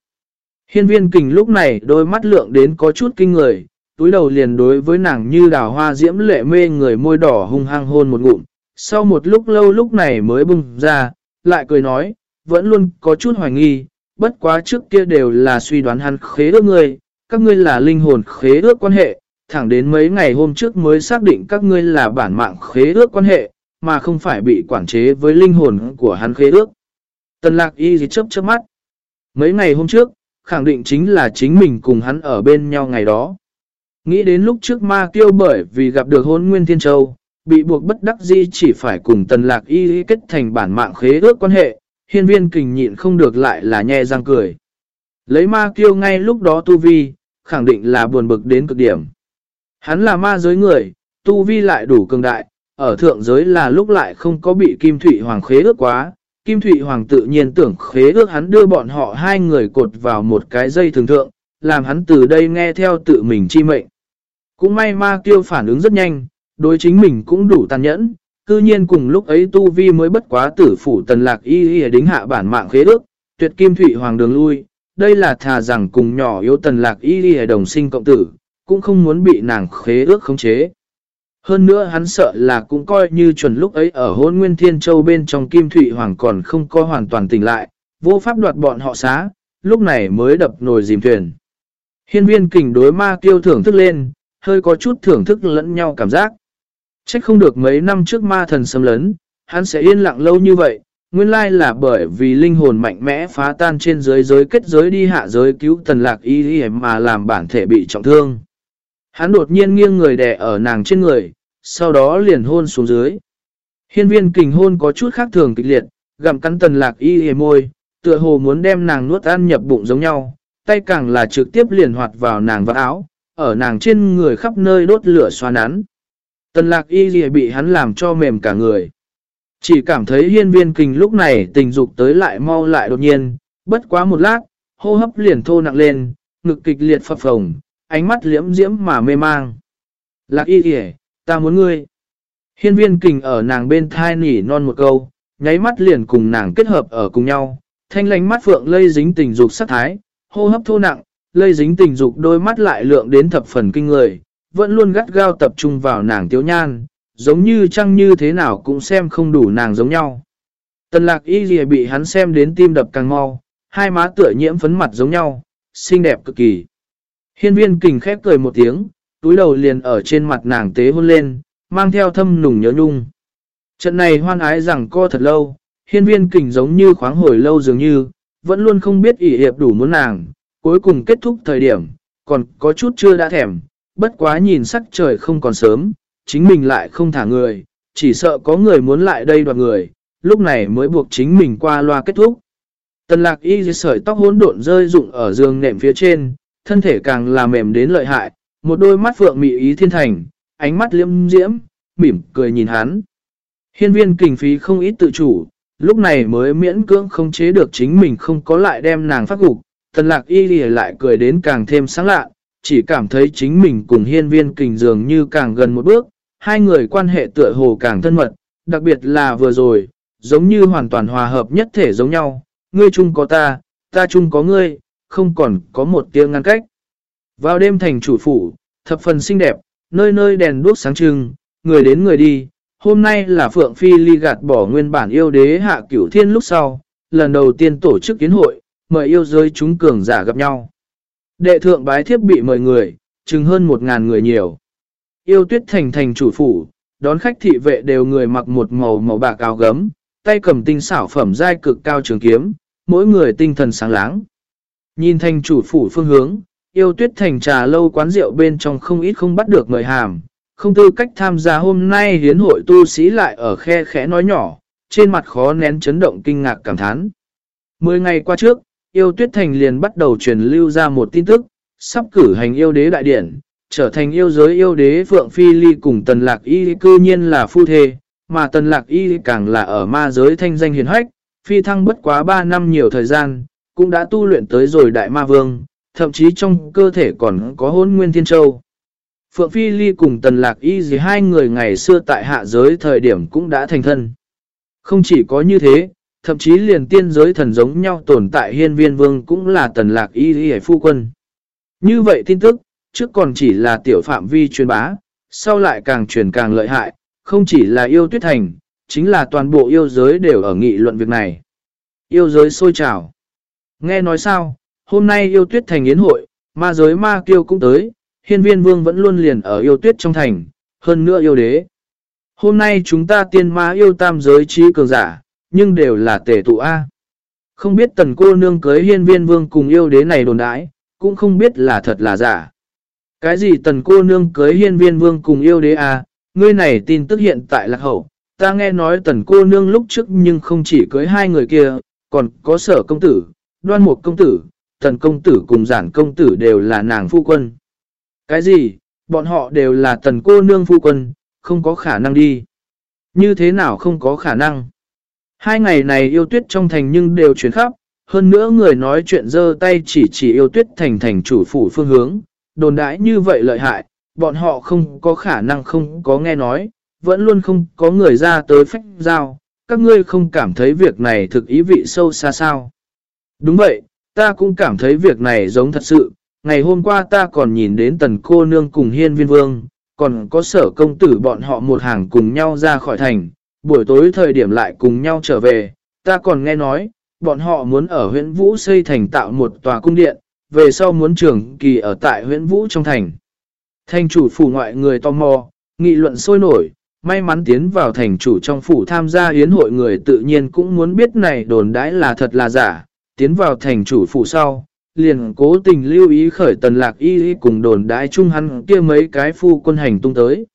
Hiên viên kình lúc này đôi mắt lượng đến có chút kinh người, túi đầu liền đối với nàng như đào hoa diễm lệ mê người môi đỏ hung hăng hôn một ngụm. Sau một lúc lâu lúc này mới bung ra, lại cười nói, vẫn luôn có chút hoài nghi, bất quá trước kia đều là suy đoán hắn khế ước ngươi, các ngươi là linh hồn khế ước quan hệ, thẳng đến mấy ngày hôm trước mới xác định các ngươi là bản mạng khế ước quan hệ, mà không phải bị quản chế với linh hồn của hắn khế ước. Tần lạc y gì chớp chớp mắt. Mấy ngày hôm trước, khẳng định chính là chính mình cùng hắn ở bên nhau ngày đó. Nghĩ đến lúc trước ma tiêu bởi vì gặp được hôn nguyên thiên châu, bị buộc bất đắc di chỉ phải cùng tần lạc y kết thành bản mạng khế ước quan hệ, hiên viên kình nhịn không được lại là nhe răng cười. Lấy ma kiêu ngay lúc đó tu vi, khẳng định là buồn bực đến cực điểm. Hắn là ma giới người, tu vi lại đủ cường đại, ở thượng giới là lúc lại không có bị Kim Thụy Hoàng khế ước quá. Kim Thụy Hoàng tự nhiên tưởng khế ước hắn đưa bọn họ hai người cột vào một cái dây thường thượng, làm hắn từ đây nghe theo tự mình chi mệnh. Cũng may ma kiêu phản ứng rất nhanh, đối chính mình cũng đủ tàn nhẫn, cư nhiên cùng lúc ấy Tu Vi mới bất quá tử phủ tần lạc y y đính hạ bản mạng khế ước, tuyệt kim thủy hoàng đường lui, đây là thà rằng cùng nhỏ yếu tần lạc y y đồng sinh cộng tử, cũng không muốn bị nàng khế ước khống chế. Hơn nữa hắn sợ là cũng coi như chuẩn lúc ấy ở hôn nguyên thiên châu bên trong kim thủy hoàng còn không có hoàn toàn tỉnh lại, vô pháp đoạt bọn họ xá, lúc này mới đập nồi dìm thuyền. Hiên viên kình đối ma kiêu thưởng thức lên, hơi có chút thưởng thức lẫn nhau cảm giác. Trách không được mấy năm trước ma thần xâm lấn, hắn sẽ yên lặng lâu như vậy, nguyên lai là bởi vì linh hồn mạnh mẽ phá tan trên giới giới kết giới đi hạ giới cứu tần lạc y mà làm bản thể bị trọng thương. Hắn đột nhiên nghiêng người đè ở nàng trên người, sau đó liền hôn xuống dưới. Hiên viên kình hôn có chút khác thường kịch liệt, gặm cắn tần lạc y y môi, tựa hồ muốn đem nàng nuốt ăn nhập bụng giống nhau, tay càng là trực tiếp liền hoạt vào nàng vào áo, ở nàng trên người khắp nơi đốt lửa xoa nắn. Tần lạc y gì bị hắn làm cho mềm cả người. Chỉ cảm thấy hiên viên kình lúc này tình dục tới lại mau lại đột nhiên, bất quá một lát, hô hấp liền thô nặng lên, ngực kịch liệt phập phồng, ánh mắt liễm diễm mà mê mang. Lạc y gì, ta muốn ngươi. Hiên viên kình ở nàng bên thai nỉ non một câu, nháy mắt liền cùng nàng kết hợp ở cùng nhau, thanh lánh mắt phượng lây dính tình dục sắc thái, hô hấp thô nặng, lây dính tình dục đôi mắt lại lượng đến thập phần kinh người, vẫn luôn gắt gao tập trung vào nàng tiếu nhan, giống như chăng như thế nào cũng xem không đủ nàng giống nhau. Tần lạc y gì bị hắn xem đến tim đập càng mau, hai má tựa nhiễm phấn mặt giống nhau, xinh đẹp cực kỳ. Hiên viên kình khép cười một tiếng, túi đầu liền ở trên mặt nàng tế hôn lên, mang theo thâm nùng nhớ nhung. Trận này hoan ái rằng co thật lâu, hiên viên kình giống như khoáng hồi lâu dường như, vẫn luôn không biết ỉ hiệp đủ muốn nàng, cuối cùng kết thúc thời điểm, còn có chút chưa đã thèm, bất quá nhìn sắc trời không còn sớm, chính mình lại không thả người, chỉ sợ có người muốn lại đây đoạt người, lúc này mới buộc chính mình qua loa kết thúc. Tần lạc y dưới sợi tóc hỗn độn rơi rụng ở giường nệm phía trên, thân thể càng là mềm đến lợi hại, một đôi mắt phượng mị ý thiên thành, ánh mắt liêm diễm, mỉm cười nhìn hắn. Hiên viên kinh phí không ít tự chủ, lúc này mới miễn cưỡng không chế được chính mình không có lại đem nàng phát gục. Tần lạc y lìa lại cười đến càng thêm sáng lạ, chỉ cảm thấy chính mình cùng hiên viên kình dường như càng gần một bước, hai người quan hệ tựa hồ càng thân mật, đặc biệt là vừa rồi, giống như hoàn toàn hòa hợp nhất thể giống nhau, ngươi chung có ta, ta chung có ngươi, không còn có một tiếng ngăn cách. Vào đêm thành chủ phủ, thập phần xinh đẹp, nơi nơi đèn đuốc sáng trưng, người đến người đi, hôm nay là Phượng Phi ly gạt bỏ nguyên bản yêu đế hạ cửu thiên lúc sau, lần đầu tiên tổ chức kiến hội, mời yêu giới chúng cường giả gặp nhau. Đệ thượng bái thiếp bị mời người, chừng hơn một ngàn người nhiều. Yêu tuyết thành thành chủ phủ, đón khách thị vệ đều người mặc một màu màu bạc áo gấm, tay cầm tinh xảo phẩm giai cực cao trường kiếm, mỗi người tinh thần sáng láng. Nhìn thành chủ phủ phương hướng, yêu tuyết thành trà lâu quán rượu bên trong không ít không bắt được mời hàm, không tư cách tham gia hôm nay hiến hội tu sĩ lại ở khe khẽ nói nhỏ, trên mặt khó nén chấn động kinh ngạc cảm thán. Mười ngày qua trước, yêu tuyết thành liền bắt đầu truyền lưu ra một tin tức, sắp cử hành yêu đế đại điển, trở thành yêu giới yêu đế Phượng Phi Ly cùng Tần Lạc Y cư nhiên là phu thê, mà Tần Lạc Y càng là ở ma giới thanh danh hiền hách, phi thăng bất quá 3 năm nhiều thời gian, cũng đã tu luyện tới rồi đại ma vương, thậm chí trong cơ thể còn có hôn nguyên thiên châu. Phượng Phi Ly cùng Tần Lạc Y gì hai người ngày xưa tại hạ giới thời điểm cũng đã thành thân. Không chỉ có như thế, thậm chí liền tiên giới thần giống nhau tồn tại hiên viên vương cũng là Tần Lạc Y y phu quân. Như vậy tin tức, trước còn chỉ là tiểu phạm vi truyền bá, sau lại càng truyền càng lợi hại, không chỉ là yêu tuyết thành, chính là toàn bộ yêu giới đều ở nghị luận việc này. Yêu giới sôi trào. Nghe nói sao, hôm nay yêu tuyết thành yến hội, ma giới ma kiêu cũng tới, hiên viên vương vẫn luôn liền ở yêu tuyết trong thành, hơn nữa yêu đế. Hôm nay chúng ta tiên ma yêu tam giới trí cường giả, nhưng đều là tể tụ A. Không biết tần cô nương cưới hiên viên vương cùng yêu đế này đồn đãi, cũng không biết là thật là giả. Cái gì tần cô nương cưới hiên viên vương cùng yêu đế A, ngươi này tin tức hiện tại lạc hậu. Ta nghe nói tần cô nương lúc trước nhưng không chỉ cưới hai người kia, còn có sở công tử, đoan mục công tử, tần công tử cùng giản công tử đều là nàng phu quân. Cái gì, bọn họ đều là tần cô nương phu quân, không có khả năng đi. Như thế nào không có khả năng? Hai ngày này yêu tuyết trong thành nhưng đều chuyển khắp, hơn nữa người nói chuyện dơ tay chỉ chỉ yêu tuyết thành thành chủ phủ phương hướng, đồn đãi như vậy lợi hại, bọn họ không có khả năng không có nghe nói, vẫn luôn không có người ra tới phách giao, các ngươi không cảm thấy việc này thực ý vị sâu xa sao. Đúng vậy, ta cũng cảm thấy việc này giống thật sự, ngày hôm qua ta còn nhìn đến tần cô nương cùng hiên viên vương, còn có sở công tử bọn họ một hàng cùng nhau ra khỏi thành, buổi tối thời điểm lại cùng nhau trở về, ta còn nghe nói, bọn họ muốn ở huyện Vũ xây thành tạo một tòa cung điện, về sau muốn trưởng kỳ ở tại huyện Vũ trong thành. Thành chủ phủ ngoại người tò mò, nghị luận sôi nổi, may mắn tiến vào thành chủ trong phủ tham gia yến hội người tự nhiên cũng muốn biết này đồn đãi là thật là giả, tiến vào thành chủ phủ sau, liền cố tình lưu ý khởi tần lạc y cùng đồn đãi chung hắn kia mấy cái phu quân hành tung tới.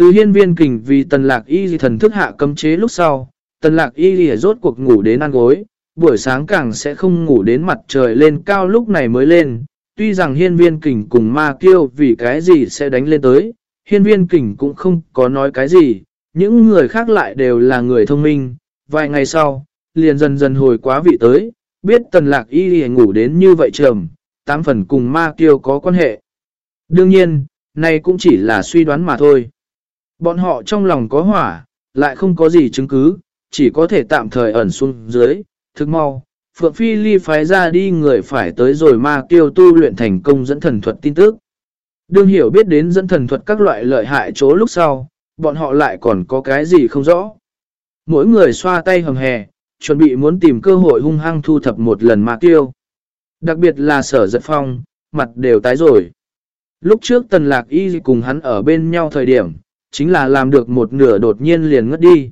Từ hiên viên kình vì tần lạc y thần thức hạ cấm chế lúc sau, tần lạc y rốt cuộc ngủ đến ăn gối, buổi sáng càng sẽ không ngủ đến mặt trời lên cao lúc này mới lên, tuy rằng hiên viên kình cùng ma kiêu vì cái gì sẽ đánh lên tới, hiên viên kình cũng không có nói cái gì, những người khác lại đều là người thông minh. Vài ngày sau, liền dần dần hồi quá vị tới, biết tần lạc y lìa ngủ đến như vậy trầm, tám phần cùng ma kiêu có quan hệ. Đương nhiên, này cũng chỉ là suy đoán mà thôi. Bọn họ trong lòng có hỏa, lại không có gì chứng cứ, chỉ có thể tạm thời ẩn xuống dưới, thực mau. Phượng Phi Ly phái ra đi người phải tới rồi ma kiêu tu luyện thành công dẫn thần thuật tin tức. Đương hiểu biết đến dẫn thần thuật các loại lợi hại chỗ lúc sau, bọn họ lại còn có cái gì không rõ. Mỗi người xoa tay hầm hè, chuẩn bị muốn tìm cơ hội hung hăng thu thập một lần ma kiêu. Đặc biệt là sở giật phong, mặt đều tái rồi. Lúc trước tần lạc y cùng hắn ở bên nhau thời điểm, chính là làm được một nửa đột nhiên liền ngất đi.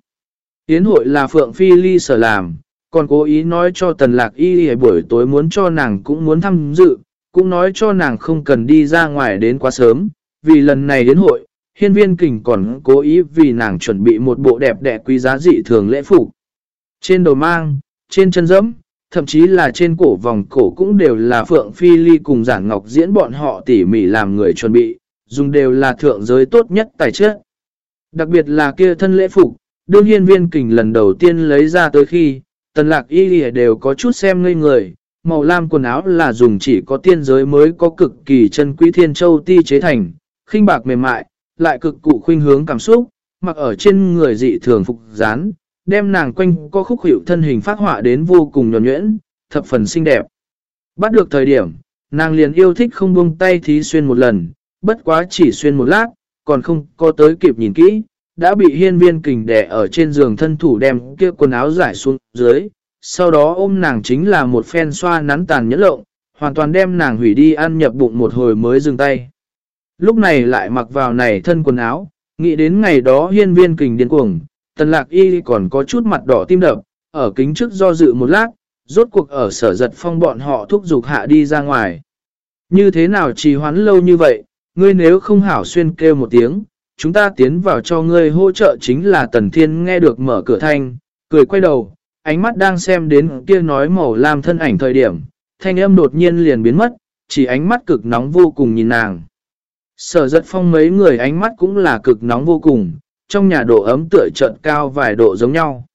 Yến hội là Phượng Phi Ly sở làm, còn cố ý nói cho tần lạc y buổi tối muốn cho nàng cũng muốn tham dự, cũng nói cho nàng không cần đi ra ngoài đến quá sớm, vì lần này đến hội, hiên viên kình còn cố ý vì nàng chuẩn bị một bộ đẹp đẽ quý giá dị thường lễ phục. Trên đầu mang, trên chân dẫm, thậm chí là trên cổ vòng cổ cũng đều là Phượng Phi Ly cùng Giản Ngọc diễn bọn họ tỉ mỉ làm người chuẩn bị, dùng đều là thượng giới tốt nhất tài chất. Đặc biệt là kia thân lễ phục, đương hiên viên kình lần đầu tiên lấy ra tới khi, tần lạc y lìa đều có chút xem ngây người, màu lam quần áo là dùng chỉ có tiên giới mới có cực kỳ chân quý thiên châu ti chế thành, khinh bạc mềm mại, lại cực cụ khuynh hướng cảm xúc, mặc ở trên người dị thường phục dán, đem nàng quanh có khúc hiệu thân hình phát họa đến vô cùng nhuẩn nhuyễn, thập phần xinh đẹp. Bắt được thời điểm, nàng liền yêu thích không buông tay thí xuyên một lần, bất quá chỉ xuyên một lát, còn không có tới kịp nhìn kỹ, đã bị hiên viên kình đè ở trên giường thân thủ đem kia quần áo giải xuống dưới, sau đó ôm nàng chính là một phen xoa nắn tàn nhẫn lộng, hoàn toàn đem nàng hủy đi ăn nhập bụng một hồi mới dừng tay. Lúc này lại mặc vào này thân quần áo, nghĩ đến ngày đó hiên viên kình điên cuồng, tần lạc y còn có chút mặt đỏ tim đập, ở kính trước do dự một lát, rốt cuộc ở sở giật phong bọn họ thúc giục hạ đi ra ngoài. Như thế nào trì hoán lâu như vậy, ngươi nếu không hảo xuyên kêu một tiếng, chúng ta tiến vào cho ngươi hỗ trợ chính là tần thiên nghe được mở cửa thanh, cười quay đầu, ánh mắt đang xem đến kia nói màu lam thân ảnh thời điểm, thanh âm đột nhiên liền biến mất, chỉ ánh mắt cực nóng vô cùng nhìn nàng. Sở giật phong mấy người ánh mắt cũng là cực nóng vô cùng, trong nhà độ ấm tựa trận cao vài độ giống nhau.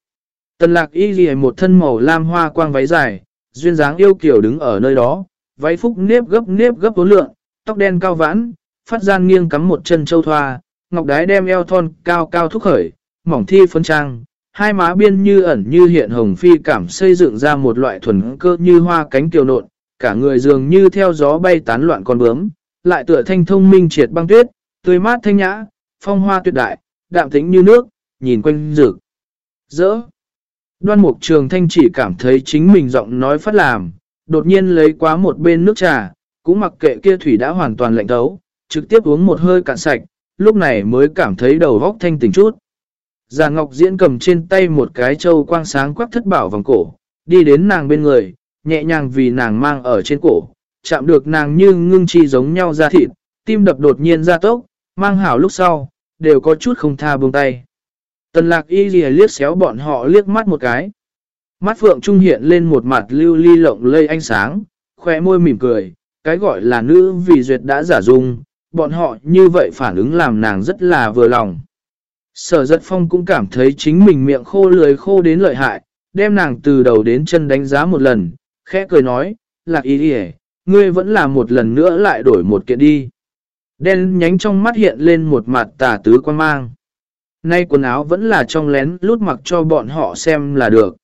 Tần lạc y ghi một thân màu lam hoa quang váy dài, duyên dáng yêu kiểu đứng ở nơi đó, váy phúc nếp gấp nếp gấp vốn lượng, tóc đen cao vãn, phát gian nghiêng cắm một chân châu thoa, ngọc đái đem eo thon cao cao thúc khởi, mỏng thi phấn trang, hai má biên như ẩn như hiện hồng phi cảm xây dựng ra một loại thuần cơ như hoa cánh kiều nộn, cả người dường như theo gió bay tán loạn con bướm, lại tựa thanh thông minh triệt băng tuyết, tươi mát thanh nhã, phong hoa tuyệt đại, đạm tĩnh như nước, nhìn quanh rực. Rỡ. Đoan mục trường thanh chỉ cảm thấy chính mình giọng nói phát làm, đột nhiên lấy quá một bên nước trà, cũng mặc kệ kia thủy đã hoàn toàn lạnh thấu, trực tiếp uống một hơi cạn sạch, lúc này mới cảm thấy đầu góc thanh tỉnh chút. Già Ngọc Diễn cầm trên tay một cái châu quang sáng quắc thất bảo vòng cổ, đi đến nàng bên người, nhẹ nhàng vì nàng mang ở trên cổ, chạm được nàng như ngưng chi giống nhau ra thịt, tim đập đột nhiên ra tốc, mang hảo lúc sau, đều có chút không tha buông tay. Tần lạc y lìa liếc xéo bọn họ liếc mắt một cái. Mắt phượng trung hiện lên một mặt lưu ly lộng lây ánh sáng, khoe môi mỉm cười, cái gọi là nữ vì duyệt đã giả dung, bọn họ như vậy phản ứng làm nàng rất là vừa lòng. Sở giật phong cũng cảm thấy chính mình miệng khô lười khô đến lợi hại, đem nàng từ đầu đến chân đánh giá một lần, khẽ cười nói, lạc ý đi ngươi vẫn là một lần nữa lại đổi một kiện đi. Đen nhánh trong mắt hiện lên một mặt tà tứ quan mang. Nay quần áo vẫn là trong lén lút mặc cho bọn họ xem là được.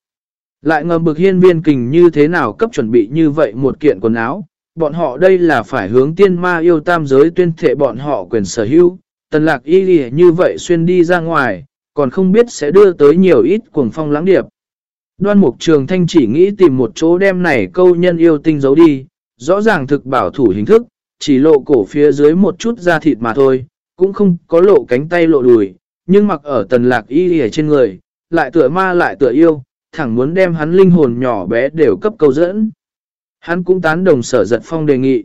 Lại ngầm bực hiên viên kình như thế nào cấp chuẩn bị như vậy một kiện quần áo. Bọn họ đây là phải hướng tiên ma yêu tam giới tuyên thệ bọn họ quyền sở hữu. Tần lạc y lì như vậy xuyên đi ra ngoài, còn không biết sẽ đưa tới nhiều ít cuồng phong lãng điệp. Đoan mục trường thanh chỉ nghĩ tìm một chỗ đem này câu nhân yêu tinh giấu đi, rõ ràng thực bảo thủ hình thức, chỉ lộ cổ phía dưới một chút da thịt mà thôi, cũng không có lộ cánh tay lộ đùi, nhưng mặc ở tần lạc y lì trên người, lại tựa ma lại tựa yêu, thẳng muốn đem hắn linh hồn nhỏ bé đều cấp câu dẫn. Hắn cũng tán đồng sở giật phong đề nghị.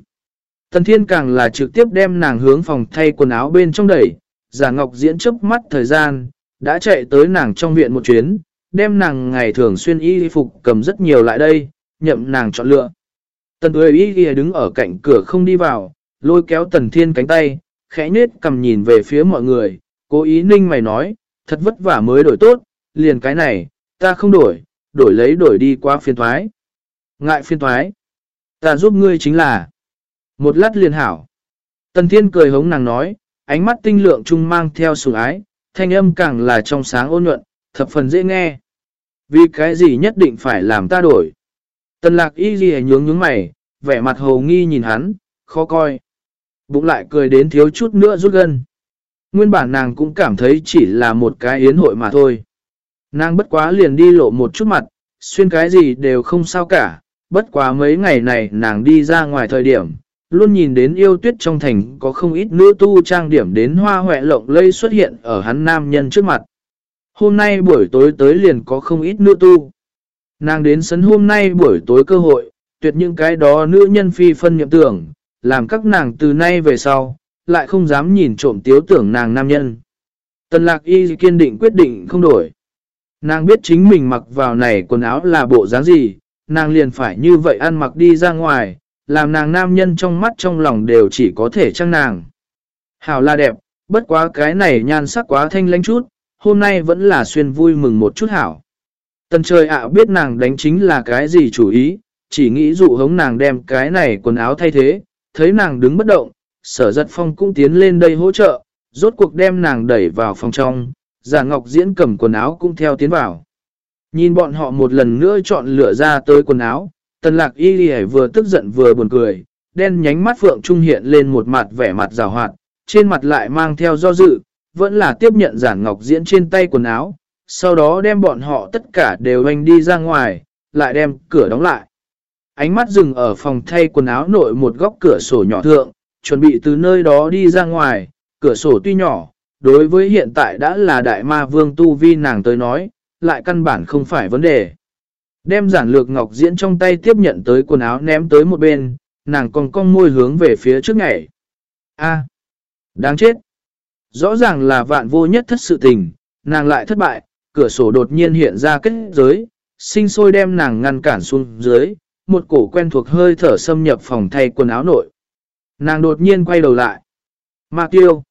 Tần thiên càng là trực tiếp đem nàng hướng phòng thay quần áo bên trong đẩy, giả ngọc diễn chấp mắt thời gian, đã chạy tới nàng trong viện một chuyến, đem nàng ngày thường xuyên y phục cầm rất nhiều lại đây, nhậm nàng chọn lựa. Tần Tuệ Y Ghi đứng ở cạnh cửa không đi vào, lôi kéo Tần Thiên cánh tay, khẽ nết cầm nhìn về phía mọi người, cố ý ninh mày nói, thật vất vả mới đổi tốt, liền cái này, ta không đổi, đổi lấy đổi đi qua phiên thoái. Ngại phiên thoái, ta giúp ngươi chính là một lát liền hảo. Tần Thiên cười hống nàng nói, ánh mắt tinh lượng trung mang theo sủng ái, thanh âm càng là trong sáng ôn nhuận, thập phần dễ nghe. Vì cái gì nhất định phải làm ta đổi? Tần lạc y ghi nhướng nhướng mày, vẻ mặt hồ nghi nhìn hắn, khó coi. Bụng lại cười đến thiếu chút nữa rút gân. Nguyên bản nàng cũng cảm thấy chỉ là một cái yến hội mà thôi. Nàng bất quá liền đi lộ một chút mặt, xuyên cái gì đều không sao cả. Bất quá mấy ngày này nàng đi ra ngoài thời điểm, luôn nhìn đến yêu tuyết trong thành có không ít nữ tu trang điểm đến hoa hoẹ lộng lây xuất hiện ở hắn nam nhân trước mặt. Hôm nay buổi tối tới liền có không ít nữ tu. Nàng đến sấn hôm nay buổi tối cơ hội, tuyệt những cái đó nữ nhân phi phân nhậm tưởng, làm các nàng từ nay về sau, lại không dám nhìn trộm tiếu tưởng nàng nam nhân. Tần lạc y kiên định quyết định không đổi. Nàng biết chính mình mặc vào này quần áo là bộ dáng gì, nàng liền phải như vậy ăn mặc đi ra ngoài, làm nàng nam nhân trong mắt trong lòng đều chỉ có thể trăng nàng. Hảo là đẹp, bất quá cái này nhan sắc quá thanh lãnh chút, hôm nay vẫn là xuyên vui mừng một chút hảo. Tần trời ạ biết nàng đánh chính là cái gì chủ ý, chỉ nghĩ dụ hống nàng đem cái này quần áo thay thế, thấy nàng đứng bất động, sở giật phong cũng tiến lên đây hỗ trợ, rốt cuộc đem nàng đẩy vào phòng trong, giả ngọc diễn cầm quần áo cũng theo tiến vào. Nhìn bọn họ một lần nữa chọn lựa ra tới quần áo, tần lạc y lì vừa tức giận vừa buồn cười, đen nhánh mắt phượng trung hiện lên một mặt vẻ mặt rào hoạt, trên mặt lại mang theo do dự, vẫn là tiếp nhận giản ngọc diễn trên tay quần áo, sau đó đem bọn họ tất cả đều anh đi ra ngoài, lại đem cửa đóng lại. Ánh mắt dừng ở phòng thay quần áo nội một góc cửa sổ nhỏ thượng, chuẩn bị từ nơi đó đi ra ngoài, cửa sổ tuy nhỏ, đối với hiện tại đã là đại ma vương tu vi nàng tới nói, lại căn bản không phải vấn đề. Đem giản lược ngọc diễn trong tay tiếp nhận tới quần áo ném tới một bên, nàng còn cong môi hướng về phía trước ngày. A. đáng chết. Rõ ràng là vạn vô nhất thất sự tình, nàng lại thất bại, cửa sổ đột nhiên hiện ra kết giới, sinh sôi đem nàng ngăn cản xuống dưới, một cổ quen thuộc hơi thở xâm nhập phòng thay quần áo nội. Nàng đột nhiên quay đầu lại. Ma tiêu,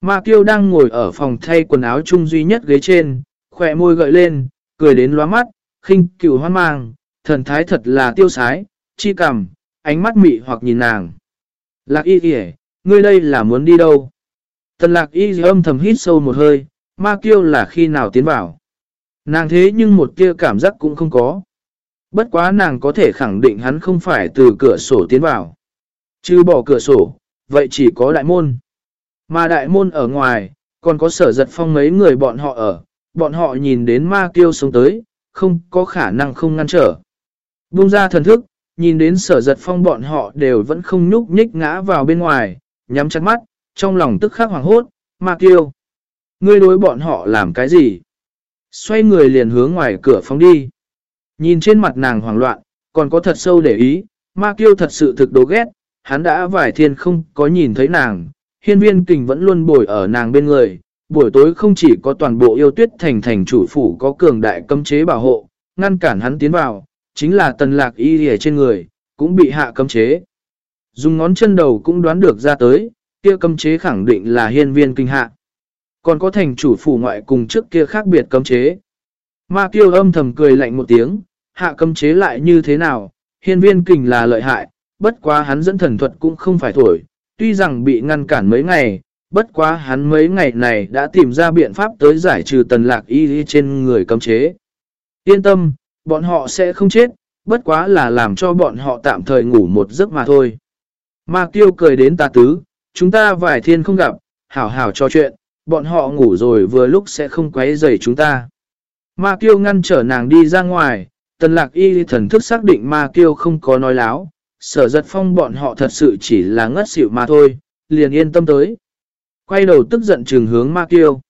Ma tiêu đang ngồi ở phòng thay quần áo chung duy nhất ghế trên, khỏe môi gợi lên, cười đến lóa mắt, khinh cửu hoan mang, thần thái thật là tiêu sái, chi cầm, ánh mắt mị hoặc nhìn nàng. Lạc y kìa, ngươi đây là muốn đi đâu? Tần lạc y âm thầm hít sâu một hơi, ma kiêu là khi nào tiến vào. Nàng thế nhưng một kia cảm giác cũng không có. Bất quá nàng có thể khẳng định hắn không phải từ cửa sổ tiến vào. Chứ bỏ cửa sổ, vậy chỉ có đại môn. Mà đại môn ở ngoài, còn có sở giật phong mấy người bọn họ ở. Bọn họ nhìn đến ma kiêu sống tới, không có khả năng không ngăn trở. Bung ra thần thức, nhìn đến sở giật phong bọn họ đều vẫn không nhúc nhích ngã vào bên ngoài, nhắm chặt mắt, trong lòng tức khắc hoàng hốt, ma kiêu. Ngươi đối bọn họ làm cái gì? Xoay người liền hướng ngoài cửa phóng đi. Nhìn trên mặt nàng hoảng loạn, còn có thật sâu để ý, ma kiêu thật sự thực đố ghét, hắn đã vải thiên không có nhìn thấy nàng, hiên viên kình vẫn luôn bồi ở nàng bên người, buổi tối không chỉ có toàn bộ yêu tuyết thành thành chủ phủ có cường đại cấm chế bảo hộ, ngăn cản hắn tiến vào, chính là tần lạc y rìa trên người, cũng bị hạ cấm chế. Dùng ngón chân đầu cũng đoán được ra tới, kia cấm chế khẳng định là hiên viên kinh hạ. Còn có thành chủ phủ ngoại cùng trước kia khác biệt cấm chế. Ma tiêu âm thầm cười lạnh một tiếng, hạ cấm chế lại như thế nào, hiên viên kình là lợi hại, bất quá hắn dẫn thần thuật cũng không phải thổi, tuy rằng bị ngăn cản mấy ngày, bất quá hắn mấy ngày này đã tìm ra biện pháp tới giải trừ tần lạc y trên người cấm chế. Yên tâm, bọn họ sẽ không chết, bất quá là làm cho bọn họ tạm thời ngủ một giấc mà thôi. Ma tiêu cười đến tà tứ, chúng ta vài thiên không gặp, hảo hảo cho chuyện, bọn họ ngủ rồi vừa lúc sẽ không quấy rầy chúng ta. Ma tiêu ngăn trở nàng đi ra ngoài, tần lạc y thần thức xác định ma tiêu không có nói láo, sở giật phong bọn họ thật sự chỉ là ngất xỉu mà thôi, liền yên tâm tới. Quay đầu tức giận trừng hướng ma kiêu.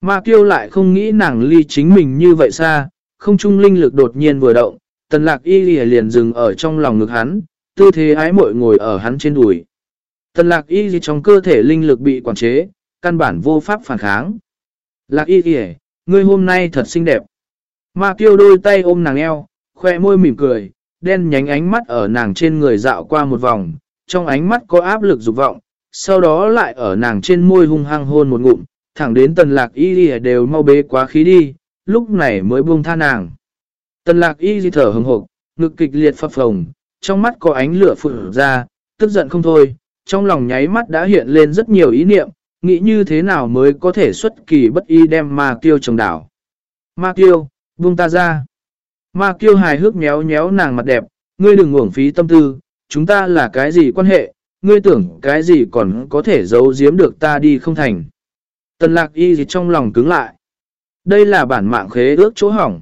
Ma kiêu lại không nghĩ nàng ly chính mình như vậy xa, không trung linh lực đột nhiên vừa động, tần lạc y lìa liền dừng ở trong lòng ngực hắn, tư thế ái mội ngồi ở hắn trên đùi. Tần lạc y trong cơ thể linh lực bị quản chế, căn bản vô pháp phản kháng. Lạc y lìa, ngươi hôm nay thật xinh đẹp. Ma kiêu đôi tay ôm nàng eo, khoe môi mỉm cười, đen nhánh ánh mắt ở nàng trên người dạo qua một vòng, trong ánh mắt có áp lực dục vọng, sau đó lại ở nàng trên môi hung hăng hôn một ngụm, thẳng đến tần lạc y đi đều mau bế quá khí đi, lúc này mới buông tha nàng. Tần lạc y di thở hừng hộp, ngực kịch liệt phập phồng, trong mắt có ánh lửa phụ ra, tức giận không thôi, trong lòng nháy mắt đã hiện lên rất nhiều ý niệm, nghĩ như thế nào mới có thể xuất kỳ bất y đem ma kiêu trồng đảo. Ma kiêu, buông ta ra. Ma kiêu hài hước nhéo nhéo nàng mặt đẹp, ngươi đừng uổng phí tâm tư, chúng ta là cái gì quan hệ, ngươi tưởng cái gì còn có thể giấu giếm được ta đi không thành. Tần lạc y gì trong lòng cứng lại. Đây là bản mạng khế ước chỗ hỏng.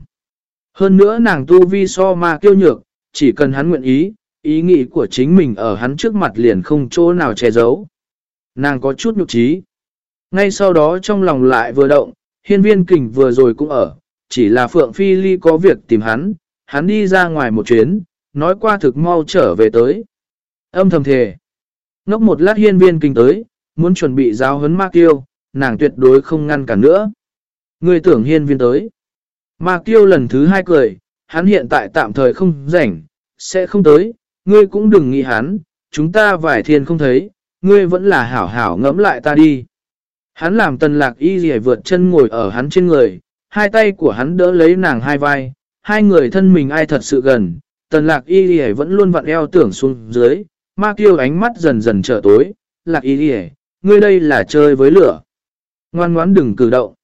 Hơn nữa nàng tu vi so ma kiêu nhược, chỉ cần hắn nguyện ý, ý nghĩ của chính mình ở hắn trước mặt liền không chỗ nào che giấu. Nàng có chút nhục trí. Ngay sau đó trong lòng lại vừa động, hiên viên kình vừa rồi cũng ở, chỉ là Phượng Phi Ly có việc tìm hắn, hắn đi ra ngoài một chuyến, nói qua thực mau trở về tới. Âm thầm thề. Ngốc một lát hiên viên kinh tới, muốn chuẩn bị giáo huấn ma kiêu, nàng tuyệt đối không ngăn cản nữa. Người tưởng hiên viên tới. Ma kiêu lần thứ hai cười, hắn hiện tại tạm thời không rảnh, sẽ không tới, ngươi cũng đừng nghĩ hắn, chúng ta vải thiên không thấy, ngươi vẫn là hảo hảo ngẫm lại ta đi. Hắn làm tần lạc y dì vượt chân ngồi ở hắn trên người, hai tay của hắn đỡ lấy nàng hai vai, hai người thân mình ai thật sự gần, tần lạc y dì vẫn luôn vặn eo tưởng xuống dưới, ma kiêu ánh mắt dần dần trở tối, lạc y dì ngươi đây là chơi với lửa. Ngoan ngoãn đừng cử động.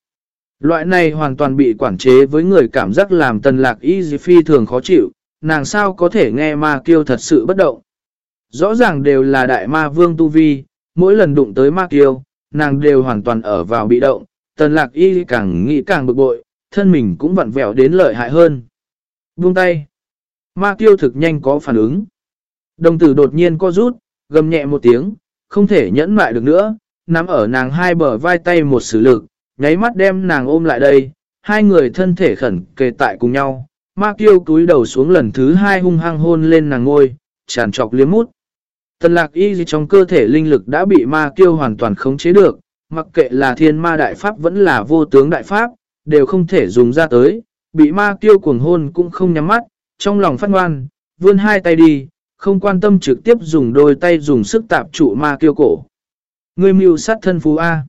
Loại này hoàn toàn bị quản chế với người cảm giác làm tần lạc y phi thường khó chịu, nàng sao có thể nghe ma kiêu thật sự bất động. Rõ ràng đều là đại ma vương tu vi, mỗi lần đụng tới ma kiêu, nàng đều hoàn toàn ở vào bị động, tần lạc y càng nghĩ càng bực bội, thân mình cũng vặn vẹo đến lợi hại hơn. Buông tay. Ma kiêu thực nhanh có phản ứng. Đồng tử đột nhiên co rút, gầm nhẹ một tiếng, không thể nhẫn lại được nữa, nắm ở nàng hai bờ vai tay một sử lực, nháy mắt đem nàng ôm lại đây, hai người thân thể khẩn kề tại cùng nhau, Ma kiêu cúi đầu xuống lần thứ hai hung hăng hôn lên nàng ngôi, tràn trọc liếm mút. Tần lạc y trong cơ thể linh lực đã bị ma kiêu hoàn toàn khống chế được, mặc kệ là thiên ma đại pháp vẫn là vô tướng đại pháp, đều không thể dùng ra tới, bị ma kiêu cuồng hôn cũng không nhắm mắt, trong lòng phát ngoan, vươn hai tay đi, không quan tâm trực tiếp dùng đôi tay dùng sức tạp trụ ma kiêu cổ. Người mưu sát thân phú A.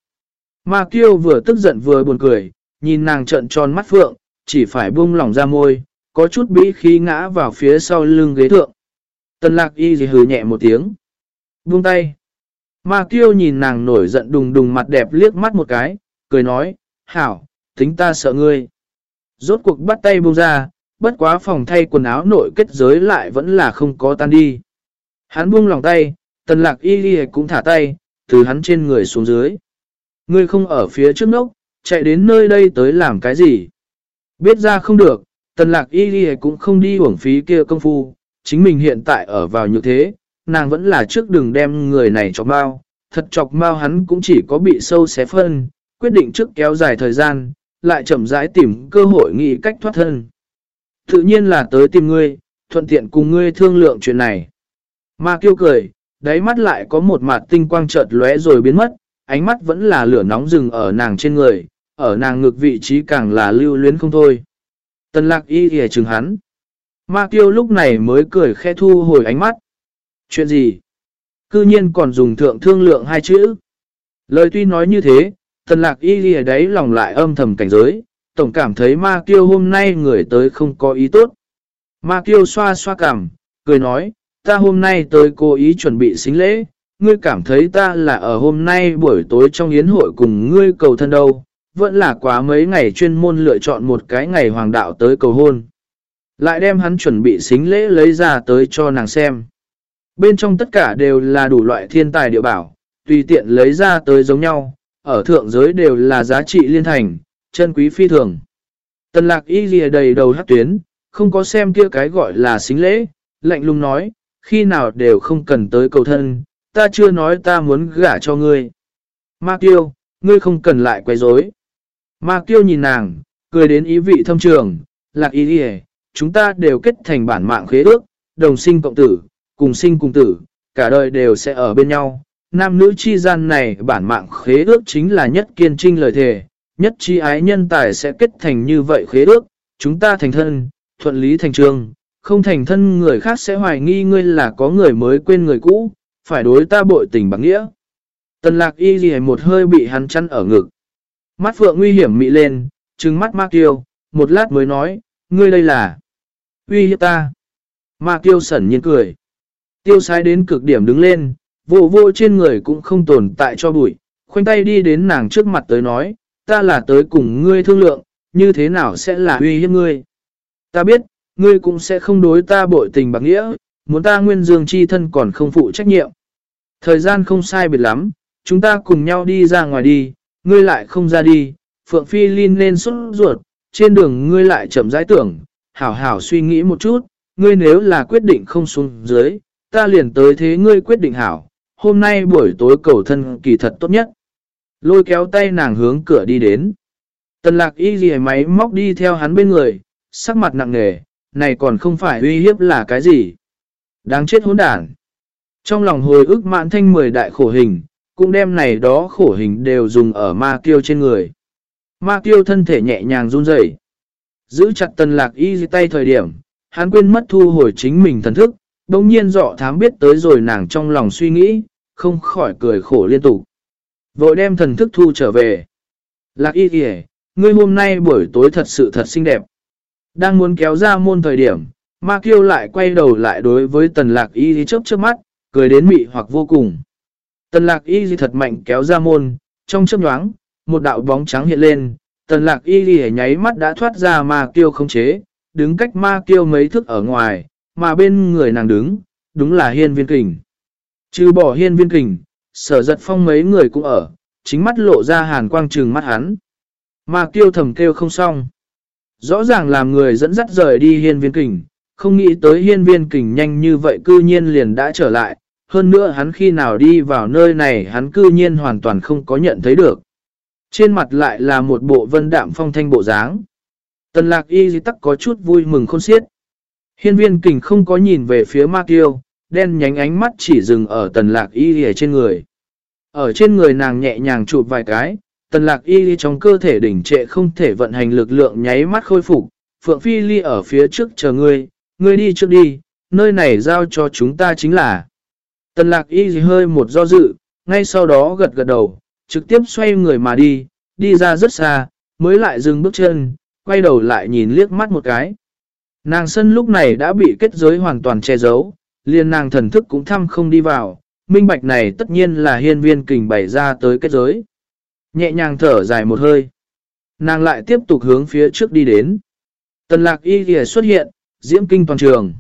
Ma kiêu vừa tức giận vừa buồn cười, nhìn nàng trận tròn mắt phượng, chỉ phải buông lỏng ra môi, có chút bĩ khí ngã vào phía sau lưng ghế thượng. Tần lạc y gì hừ nhẹ một tiếng. Buông tay. Ma kiêu nhìn nàng nổi giận đùng đùng mặt đẹp liếc mắt một cái, cười nói, hảo, tính ta sợ ngươi. Rốt cuộc bắt tay buông ra, bất quá phòng thay quần áo nội kết giới lại vẫn là không có tan đi. Hắn buông lòng tay, tần lạc y ghi cũng thả tay, từ hắn trên người xuống dưới. Ngươi không ở phía trước nốc, chạy đến nơi đây tới làm cái gì? Biết ra không được, Tần lạc y ghi cũng không đi uổng phí kia công phu, chính mình hiện tại ở vào như thế, nàng vẫn là trước đừng đem người này chọc bao, thật chọc mau hắn cũng chỉ có bị sâu xé phân, quyết định trước kéo dài thời gian, lại chậm rãi tìm cơ hội nghĩ cách thoát thân. Tự nhiên là tới tìm ngươi, thuận tiện cùng ngươi thương lượng chuyện này. Ma kiêu cười, đáy mắt lại có một mặt tinh quang chợt lóe rồi biến mất, ánh mắt vẫn là lửa nóng rừng ở nàng trên người, ở nàng ngược vị trí càng là lưu luyến không thôi. Tần lạc y hề chừng hắn. Ma kiêu lúc này mới cười khe thu hồi ánh mắt. Chuyện gì? Cư nhiên còn dùng thượng thương lượng hai chữ. Lời tuy nói như thế, tần lạc y ghề đấy lòng lại âm thầm cảnh giới. Tổng cảm thấy ma kiêu hôm nay người tới không có ý tốt. Ma kiêu xoa xoa cảm, cười nói, ta hôm nay tới cố ý chuẩn bị xính lễ. Ngươi cảm thấy ta là ở hôm nay buổi tối trong yến hội cùng ngươi cầu thân đâu, vẫn là quá mấy ngày chuyên môn lựa chọn một cái ngày hoàng đạo tới cầu hôn. Lại đem hắn chuẩn bị xính lễ lấy ra tới cho nàng xem. Bên trong tất cả đều là đủ loại thiên tài địa bảo, tùy tiện lấy ra tới giống nhau, ở thượng giới đều là giá trị liên thành, chân quý phi thường. Tần lạc y lìa đầy đầu hát tuyến, không có xem kia cái gọi là xính lễ, lạnh lùng nói, khi nào đều không cần tới cầu thân, ta chưa nói ta muốn gả cho ngươi. Ma tiêu, ngươi không cần lại quay rối. Ma kiêu nhìn nàng, cười đến ý vị thâm trường, lạc ý đi chúng ta đều kết thành bản mạng khế ước, đồng sinh cộng tử, cùng sinh cùng tử, cả đời đều sẽ ở bên nhau. Nam nữ chi gian này bản mạng khế ước chính là nhất kiên trinh lời thề, nhất chi ái nhân tài sẽ kết thành như vậy khế ước, chúng ta thành thân, thuận lý thành trường, không thành thân người khác sẽ hoài nghi ngươi là có người mới quên người cũ, phải đối ta bội tình bằng nghĩa. Tần lạc y gì một hơi bị hắn chăn ở ngực. Mắt phượng nguy hiểm mị lên, trừng mắt ma kiêu, một lát mới nói, ngươi đây là uy hiếp ta. Ma kiêu sẩn nhiên cười. Tiêu sai đến cực điểm đứng lên, vô vô trên người cũng không tồn tại cho bụi, khoanh tay đi đến nàng trước mặt tới nói, ta là tới cùng ngươi thương lượng, như thế nào sẽ là uy hiếp ngươi. Ta biết, ngươi cũng sẽ không đối ta bội tình bạc nghĩa, muốn ta nguyên dương chi thân còn không phụ trách nhiệm. Thời gian không sai biệt lắm, chúng ta cùng nhau đi ra ngoài đi, ngươi lại không ra đi, Phượng Phi Linh lên xuất ruột, trên đường ngươi lại chậm rãi tưởng, hảo hảo suy nghĩ một chút, ngươi nếu là quyết định không xuống dưới, ta liền tới thế ngươi quyết định hảo, hôm nay buổi tối cầu thân kỳ thật tốt nhất. Lôi kéo tay nàng hướng cửa đi đến. Tần lạc y ghi máy móc đi theo hắn bên người, sắc mặt nặng nề, này còn không phải uy hiếp là cái gì. Đáng chết hỗn đản. Trong lòng hồi ức mạn thanh mười đại khổ hình, cũng đem này đó khổ hình đều dùng ở ma kiêu trên người. Ma kiêu thân thể nhẹ nhàng run rẩy Giữ chặt tần lạc y tay thời điểm, hắn quên mất thu hồi chính mình thần thức, đồng nhiên dọ thám biết tới rồi nàng trong lòng suy nghĩ, không khỏi cười khổ liên tục. Vội đem thần thức thu trở về. Lạc y kìa, ngươi hôm nay buổi tối thật sự thật xinh đẹp. Đang muốn kéo ra môn thời điểm, ma kiêu lại quay đầu lại đối với tần lạc y chớp chớp mắt, cười đến mị hoặc vô cùng. Tần lạc y thật mạnh kéo ra môn, trong chớp nhoáng, một đạo bóng trắng hiện lên, tần lạc y ghi nháy mắt đã thoát ra ma kiêu không chế, đứng cách ma kiêu mấy thước ở ngoài, mà bên người nàng đứng, đúng là hiên viên kình. Trừ bỏ hiên viên kình, sở giật phong mấy người cũng ở, chính mắt lộ ra hàn quang trừng mắt hắn. Mà kêu thầm kêu không xong. Rõ ràng làm người dẫn dắt rời đi hiên viên kình, không nghĩ tới hiên viên kình nhanh như vậy cư nhiên liền đã trở lại, hơn nữa hắn khi nào đi vào nơi này hắn cư nhiên hoàn toàn không có nhận thấy được. Trên mặt lại là một bộ vân đạm phong thanh bộ dáng. Tần lạc y di tắc có chút vui mừng khôn xiết. Hiên viên kình không có nhìn về phía ma kiêu, đen nhánh ánh mắt chỉ dừng ở tần lạc y ở trên người. Ở trên người nàng nhẹ nhàng chụp vài cái, tần lạc y trong cơ thể đỉnh trệ không thể vận hành lực lượng nháy mắt khôi phục. Phượng Phi Ly ở phía trước chờ ngươi, ngươi đi trước đi, nơi này giao cho chúng ta chính là. Tần lạc y hơi một do dự, ngay sau đó gật gật đầu, trực tiếp xoay người mà đi, đi ra rất xa, mới lại dừng bước chân, quay đầu lại nhìn liếc mắt một cái. Nàng sân lúc này đã bị kết giới hoàn toàn che giấu, liền nàng thần thức cũng thăm không đi vào, minh bạch này tất nhiên là hiên viên kình bày ra tới kết giới. Nhẹ nhàng thở dài một hơi. Nàng lại tiếp tục hướng phía trước đi đến. Tần lạc y kìa xuất hiện, diễm kinh toàn trường.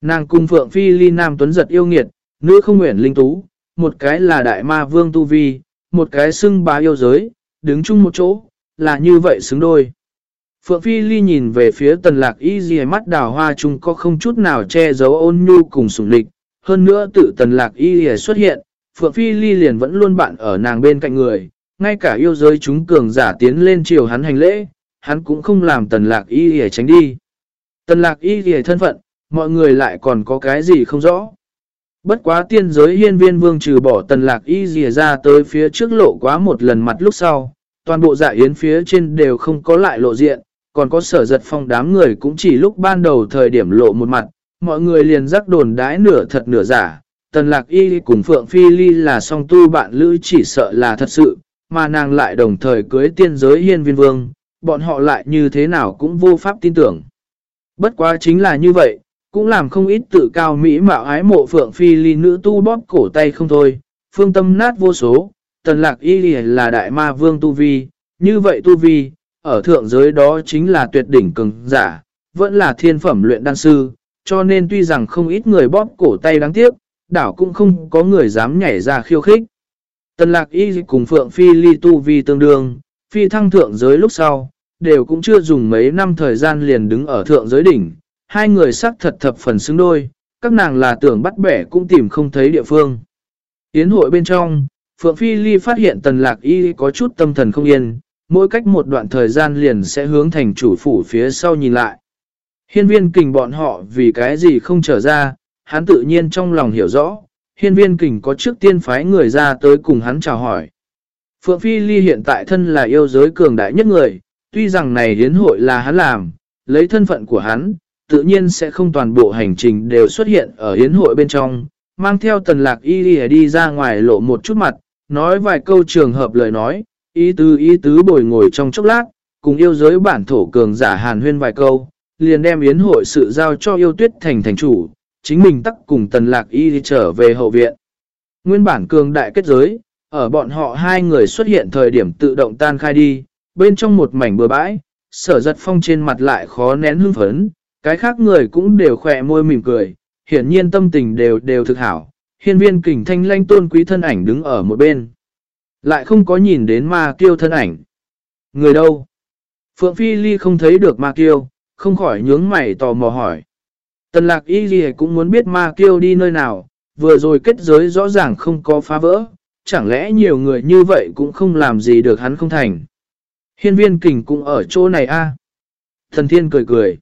Nàng cùng Phượng Phi Ly Nam Tuấn giật yêu nghiệt, nữ không nguyện linh tú, một cái là đại ma vương tu vi, một cái xưng bá yêu giới, đứng chung một chỗ, là như vậy xứng đôi. Phượng Phi Ly nhìn về phía tần lạc y gì mắt đào hoa chung có không chút nào che giấu ôn nhu cùng sủng lịch, hơn nữa tự tần lạc y xuất hiện, Phượng Phi Ly liền vẫn luôn bạn ở nàng bên cạnh người, ngay cả yêu giới chúng cường giả tiến lên chiều hắn hành lễ, hắn cũng không làm tần lạc y tránh đi. Tần lạc y thân phận, mọi người lại còn có cái gì không rõ. Bất quá tiên giới hiên viên vương trừ bỏ tần lạc y dìa ra tới phía trước lộ quá một lần mặt lúc sau, toàn bộ dạ yến phía trên đều không có lại lộ diện, còn có sở giật phong đám người cũng chỉ lúc ban đầu thời điểm lộ một mặt, mọi người liền rắc đồn đãi nửa thật nửa giả. Tần lạc y cùng Phượng Phi Ly là song tu bạn lữ chỉ sợ là thật sự, mà nàng lại đồng thời cưới tiên giới hiên viên vương, bọn họ lại như thế nào cũng vô pháp tin tưởng. Bất quá chính là như vậy, cũng làm không ít tự cao mỹ mạo ái mộ Phượng Phi Ly nữ tu bóp cổ tay không thôi, phương tâm nát vô số, tần lạc y là đại ma vương tu vi, như vậy tu vi, ở thượng giới đó chính là tuyệt đỉnh cường giả, vẫn là thiên phẩm luyện đan sư, cho nên tuy rằng không ít người bóp cổ tay đáng tiếc, đảo cũng không có người dám nhảy ra khiêu khích. Tần lạc y cùng Phượng Phi Ly tu vi tương đương, phi thăng thượng giới lúc sau, đều cũng chưa dùng mấy năm thời gian liền đứng ở thượng giới đỉnh, hai người sắc thật thập phần xứng đôi, các nàng là tưởng bắt bẻ cũng tìm không thấy địa phương. Yến hội bên trong, Phượng Phi Ly phát hiện tần lạc y có chút tâm thần không yên, mỗi cách một đoạn thời gian liền sẽ hướng thành chủ phủ phía sau nhìn lại. Hiên viên kình bọn họ vì cái gì không trở ra, hắn tự nhiên trong lòng hiểu rõ, hiên viên kình có trước tiên phái người ra tới cùng hắn chào hỏi. Phượng Phi Ly hiện tại thân là yêu giới cường đại nhất người, tuy rằng này hiến hội là hắn làm, lấy thân phận của hắn, tự nhiên sẽ không toàn bộ hành trình đều xuất hiện ở hiến hội bên trong, mang theo tần lạc y đi, ra ngoài lộ một chút mặt, nói vài câu trường hợp lời nói, ý tứ ý tứ bồi ngồi trong chốc lát, cùng yêu giới bản thổ cường giả hàn huyên vài câu, liền đem yến hội sự giao cho yêu tuyết thành thành chủ, chính mình tắc cùng tần lạc y trở về hậu viện. Nguyên bản cường đại kết giới, ở bọn họ hai người xuất hiện thời điểm tự động tan khai đi, bên trong một mảnh bừa bãi, sở giật phong trên mặt lại khó nén hưng phấn, cái khác người cũng đều khỏe môi mỉm cười, hiển nhiên tâm tình đều đều thực hảo. Hiên viên kình thanh lanh tôn quý thân ảnh đứng ở một bên. Lại không có nhìn đến ma kiêu thân ảnh. Người đâu? Phượng Phi Ly không thấy được ma kiêu, không khỏi nhướng mày tò mò hỏi. Tần lạc y gì cũng muốn biết ma kiêu đi nơi nào, vừa rồi kết giới rõ ràng không có phá vỡ, chẳng lẽ nhiều người như vậy cũng không làm gì được hắn không thành. Hiên viên kình cũng ở chỗ này a Thần thiên cười cười.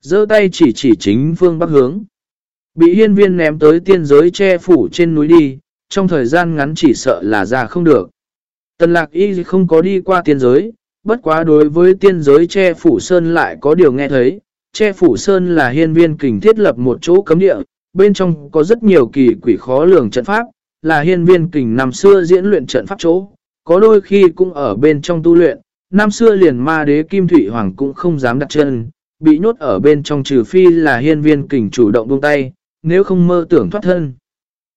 giơ tay chỉ chỉ chính phương bắc hướng. Bị hiên viên ném tới tiên giới che phủ trên núi đi, trong thời gian ngắn chỉ sợ là ra không được. Tần lạc y không có đi qua tiên giới, bất quá đối với tiên giới che phủ sơn lại có điều nghe thấy. Che phủ sơn là hiên viên kình thiết lập một chỗ cấm địa, bên trong có rất nhiều kỳ quỷ khó lường trận pháp, là hiên viên kình năm xưa diễn luyện trận pháp chỗ, có đôi khi cũng ở bên trong tu luyện, năm xưa liền ma đế Kim Thủy Hoàng cũng không dám đặt chân, bị nhốt ở bên trong trừ phi là hiên viên kình chủ động buông tay, nếu không mơ tưởng thoát thân.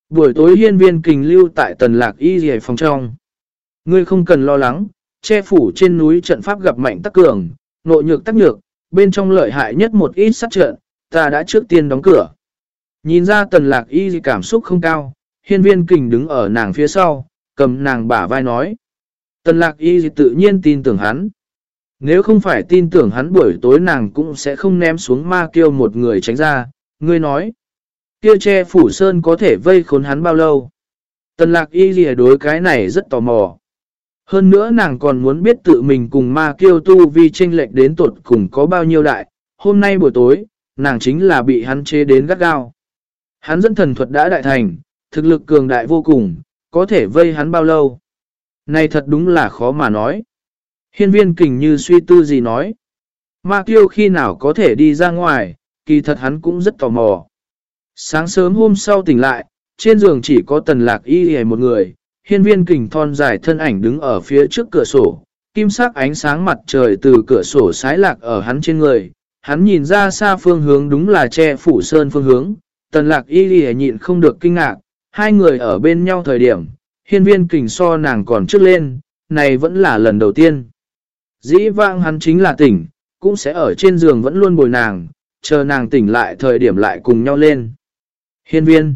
Buổi tối hiên viên kình lưu tại tần lạc y dì phòng trong. Ngươi không cần lo lắng, che phủ trên núi trận pháp gặp mạnh tắc cường, nội nhược tắc nhược, bên trong lợi hại nhất một ít sát trận, ta đã trước tiên đóng cửa. Nhìn ra tần lạc y cảm xúc không cao, hiên viên kình đứng ở nàng phía sau, cầm nàng bả vai nói. Tần lạc y tự nhiên tin tưởng hắn. Nếu không phải tin tưởng hắn buổi tối nàng cũng sẽ không ném xuống ma kêu một người tránh ra, ngươi nói. Kia che phủ sơn có thể vây khốn hắn bao lâu? Tần lạc y gì đối cái này rất tò mò. Hơn nữa nàng còn muốn biết tự mình cùng ma kiêu tu vi chênh lệch đến tuột cùng có bao nhiêu đại. Hôm nay buổi tối, nàng chính là bị hắn chế đến gắt gao. Hắn dẫn thần thuật đã đại thành, thực lực cường đại vô cùng, có thể vây hắn bao lâu. Này thật đúng là khó mà nói. Hiên viên kình như suy tư gì nói. Ma kiêu khi nào có thể đi ra ngoài, kỳ thật hắn cũng rất tò mò. Sáng sớm hôm sau tỉnh lại, trên giường chỉ có tần lạc y hề một người, hiên viên kình thon dài thân ảnh đứng ở phía trước cửa sổ, kim sắc ánh sáng mặt trời từ cửa sổ sái lạc ở hắn trên người, hắn nhìn ra xa phương hướng đúng là che phủ sơn phương hướng, tần lạc y hề nhịn không được kinh ngạc, hai người ở bên nhau thời điểm, hiên viên kình so nàng còn trước lên, này vẫn là lần đầu tiên. Dĩ vãng hắn chính là tỉnh, cũng sẽ ở trên giường vẫn luôn bồi nàng, chờ nàng tỉnh lại thời điểm lại cùng nhau lên. Hiên viên.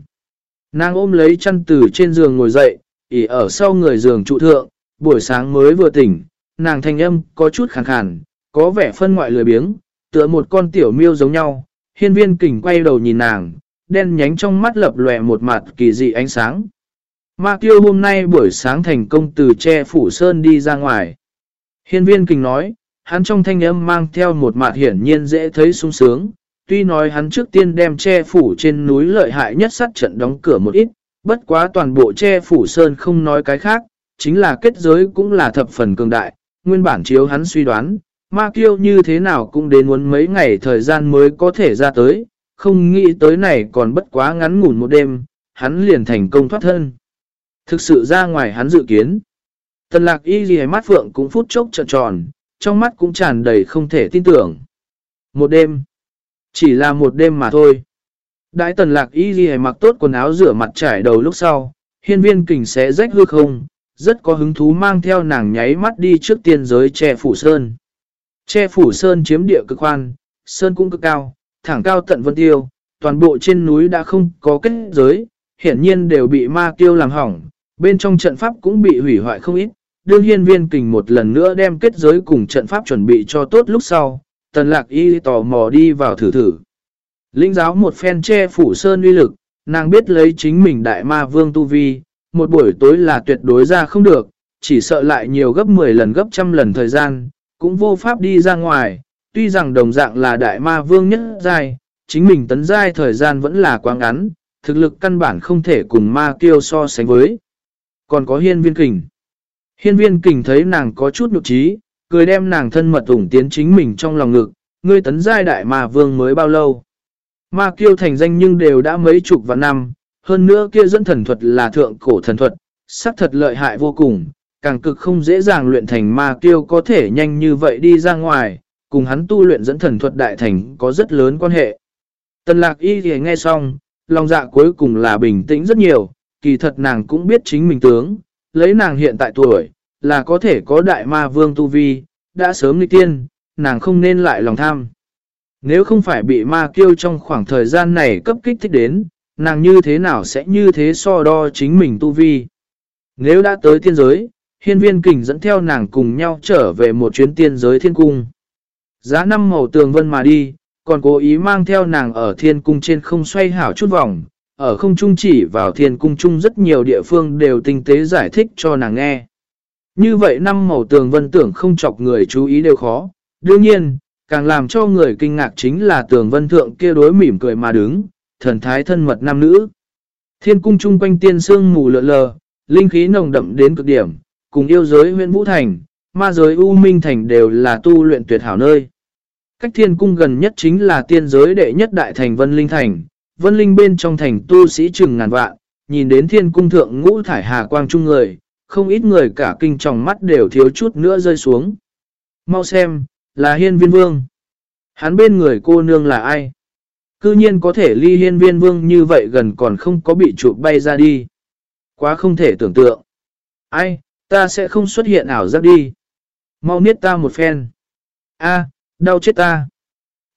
Nàng ôm lấy chăn từ trên giường ngồi dậy, ỉ ở sau người giường trụ thượng, buổi sáng mới vừa tỉnh, nàng thanh âm có chút khàn khàn, có vẻ phân ngoại lười biếng, tựa một con tiểu miêu giống nhau. Hiên viên kình quay đầu nhìn nàng, đen nhánh trong mắt lập lòe một mặt kỳ dị ánh sáng. Ma tiêu hôm nay buổi sáng thành công từ che phủ sơn đi ra ngoài. Hiên viên kình nói, hắn trong thanh âm mang theo một mặt hiển nhiên dễ thấy sung sướng, tuy nói hắn trước tiên đem che phủ trên núi lợi hại nhất sát trận đóng cửa một ít, bất quá toàn bộ che phủ sơn không nói cái khác, chính là kết giới cũng là thập phần cường đại, nguyên bản chiếu hắn suy đoán, ma kiêu như thế nào cũng đến muốn mấy ngày thời gian mới có thể ra tới, không nghĩ tới này còn bất quá ngắn ngủn một đêm, hắn liền thành công thoát thân. Thực sự ra ngoài hắn dự kiến. Tần lạc y ghi mắt phượng cũng phút chốc trợn tròn, trong mắt cũng tràn đầy không thể tin tưởng. Một đêm. Chỉ là một đêm mà thôi. Đại tần lạc y ghi mặc tốt quần áo rửa mặt trải đầu lúc sau, hiên viên kình sẽ rách hư không, rất có hứng thú mang theo nàng nháy mắt đi trước tiên giới che phủ sơn. Che phủ sơn chiếm địa cực khoan, sơn cũng cực cao, thẳng cao tận vân tiêu, toàn bộ trên núi đã không có kết giới, hiển nhiên đều bị ma tiêu làm hỏng, bên trong trận pháp cũng bị hủy hoại không ít. Đương hiên viên kình một lần nữa đem kết giới cùng trận pháp chuẩn bị cho tốt lúc sau, tần lạc y tò mò đi vào thử thử. Linh giáo một phen che phủ sơn uy lực, nàng biết lấy chính mình đại ma vương tu vi, một buổi tối là tuyệt đối ra không được, chỉ sợ lại nhiều gấp 10 lần gấp trăm lần thời gian, cũng vô pháp đi ra ngoài, tuy rằng đồng dạng là đại ma vương nhất giai, chính mình tấn giai thời gian vẫn là quá ngắn, thực lực căn bản không thể cùng ma kiêu so sánh với. Còn có hiên viên kình. Hiên viên kình thấy nàng có chút nhục trí, cười đem nàng thân mật ủng tiến chính mình trong lòng ngực, ngươi tấn giai đại ma vương mới bao lâu. Ma kiêu thành danh nhưng đều đã mấy chục vạn năm, hơn nữa kia dẫn thần thuật là thượng cổ thần thuật, sắc thật lợi hại vô cùng, càng cực không dễ dàng luyện thành ma kiêu có thể nhanh như vậy đi ra ngoài, cùng hắn tu luyện dẫn thần thuật đại thành có rất lớn quan hệ. Tần lạc y thì nghe xong, lòng dạ cuối cùng là bình tĩnh rất nhiều, kỳ thật nàng cũng biết chính mình tướng, lấy nàng hiện tại tuổi, là có thể có đại ma vương tu vi, đã sớm đi tiên, nàng không nên lại lòng tham. Nếu không phải bị ma kiêu trong khoảng thời gian này cấp kích thích đến, nàng như thế nào sẽ như thế so đo chính mình tu vi. Nếu đã tới tiên giới, hiên viên kình dẫn theo nàng cùng nhau trở về một chuyến tiên giới thiên cung. Giá năm màu tường vân mà đi, còn cố ý mang theo nàng ở thiên cung trên không xoay hảo chút vòng, ở không trung chỉ vào thiên cung chung rất nhiều địa phương đều tinh tế giải thích cho nàng nghe. Như vậy năm màu tường vân tưởng không chọc người chú ý đều khó. Đương nhiên, càng làm cho người kinh ngạc chính là tường vân thượng kia đối mỉm cười mà đứng, thần thái thân mật nam nữ. Thiên cung chung quanh tiên sương mù lợ lờ, linh khí nồng đậm đến cực điểm, cùng yêu giới huyện Vũ Thành, ma giới U Minh Thành đều là tu luyện tuyệt hảo nơi. Cách thiên cung gần nhất chính là tiên giới đệ nhất đại thành Vân Linh Thành, Vân Linh bên trong thành tu sĩ chừng ngàn vạn, nhìn đến thiên cung thượng ngũ thải hà quang chung người, không ít người cả kinh tròng mắt đều thiếu chút nữa rơi xuống. Mau xem, là hiên viên vương. Hắn bên người cô nương là ai? Cư nhiên có thể ly hiên viên vương như vậy gần còn không có bị chụp bay ra đi. Quá không thể tưởng tượng. Ai, ta sẽ không xuất hiện ảo giác đi. Mau niết ta một phen. a đau chết ta.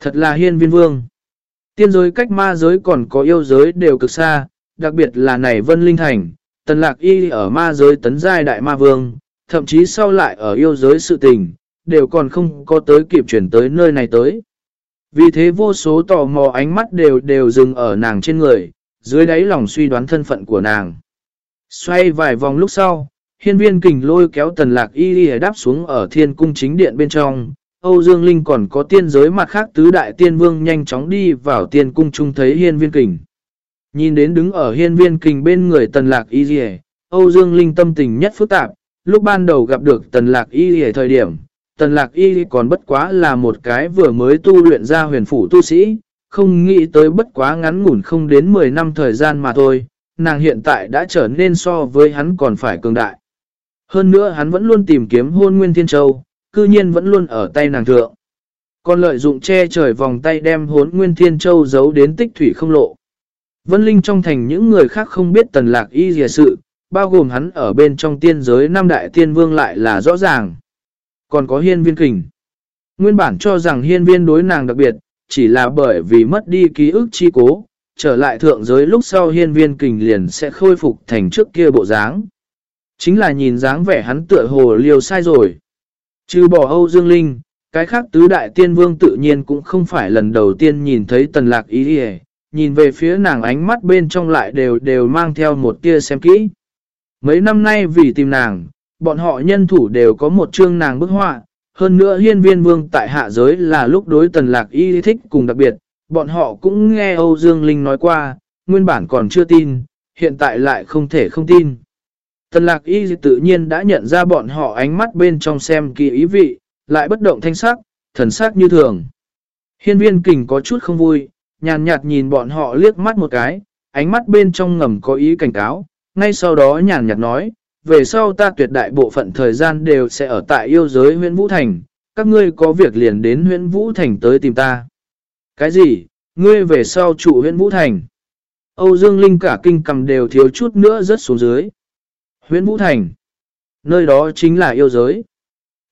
Thật là hiên viên vương. Tiên giới cách ma giới còn có yêu giới đều cực xa, đặc biệt là này vân linh thành, tần lạc y ở ma giới tấn giai đại ma vương, thậm chí sau lại ở yêu giới sự tình, đều còn không có tới kịp chuyển tới nơi này tới. Vì thế vô số tò mò ánh mắt đều đều dừng ở nàng trên người, dưới đáy lòng suy đoán thân phận của nàng. Xoay vài vòng lúc sau, hiên viên kình lôi kéo tần lạc y y đáp xuống ở thiên cung chính điện bên trong. Âu Dương Linh còn có tiên giới mặt khác tứ đại tiên vương nhanh chóng đi vào tiên cung chung thấy hiên viên kình. Nhìn đến đứng ở hiên viên kình bên người tần lạc y dì Âu Dương Linh tâm tình nhất phức tạp, lúc ban đầu gặp được tần lạc y dì thời điểm, tần lạc y còn bất quá là một cái vừa mới tu luyện ra huyền phủ tu sĩ, không nghĩ tới bất quá ngắn ngủn không đến 10 năm thời gian mà thôi, nàng hiện tại đã trở nên so với hắn còn phải cường đại. Hơn nữa hắn vẫn luôn tìm kiếm hôn nguyên thiên châu, cư nhiên vẫn luôn ở tay nàng thượng. Còn lợi dụng che trời vòng tay đem hốn nguyên thiên châu giấu đến tích thủy không lộ. Vân Linh trong thành những người khác không biết tần lạc y dìa sự, bao gồm hắn ở bên trong tiên giới Nam đại tiên vương lại là rõ ràng. Còn có hiên viên kình. Nguyên bản cho rằng hiên viên đối nàng đặc biệt, chỉ là bởi vì mất đi ký ức chi cố, trở lại thượng giới lúc sau hiên viên kình liền sẽ khôi phục thành trước kia bộ dáng. Chính là nhìn dáng vẻ hắn tựa hồ liều sai rồi. Trừ bỏ Âu Dương Linh, cái khác tứ đại tiên vương tự nhiên cũng không phải lần đầu tiên nhìn thấy tần lạc ý đi nhìn về phía nàng ánh mắt bên trong lại đều đều mang theo một tia xem kỹ. Mấy năm nay vì tìm nàng, bọn họ nhân thủ đều có một chương nàng bức họa, hơn nữa hiên viên vương tại hạ giới là lúc đối tần lạc y thích cùng đặc biệt, bọn họ cũng nghe Âu Dương Linh nói qua, nguyên bản còn chưa tin, hiện tại lại không thể không tin. Tần lạc y tự nhiên đã nhận ra bọn họ ánh mắt bên trong xem kỳ ý vị, lại bất động thanh sắc, thần sắc như thường. Hiên viên kình có chút không vui, nhàn nhạt nhìn bọn họ liếc mắt một cái, ánh mắt bên trong ngầm có ý cảnh cáo, ngay sau đó nhàn nhạt nói, về sau ta tuyệt đại bộ phận thời gian đều sẽ ở tại yêu giới huyện Vũ Thành, các ngươi có việc liền đến huyện Vũ Thành tới tìm ta. Cái gì? Ngươi về sau trụ huyện Vũ Thành. Âu Dương Linh cả kinh cầm đều thiếu chút nữa rớt xuống dưới. Huyện Vũ Thành. Nơi đó chính là yêu giới.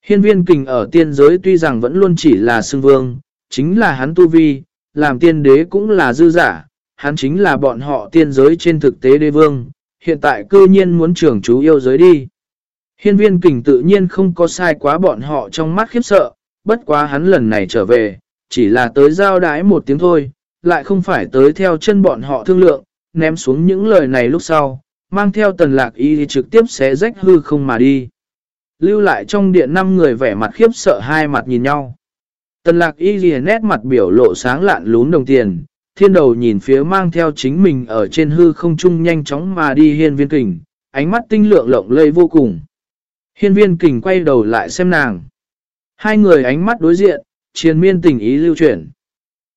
Hiên viên kình ở tiên giới tuy rằng vẫn luôn chỉ là xương vương, chính là hắn tu vi, làm tiên đế cũng là dư giả, hắn chính là bọn họ tiên giới trên thực tế đế vương, hiện tại cư nhiên muốn trưởng chú yêu giới đi. Hiên viên kình tự nhiên không có sai quá bọn họ trong mắt khiếp sợ, bất quá hắn lần này trở về, chỉ là tới giao đái một tiếng thôi, lại không phải tới theo chân bọn họ thương lượng, ném xuống những lời này lúc sau, mang theo tần lạc y thì trực tiếp xé rách hư không mà đi. Lưu lại trong điện năm người vẻ mặt khiếp sợ hai mặt nhìn nhau. Tần lạc y ghi nét mặt biểu lộ sáng lạn lún đồng tiền, thiên đầu nhìn phía mang theo chính mình ở trên hư không trung nhanh chóng mà đi hiên viên kình, ánh mắt tinh lượng lộng lây vô cùng. Hiên viên kình quay đầu lại xem nàng. Hai người ánh mắt đối diện, triền miên tình ý lưu chuyển.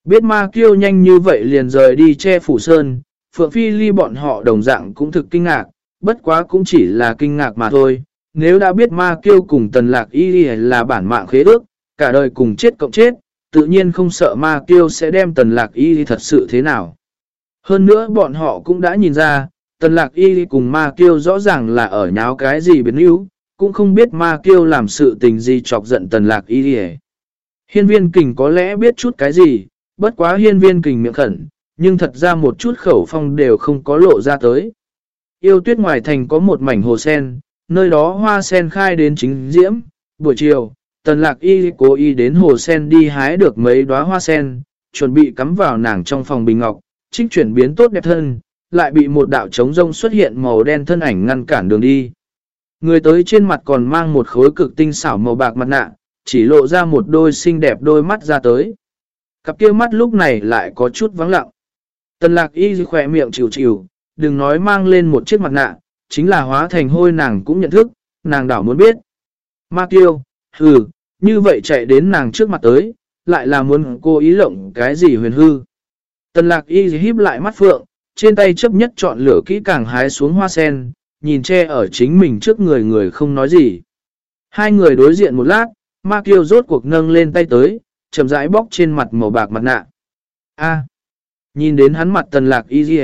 Biết ma kiêu nhanh như vậy liền rời đi che phủ sơn, Phượng Phi ly bọn họ đồng dạng cũng thực kinh ngạc, bất quá cũng chỉ là kinh ngạc mà thôi. Nếu đã biết ma kiêu cùng tần lạc y là bản mạng khế ước, cả đời cùng chết cộng chết, tự nhiên không sợ ma kiêu sẽ đem tần lạc y thật sự thế nào. Hơn nữa bọn họ cũng đã nhìn ra, tần lạc y cùng ma kiêu rõ ràng là ở nháo cái gì biến yếu, cũng không biết ma kiêu làm sự tình gì chọc giận tần lạc y Hiên viên kình có lẽ biết chút cái gì, bất quá hiên viên kình miệng khẩn, nhưng thật ra một chút khẩu phong đều không có lộ ra tới. Yêu tuyết ngoài thành có một mảnh hồ sen, nơi đó hoa sen khai đến chính diễm, buổi chiều, tần lạc y cố ý đến hồ sen đi hái được mấy đóa hoa sen, chuẩn bị cắm vào nàng trong phòng bình ngọc, trích chuyển biến tốt đẹp thân, lại bị một đạo trống rông xuất hiện màu đen thân ảnh ngăn cản đường đi. Người tới trên mặt còn mang một khối cực tinh xảo màu bạc mặt nạ, chỉ lộ ra một đôi xinh đẹp đôi mắt ra tới. Cặp kia mắt lúc này lại có chút vắng lặng. Tần lạc y khỏe miệng chịu chịu, đừng nói mang lên một chiếc mặt nạ, chính là hóa thành hôi nàng cũng nhận thức, nàng đảo muốn biết. Ma tiêu hừ, như vậy chạy đến nàng trước mặt tới, lại là muốn cô ý lộng cái gì huyền hư. Tần lạc y híp lại mắt phượng, trên tay chấp nhất chọn lửa kỹ càng hái xuống hoa sen, nhìn che ở chính mình trước người người không nói gì. Hai người đối diện một lát, ma kiêu rốt cuộc nâng lên tay tới, chậm rãi bóc trên mặt màu bạc mặt nạ. A. nhìn đến hắn mặt tần lạc y dì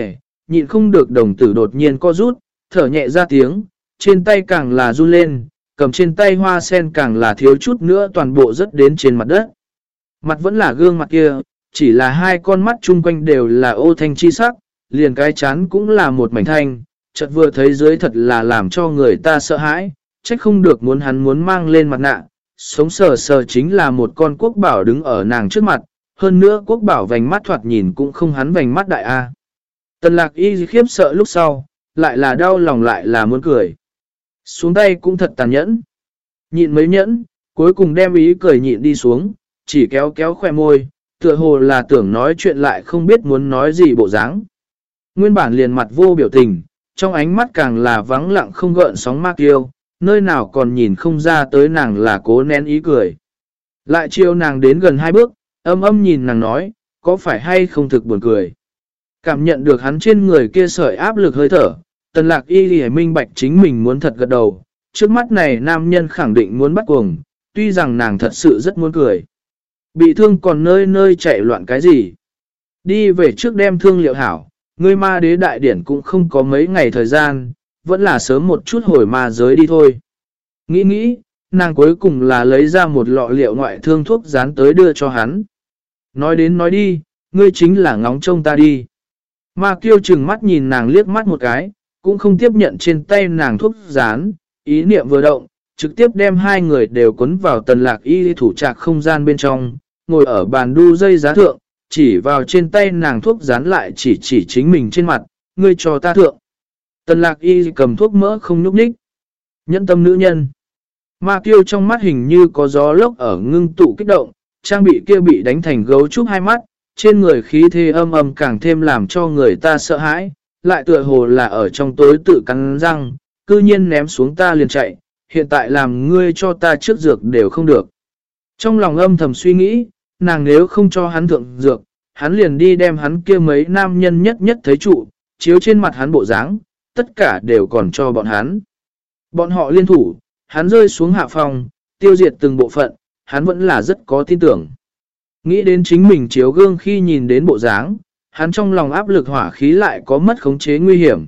nhịn không được đồng tử đột nhiên co rút, thở nhẹ ra tiếng, trên tay càng là run lên, cầm trên tay hoa sen càng là thiếu chút nữa toàn bộ rớt đến trên mặt đất. Mặt vẫn là gương mặt kia, chỉ là hai con mắt chung quanh đều là ô thanh chi sắc, liền cái chán cũng là một mảnh thanh, chợt vừa thấy dưới thật là làm cho người ta sợ hãi, trách không được muốn hắn muốn mang lên mặt nạ, sống sờ sờ chính là một con quốc bảo đứng ở nàng trước mặt, hơn nữa quốc bảo vành mắt thoạt nhìn cũng không hắn vành mắt đại A. Tần lạc y khiếp sợ lúc sau, lại là đau lòng lại là muốn cười. Xuống tay cũng thật tàn nhẫn. Nhịn mấy nhẫn, cuối cùng đem ý cười nhịn đi xuống, chỉ kéo kéo khoe môi, tựa hồ là tưởng nói chuyện lại không biết muốn nói gì bộ dáng. Nguyên bản liền mặt vô biểu tình, trong ánh mắt càng là vắng lặng không gợn sóng mạc yêu, nơi nào còn nhìn không ra tới nàng là cố nén ý cười. Lại chiều nàng đến gần hai bước, âm âm nhìn nàng nói, có phải hay không thực buồn cười. Cảm nhận được hắn trên người kia sợi áp lực hơi thở, tần lạc y ghi minh bạch chính mình muốn thật gật đầu. Trước mắt này nam nhân khẳng định muốn bắt cuồng, tuy rằng nàng thật sự rất muốn cười. Bị thương còn nơi nơi chạy loạn cái gì. Đi về trước đem thương liệu hảo, người ma đế đại điển cũng không có mấy ngày thời gian, vẫn là sớm một chút hồi ma giới đi thôi. Nghĩ nghĩ, nàng cuối cùng là lấy ra một lọ liệu ngoại thương thuốc dán tới đưa cho hắn. Nói đến nói đi, ngươi chính là ngóng trông ta đi. Ma kiêu chừng mắt nhìn nàng liếc mắt một cái, cũng không tiếp nhận trên tay nàng thuốc dán, ý niệm vừa động, trực tiếp đem hai người đều cuốn vào tần lạc y thủ trạc không gian bên trong, ngồi ở bàn đu dây giá thượng, chỉ vào trên tay nàng thuốc dán lại chỉ chỉ chính mình trên mặt, ngươi cho ta thượng. Tần lạc y cầm thuốc mỡ không nhúc nhích. Nhẫn tâm nữ nhân. Ma kiêu trong mắt hình như có gió lốc ở ngưng tụ kích động, trang bị kia bị đánh thành gấu trúc hai mắt, trên người khí thế âm âm càng thêm làm cho người ta sợ hãi, lại tựa hồ là ở trong tối tự cắn răng, cư nhiên ném xuống ta liền chạy, hiện tại làm ngươi cho ta trước dược đều không được. Trong lòng âm thầm suy nghĩ, nàng nếu không cho hắn thượng dược, hắn liền đi đem hắn kia mấy nam nhân nhất nhất thấy trụ, chiếu trên mặt hắn bộ dáng, tất cả đều còn cho bọn hắn. Bọn họ liên thủ, hắn rơi xuống hạ phòng, tiêu diệt từng bộ phận, hắn vẫn là rất có tin tưởng. Nghĩ đến chính mình chiếu gương khi nhìn đến bộ dáng, hắn trong lòng áp lực hỏa khí lại có mất khống chế nguy hiểm.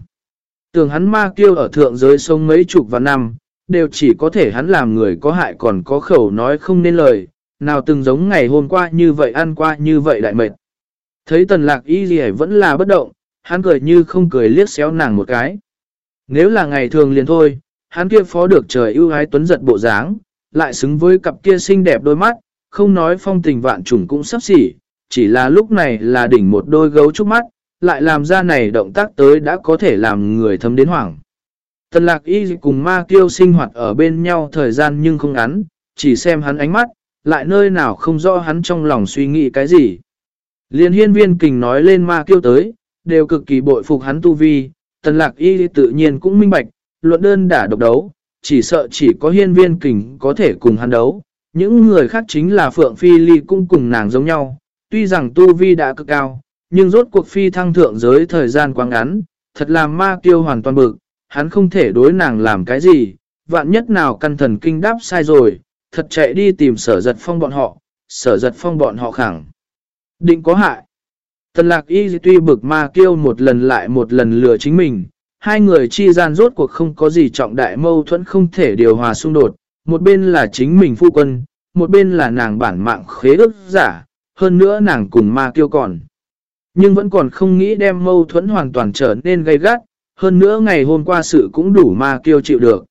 Tưởng hắn ma kiêu ở thượng giới sông mấy chục và năm, đều chỉ có thể hắn làm người có hại còn có khẩu nói không nên lời, nào từng giống ngày hôm qua như vậy ăn qua như vậy đại mệt. Thấy tần lạc y gì vẫn là bất động, hắn cười như không cười liếc xéo nàng một cái. Nếu là ngày thường liền thôi, hắn kia phó được trời ưu ái tuấn giật bộ dáng, lại xứng với cặp kia xinh đẹp đôi mắt, không nói phong tình vạn trùng cũng sắp xỉ, chỉ là lúc này là đỉnh một đôi gấu trúc mắt, lại làm ra này động tác tới đã có thể làm người thấm đến hoảng. Tần lạc y cùng ma kiêu sinh hoạt ở bên nhau thời gian nhưng không ngắn, chỉ xem hắn ánh mắt, lại nơi nào không rõ hắn trong lòng suy nghĩ cái gì. Liên hiên viên kình nói lên ma kiêu tới, đều cực kỳ bội phục hắn tu vi, tần lạc y tự nhiên cũng minh bạch, luận đơn đã độc đấu, chỉ sợ chỉ có hiên viên kình có thể cùng hắn đấu. Những người khác chính là Phượng Phi Ly cũng cùng nàng giống nhau, tuy rằng tu vi đã cực cao, nhưng rốt cuộc phi thăng thượng giới thời gian quá ngắn, thật là ma kiêu hoàn toàn bực, hắn không thể đối nàng làm cái gì, vạn nhất nào căn thần kinh đáp sai rồi, thật chạy đi tìm sở giật phong bọn họ, sở giật phong bọn họ khẳng. Định có hại. Tần lạc y tuy bực ma kiêu một lần lại một lần lừa chính mình, hai người chi gian rốt cuộc không có gì trọng đại mâu thuẫn không thể điều hòa xung đột, một bên là chính mình phu quân, một bên là nàng bản mạng khế ước giả, hơn nữa nàng cùng ma kêu còn. Nhưng vẫn còn không nghĩ đem mâu thuẫn hoàn toàn trở nên gây gắt, hơn nữa ngày hôm qua sự cũng đủ ma kêu chịu được.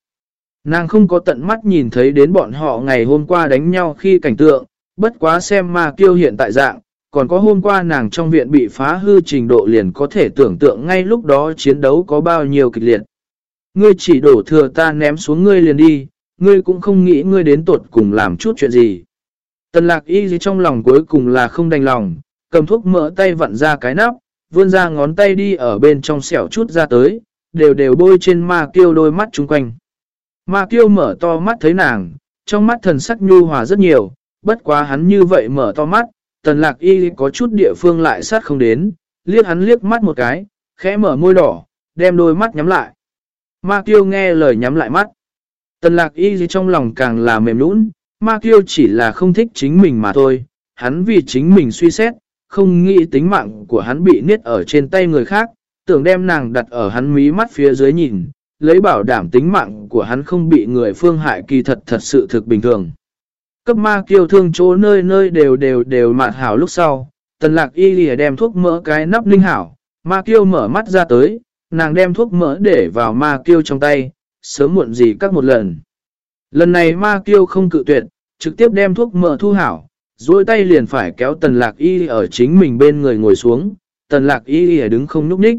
Nàng không có tận mắt nhìn thấy đến bọn họ ngày hôm qua đánh nhau khi cảnh tượng, bất quá xem ma kiêu hiện tại dạng, còn có hôm qua nàng trong viện bị phá hư trình độ liền có thể tưởng tượng ngay lúc đó chiến đấu có bao nhiêu kịch liệt. Ngươi chỉ đổ thừa ta ném xuống ngươi liền đi, ngươi cũng không nghĩ ngươi đến tuột cùng làm chút chuyện gì. Tần lạc y gì trong lòng cuối cùng là không đành lòng, cầm thuốc mỡ tay vặn ra cái nắp, vươn ra ngón tay đi ở bên trong xẻo chút ra tới, đều đều bôi trên ma kiêu đôi mắt chung quanh. Ma kiêu mở to mắt thấy nàng, trong mắt thần sắc nhu hòa rất nhiều, bất quá hắn như vậy mở to mắt, tần lạc y có chút địa phương lại sát không đến, liếc hắn liếc mắt một cái, khẽ mở môi đỏ, đem đôi mắt nhắm lại. Ma kiêu nghe lời nhắm lại mắt. Tần lạc y trong lòng càng là mềm nũng, ma kiêu chỉ là không thích chính mình mà thôi, hắn vì chính mình suy xét, không nghĩ tính mạng của hắn bị niết ở trên tay người khác, tưởng đem nàng đặt ở hắn mí mắt phía dưới nhìn, lấy bảo đảm tính mạng của hắn không bị người phương hại kỳ thật thật sự thực bình thường. Cấp ma kiêu thương chỗ nơi nơi đều đều đều mạn hảo lúc sau, tần lạc y lìa đem thuốc mỡ cái nắp linh hảo, ma kiêu mở mắt ra tới, nàng đem thuốc mỡ để vào ma kiêu trong tay, sớm muộn gì các một lần. Lần này ma kiêu không cự tuyệt, trực tiếp đem thuốc mỡ thu hảo, duỗi tay liền phải kéo tần lạc y ở chính mình bên người ngồi xuống, tần lạc y đứng không núp ních.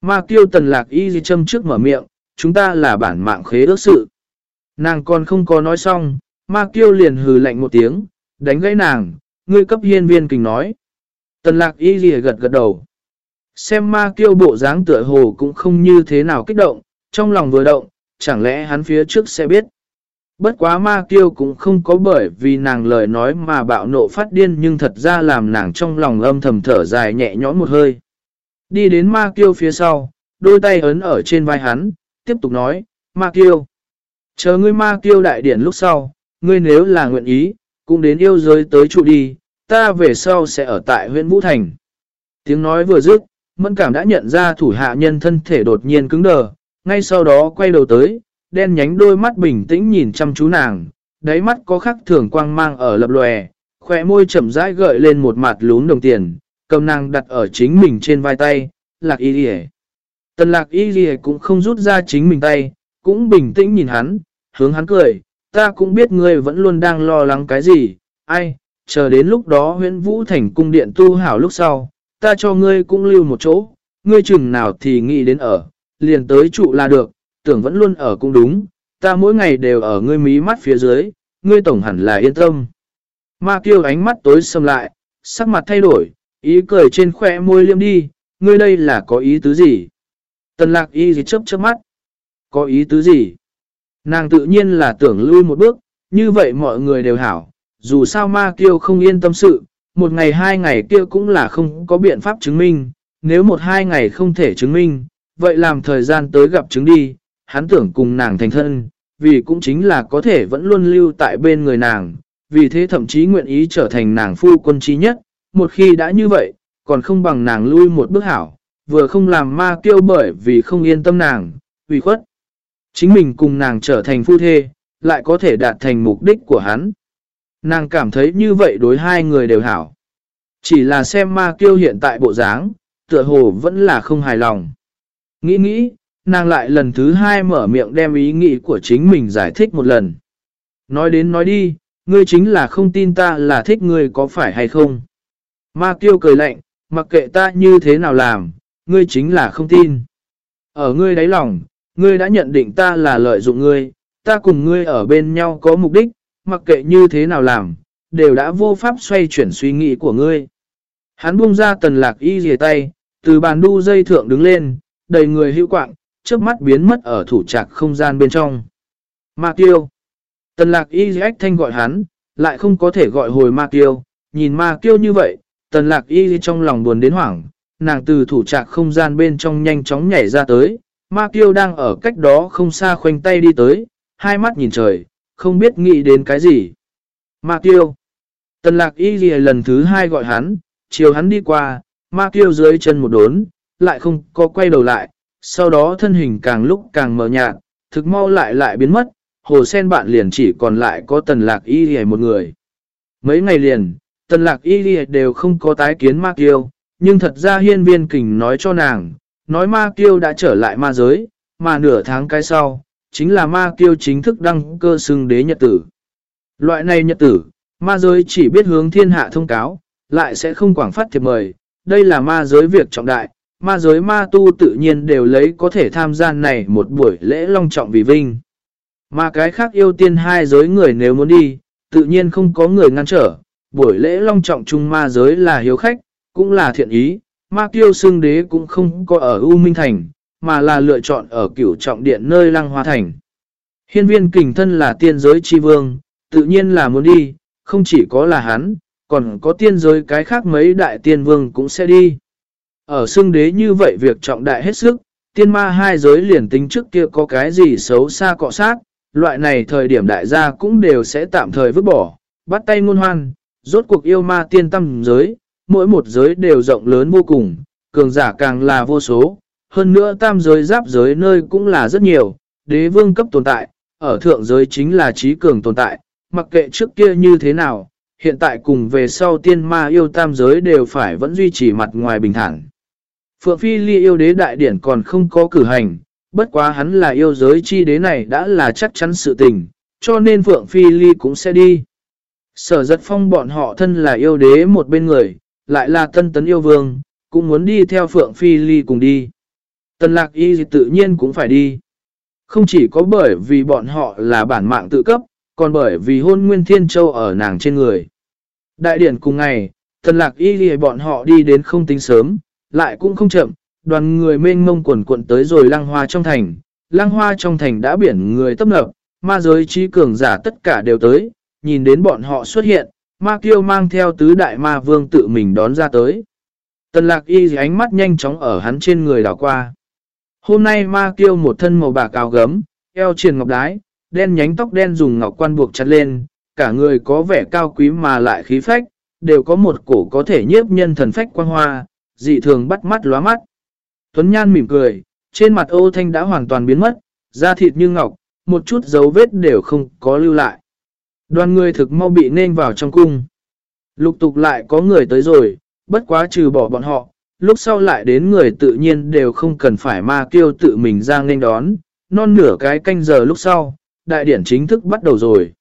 Ma kiêu tần lạc y châm trước mở miệng, chúng ta là bản mạng khế ước sự. Nàng còn không có nói xong, ma kiêu liền hừ lạnh một tiếng, đánh gãy nàng, ngươi cấp hiên viên kình nói. Tần lạc y lìa gật gật đầu. Xem ma kiêu bộ dáng tựa hồ cũng không như thế nào kích động, trong lòng vừa động, chẳng lẽ hắn phía trước sẽ biết. Bất quá ma kiêu cũng không có bởi vì nàng lời nói mà bạo nộ phát điên nhưng thật ra làm nàng trong lòng âm thầm thở dài nhẹ nhõm một hơi. Đi đến ma kiêu phía sau, đôi tay ấn ở trên vai hắn, tiếp tục nói, ma kiêu. Chờ ngươi ma kiêu đại điển lúc sau, ngươi nếu là nguyện ý, cũng đến yêu giới tới trụ đi, ta về sau sẽ ở tại huyện Vũ Thành. Tiếng nói vừa dứt, mẫn cảm đã nhận ra thủ hạ nhân thân thể đột nhiên cứng đờ, ngay sau đó quay đầu tới, đen nhánh đôi mắt bình tĩnh nhìn chăm chú nàng, đáy mắt có khắc thường quang mang ở lập lòe, khỏe môi chậm rãi gợi lên một mặt lún đồng tiền, cầm nàng đặt ở chính mình trên vai tay, lạc y đi Tần lạc y đi cũng không rút ra chính mình tay, cũng bình tĩnh nhìn hắn, hướng hắn cười, ta cũng biết ngươi vẫn luôn đang lo lắng cái gì, ai, chờ đến lúc đó huyện Vũ Thành cung điện tu hảo lúc sau, ta cho ngươi cũng lưu một chỗ, ngươi chừng nào thì nghĩ đến ở, liền tới trụ là được, tưởng vẫn luôn ở cũng đúng, ta mỗi ngày đều ở ngươi mí mắt phía dưới, ngươi tổng hẳn là yên tâm. Ma kiêu ánh mắt tối sầm lại, sắc mặt thay đổi, ý cười trên khỏe môi liêm đi, ngươi đây là có ý tứ gì? Tần lạc y gì chớp chớp mắt. Có ý tứ gì? Nàng tự nhiên là tưởng lui một bước, như vậy mọi người đều hảo, dù sao ma kiêu không yên tâm sự, một ngày hai ngày kia cũng là không có biện pháp chứng minh, nếu một hai ngày không thể chứng minh, vậy làm thời gian tới gặp chứng đi, hắn tưởng cùng nàng thành thân, vì cũng chính là có thể vẫn luôn lưu tại bên người nàng, vì thế thậm chí nguyện ý trở thành nàng phu quân trí nhất, một khi đã như vậy, còn không bằng nàng lui một bước hảo, vừa không làm ma kêu bởi vì không yên tâm nàng, vì khuất. Chính mình cùng nàng trở thành phu thê, lại có thể đạt thành mục đích của hắn. Nàng cảm thấy như vậy đối hai người đều hảo. Chỉ là xem ma kêu hiện tại bộ dáng, tựa hồ vẫn là không hài lòng. Nghĩ nghĩ, nàng lại lần thứ hai mở miệng đem ý nghĩ của chính mình giải thích một lần. Nói đến nói đi, ngươi chính là không tin ta là thích ngươi có phải hay không. Ma kiêu cười lạnh, mặc kệ ta như thế nào làm, ngươi chính là không tin. Ở ngươi đáy lòng, ngươi đã nhận định ta là lợi dụng ngươi, ta cùng ngươi ở bên nhau có mục đích, mặc kệ như thế nào làm, đều đã vô pháp xoay chuyển suy nghĩ của ngươi. Hắn buông ra tần lạc y dìa tay, từ bàn đu dây thượng đứng lên, đầy người hữu quạng, trước mắt biến mất ở thủ trạc không gian bên trong. Ma Kiêu Tần lạc y ách thanh gọi hắn, lại không có thể gọi hồi Ma Kiêu, nhìn Ma Kiêu như vậy, tần lạc y trong lòng buồn đến hoảng, nàng từ thủ trạc không gian bên trong nhanh chóng nhảy ra tới, Ma Kiêu đang ở cách đó không xa khoanh tay đi tới, hai mắt nhìn trời, không biết nghĩ đến cái gì. Ma Kiêu. Tần lạc y lần thứ hai gọi hắn, chiều hắn đi qua, Ma Kiêu dưới chân một đốn, lại không có quay đầu lại, sau đó thân hình càng lúc càng mờ nhạt, thực mau lại lại biến mất, hồ sen bạn liền chỉ còn lại có tần lạc y gì một người. Mấy ngày liền, tần lạc y gì đều không có tái kiến Ma Kiêu, nhưng thật ra hiên viên kình nói cho nàng, nói ma kiêu đã trở lại ma giới, mà nửa tháng cái sau, chính là ma kiêu chính thức đăng cơ xưng đế nhật tử. Loại này nhật tử, ma giới chỉ biết hướng thiên hạ thông cáo, lại sẽ không quảng phát thiệp mời, đây là ma giới việc trọng đại, ma giới ma tu tự nhiên đều lấy có thể tham gia này một buổi lễ long trọng vì vinh. Mà cái khác yêu tiên hai giới người nếu muốn đi, tự nhiên không có người ngăn trở, buổi lễ long trọng chung ma giới là hiếu khách, cũng là thiện ý, ma kiêu xương đế cũng không có ở U Minh Thành, mà là lựa chọn ở cửu trọng điện nơi lăng hoa thành. Hiên viên kình thân là tiên giới chi vương, tự nhiên là muốn đi, không chỉ có là hắn, còn có tiên giới cái khác mấy đại tiên vương cũng sẽ đi. Ở xương đế như vậy việc trọng đại hết sức, tiên ma hai giới liền tính trước kia có cái gì xấu xa cọ sát, loại này thời điểm đại gia cũng đều sẽ tạm thời vứt bỏ, bắt tay ngôn hoan, rốt cuộc yêu ma tiên tâm giới, mỗi một giới đều rộng lớn vô cùng, cường giả càng là vô số, hơn nữa tam giới giáp giới nơi cũng là rất nhiều, đế vương cấp tồn tại, ở thượng giới chính là trí cường tồn tại, mặc kệ trước kia như thế nào, hiện tại cùng về sau tiên ma yêu tam giới đều phải vẫn duy trì mặt ngoài bình thản. Phượng Phi Ly yêu đế đại điển còn không có cử hành, bất quá hắn là yêu giới chi đế này đã là chắc chắn sự tình, cho nên Phượng Phi Ly cũng sẽ đi. Sở giật phong bọn họ thân là yêu đế một bên người, lại là tân tấn yêu vương, cũng muốn đi theo Phượng Phi Ly cùng đi. Tần lạc y tự nhiên cũng phải đi. Không chỉ có bởi vì bọn họ là bản mạng tự cấp, còn bởi vì hôn nguyên thiên châu ở nàng trên người. Đại điển cùng ngày, tần lạc y bọn họ đi đến không tính sớm, lại cũng không chậm, đoàn người mênh mông quần cuộn tới rồi lăng hoa trong thành. Lăng hoa trong thành đã biển người tấp nập, ma giới trí cường giả tất cả đều tới, nhìn đến bọn họ xuất hiện, Ma Kiêu mang theo tứ đại ma vương tự mình đón ra tới. Tần lạc y ánh mắt nhanh chóng ở hắn trên người đảo qua. Hôm nay ma kiêu một thân màu bạc áo gấm, eo triền ngọc đái, đen nhánh tóc đen dùng ngọc quan buộc chặt lên, cả người có vẻ cao quý mà lại khí phách, đều có một cổ có thể nhiếp nhân thần phách quang hoa, dị thường bắt mắt lóa mắt. Tuấn Nhan mỉm cười, trên mặt ô thanh đã hoàn toàn biến mất, da thịt như ngọc, một chút dấu vết đều không có lưu lại. Đoàn người thực mau bị nên vào trong cung. Lục tục lại có người tới rồi, bất quá trừ bỏ bọn họ, lúc sau lại đến người tự nhiên đều không cần phải ma kêu tự mình ra nên đón, non nửa cái canh giờ lúc sau, đại điển chính thức bắt đầu rồi.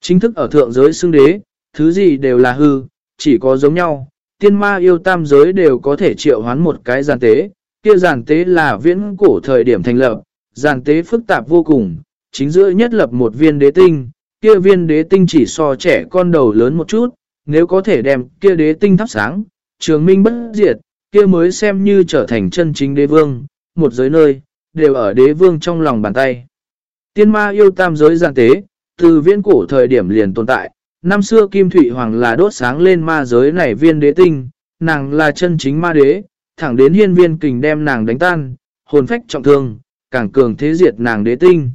Chính thức ở thượng giới xưng đế, thứ gì đều là hư, chỉ có giống nhau, tiên ma yêu tam giới đều có thể triệu hoán một cái giàn tế, kia giàn tế là viễn cổ thời điểm thành lập, giàn tế phức tạp vô cùng, chính giữa nhất lập một viên đế tinh, kia viên đế tinh chỉ so trẻ con đầu lớn một chút, nếu có thể đem kia đế tinh thắp sáng, trường minh bất diệt, kia mới xem như trở thành chân chính đế vương, một giới nơi, đều ở đế vương trong lòng bàn tay. Tiên ma yêu tam giới giàn tế, từ viễn cổ thời điểm liền tồn tại, năm xưa Kim Thụy Hoàng là đốt sáng lên ma giới này viên đế tinh, nàng là chân chính ma đế, thẳng đến hiên viên kình đem nàng đánh tan, hồn phách trọng thương, càng cường thế diệt nàng đế tinh.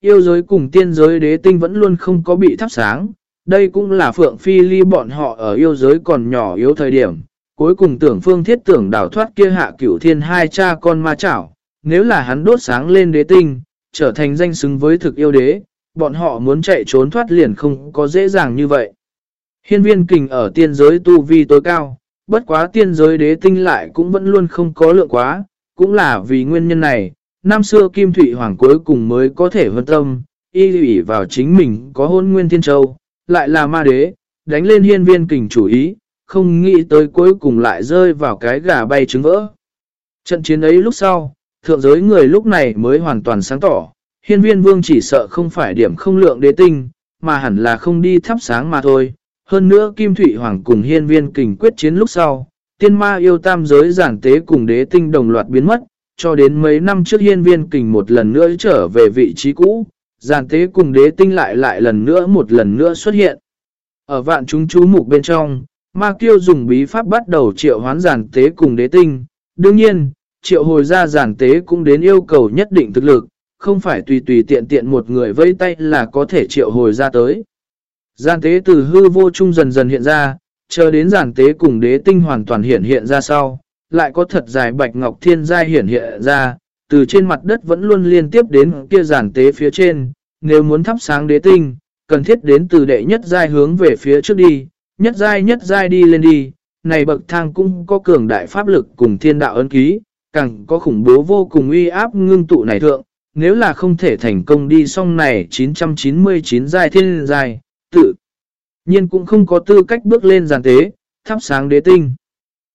Yêu giới cùng tiên giới đế tinh vẫn luôn không có bị thắp sáng, đây cũng là Phượng Phi Ly bọn họ ở yêu giới còn nhỏ yếu thời điểm. Cuối cùng tưởng phương thiết tưởng đảo thoát kia hạ cửu thiên hai cha con ma chảo, nếu là hắn đốt sáng lên đế tinh, trở thành danh xứng với thực yêu đế, bọn họ muốn chạy trốn thoát liền không có dễ dàng như vậy. Hiên viên kình ở tiên giới tu vi tối cao, bất quá tiên giới đế tinh lại cũng vẫn luôn không có lượng quá, cũng là vì nguyên nhân này, năm xưa Kim Thụy Hoàng cuối cùng mới có thể vân tâm, y ủy vào chính mình có hôn nguyên thiên châu, lại là ma đế, đánh lên hiên viên kình chủ ý, không nghĩ tới cuối cùng lại rơi vào cái gà bay trứng vỡ. Trận chiến ấy lúc sau, thượng giới người lúc này mới hoàn toàn sáng tỏ, hiên viên vương chỉ sợ không phải điểm không lượng đế tinh, mà hẳn là không đi thắp sáng mà thôi. Hơn nữa Kim Thụy Hoàng cùng hiên viên kình quyết chiến lúc sau, tiên ma yêu tam giới giản tế cùng đế tinh đồng loạt biến mất, cho đến mấy năm trước hiên viên kình một lần nữa trở về vị trí cũ, giản tế cùng đế tinh lại lại lần nữa một lần nữa xuất hiện. Ở vạn chúng chú mục bên trong, ma kiêu dùng bí pháp bắt đầu triệu hoán giản tế cùng đế tinh. Đương nhiên, triệu hồi ra giản tế cũng đến yêu cầu nhất định thực lực, không phải tùy tùy tiện tiện một người vây tay là có thể triệu hồi ra tới. gian tế từ hư vô trung dần dần hiện ra, chờ đến giản tế cùng đế tinh hoàn toàn hiện hiện ra sau, lại có thật dài bạch ngọc thiên giai hiện hiện ra, từ trên mặt đất vẫn luôn liên tiếp đến kia giản tế phía trên, nếu muốn thắp sáng đế tinh, cần thiết đến từ đệ nhất giai hướng về phía trước đi, nhất giai nhất giai đi lên đi, này bậc thang cũng có cường đại pháp lực cùng thiên đạo ấn ký, càng có khủng bố vô cùng uy áp ngưng tụ này thượng, nếu là không thể thành công đi xong này 999 giai thiên giai, tự nhiên cũng không có tư cách bước lên giàn tế, thắp sáng đế tinh.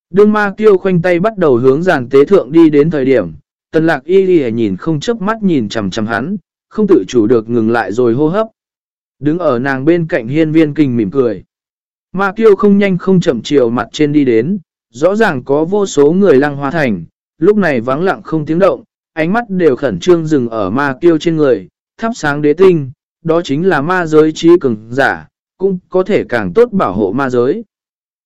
Đương ma kiêu khoanh tay bắt đầu hướng giàn tế thượng đi đến thời điểm, tần lạc y ghi nhìn không chớp mắt nhìn chầm chầm hắn, không tự chủ được ngừng lại rồi hô hấp. Đứng ở nàng bên cạnh hiên viên kinh mỉm cười. Ma kiêu không nhanh không chậm chiều mặt trên đi đến, rõ ràng có vô số người lăng hoa thành, lúc này vắng lặng không tiếng động, ánh mắt đều khẩn trương dừng ở ma kiêu trên người, thắp sáng đế tinh, đó chính là ma giới trí cường giả, cũng có thể càng tốt bảo hộ ma giới.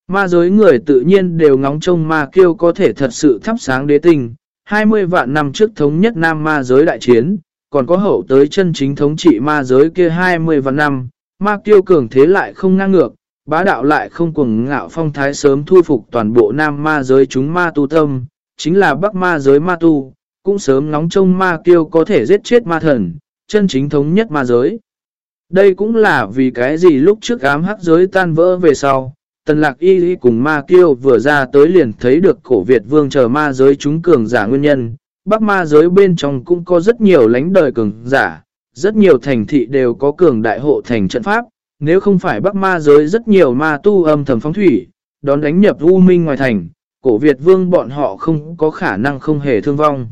Ma giới người tự nhiên đều ngóng trông ma kiêu có thể thật sự thắp sáng đế tinh, 20 vạn năm trước thống nhất nam ma giới đại chiến, còn có hậu tới chân chính thống trị ma giới kia 20 vạn năm, ma kiêu cường thế lại không ngang ngược, bá đạo lại không cuồng ngạo phong thái sớm thu phục toàn bộ nam ma giới chúng ma tu tâm, chính là bắc ma giới ma tu, cũng sớm nóng trông ma kiêu có thể giết chết ma thần, chân chính thống nhất ma giới. Đây cũng là vì cái gì lúc trước ám hắc giới tan vỡ về sau, tần lạc y lý cùng ma kiêu vừa ra tới liền thấy được cổ Việt vương chờ ma giới chúng cường giả nguyên nhân. Bắc ma giới bên trong cũng có rất nhiều lánh đời cường giả, rất nhiều thành thị đều có cường đại hộ thành trận pháp, nếu không phải Bắc ma giới rất nhiều ma tu âm thầm phóng thủy, đón đánh nhập U Minh ngoài thành, cổ Việt vương bọn họ không có khả năng không hề thương vong.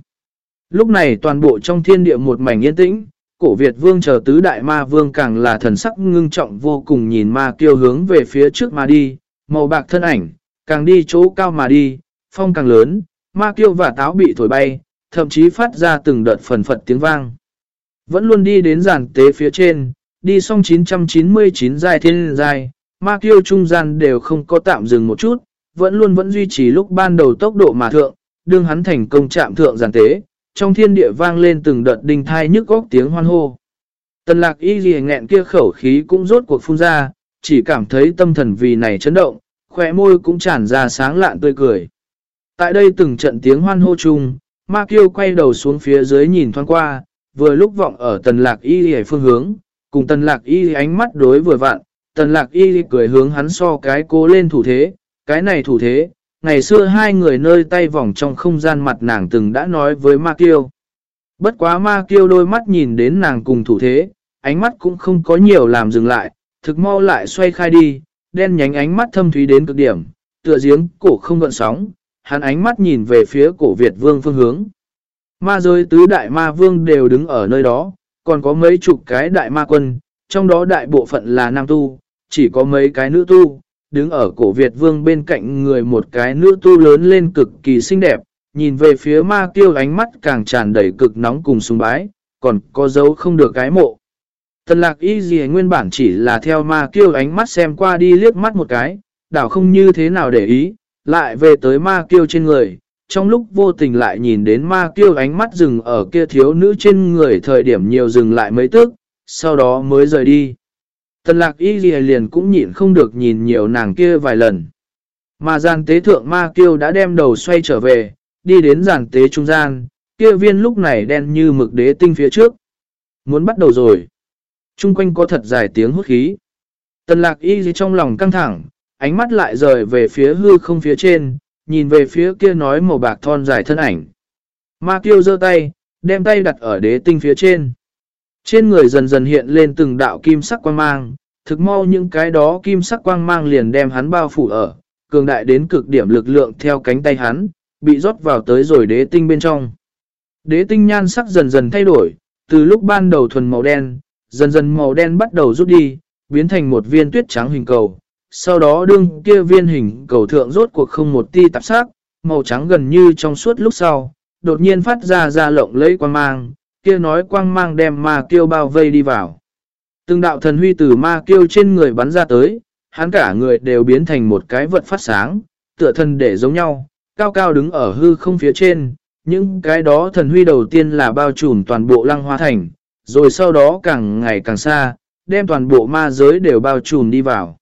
Lúc này toàn bộ trong thiên địa một mảnh yên tĩnh, cổ Việt vương chờ tứ đại ma vương càng là thần sắc ngưng trọng vô cùng nhìn ma kiêu hướng về phía trước mà đi, màu bạc thân ảnh, càng đi chỗ cao mà đi, phong càng lớn, ma kiêu và táo bị thổi bay, thậm chí phát ra từng đợt phần phật tiếng vang. Vẫn luôn đi đến giàn tế phía trên, đi xong 999 dài thiên dài, ma kiêu trung gian đều không có tạm dừng một chút, vẫn luôn vẫn duy trì lúc ban đầu tốc độ mà thượng, đương hắn thành công chạm thượng giàn tế, trong thiên địa vang lên từng đợt đinh thai nhức góc tiếng hoan hô. Tần lạc y ghi nghẹn kia khẩu khí cũng rốt cuộc phun ra, chỉ cảm thấy tâm thần vì này chấn động, khỏe môi cũng tràn ra sáng lạn tươi cười. Tại đây từng trận tiếng hoan hô chung, Ma Kiêu quay đầu xuống phía dưới nhìn thoáng qua, vừa lúc vọng ở tần lạc y ghi phương hướng, cùng tần lạc y ánh mắt đối vừa vặn, tần lạc y cười hướng hắn so cái cố lên thủ thế, cái này thủ thế, ngày xưa hai người nơi tay vòng trong không gian mặt nàng từng đã nói với Ma Kiêu. Bất quá Ma Kiêu đôi mắt nhìn đến nàng cùng thủ thế, ánh mắt cũng không có nhiều làm dừng lại, thực mau lại xoay khai đi, đen nhánh ánh mắt thâm thúy đến cực điểm, tựa giếng cổ không gợn sóng, hắn ánh mắt nhìn về phía cổ Việt vương phương hướng. Ma giới tứ đại ma vương đều đứng ở nơi đó, còn có mấy chục cái đại ma quân, trong đó đại bộ phận là nam tu, chỉ có mấy cái nữ tu, đứng ở cổ Việt vương bên cạnh người một cái nữ tu lớn lên cực kỳ xinh đẹp, nhìn về phía ma kiêu ánh mắt càng tràn đầy cực nóng cùng sùng bái, còn có dấu không được cái mộ. Tần lạc y gì nguyên bản chỉ là theo ma kiêu ánh mắt xem qua đi liếc mắt một cái, đảo không như thế nào để ý, lại về tới ma kiêu trên người. Trong lúc vô tình lại nhìn đến ma kiêu ánh mắt dừng ở kia thiếu nữ trên người thời điểm nhiều dừng lại mấy tức, sau đó mới rời đi. Tần lạc y ghi liền cũng nhịn không được nhìn nhiều nàng kia vài lần. Mà giàn tế thượng ma kiêu đã đem đầu xoay trở về, đi đến giàn tế trung gian, kia viên lúc này đen như mực đế tinh phía trước. Muốn bắt đầu rồi. Trung quanh có thật dài tiếng hút khí. Tần lạc y gì trong lòng căng thẳng, ánh mắt lại rời về phía hư không phía trên, nhìn về phía kia nói màu bạc thon dài thân ảnh. Ma kiêu giơ tay, đem tay đặt ở đế tinh phía trên. Trên người dần dần hiện lên từng đạo kim sắc quang mang, thực mau những cái đó kim sắc quang mang liền đem hắn bao phủ ở, cường đại đến cực điểm lực lượng theo cánh tay hắn, bị rót vào tới rồi đế tinh bên trong. Đế tinh nhan sắc dần dần thay đổi, từ lúc ban đầu thuần màu đen, dần dần màu đen bắt đầu rút đi, biến thành một viên tuyết trắng hình cầu. Sau đó đương kia viên hình cầu thượng rốt cuộc không một ti tạp sắc, màu trắng gần như trong suốt lúc sau, đột nhiên phát ra ra lộng lấy quang mang, kia nói quang mang đem ma kiêu bao vây đi vào. Từng đạo thần huy từ ma kiêu trên người bắn ra tới, hắn cả người đều biến thành một cái vật phát sáng, tựa thân để giống nhau, cao cao đứng ở hư không phía trên, những cái đó thần huy đầu tiên là bao trùm toàn bộ lăng hoa thành, rồi sau đó càng ngày càng xa, đem toàn bộ ma giới đều bao trùm đi vào.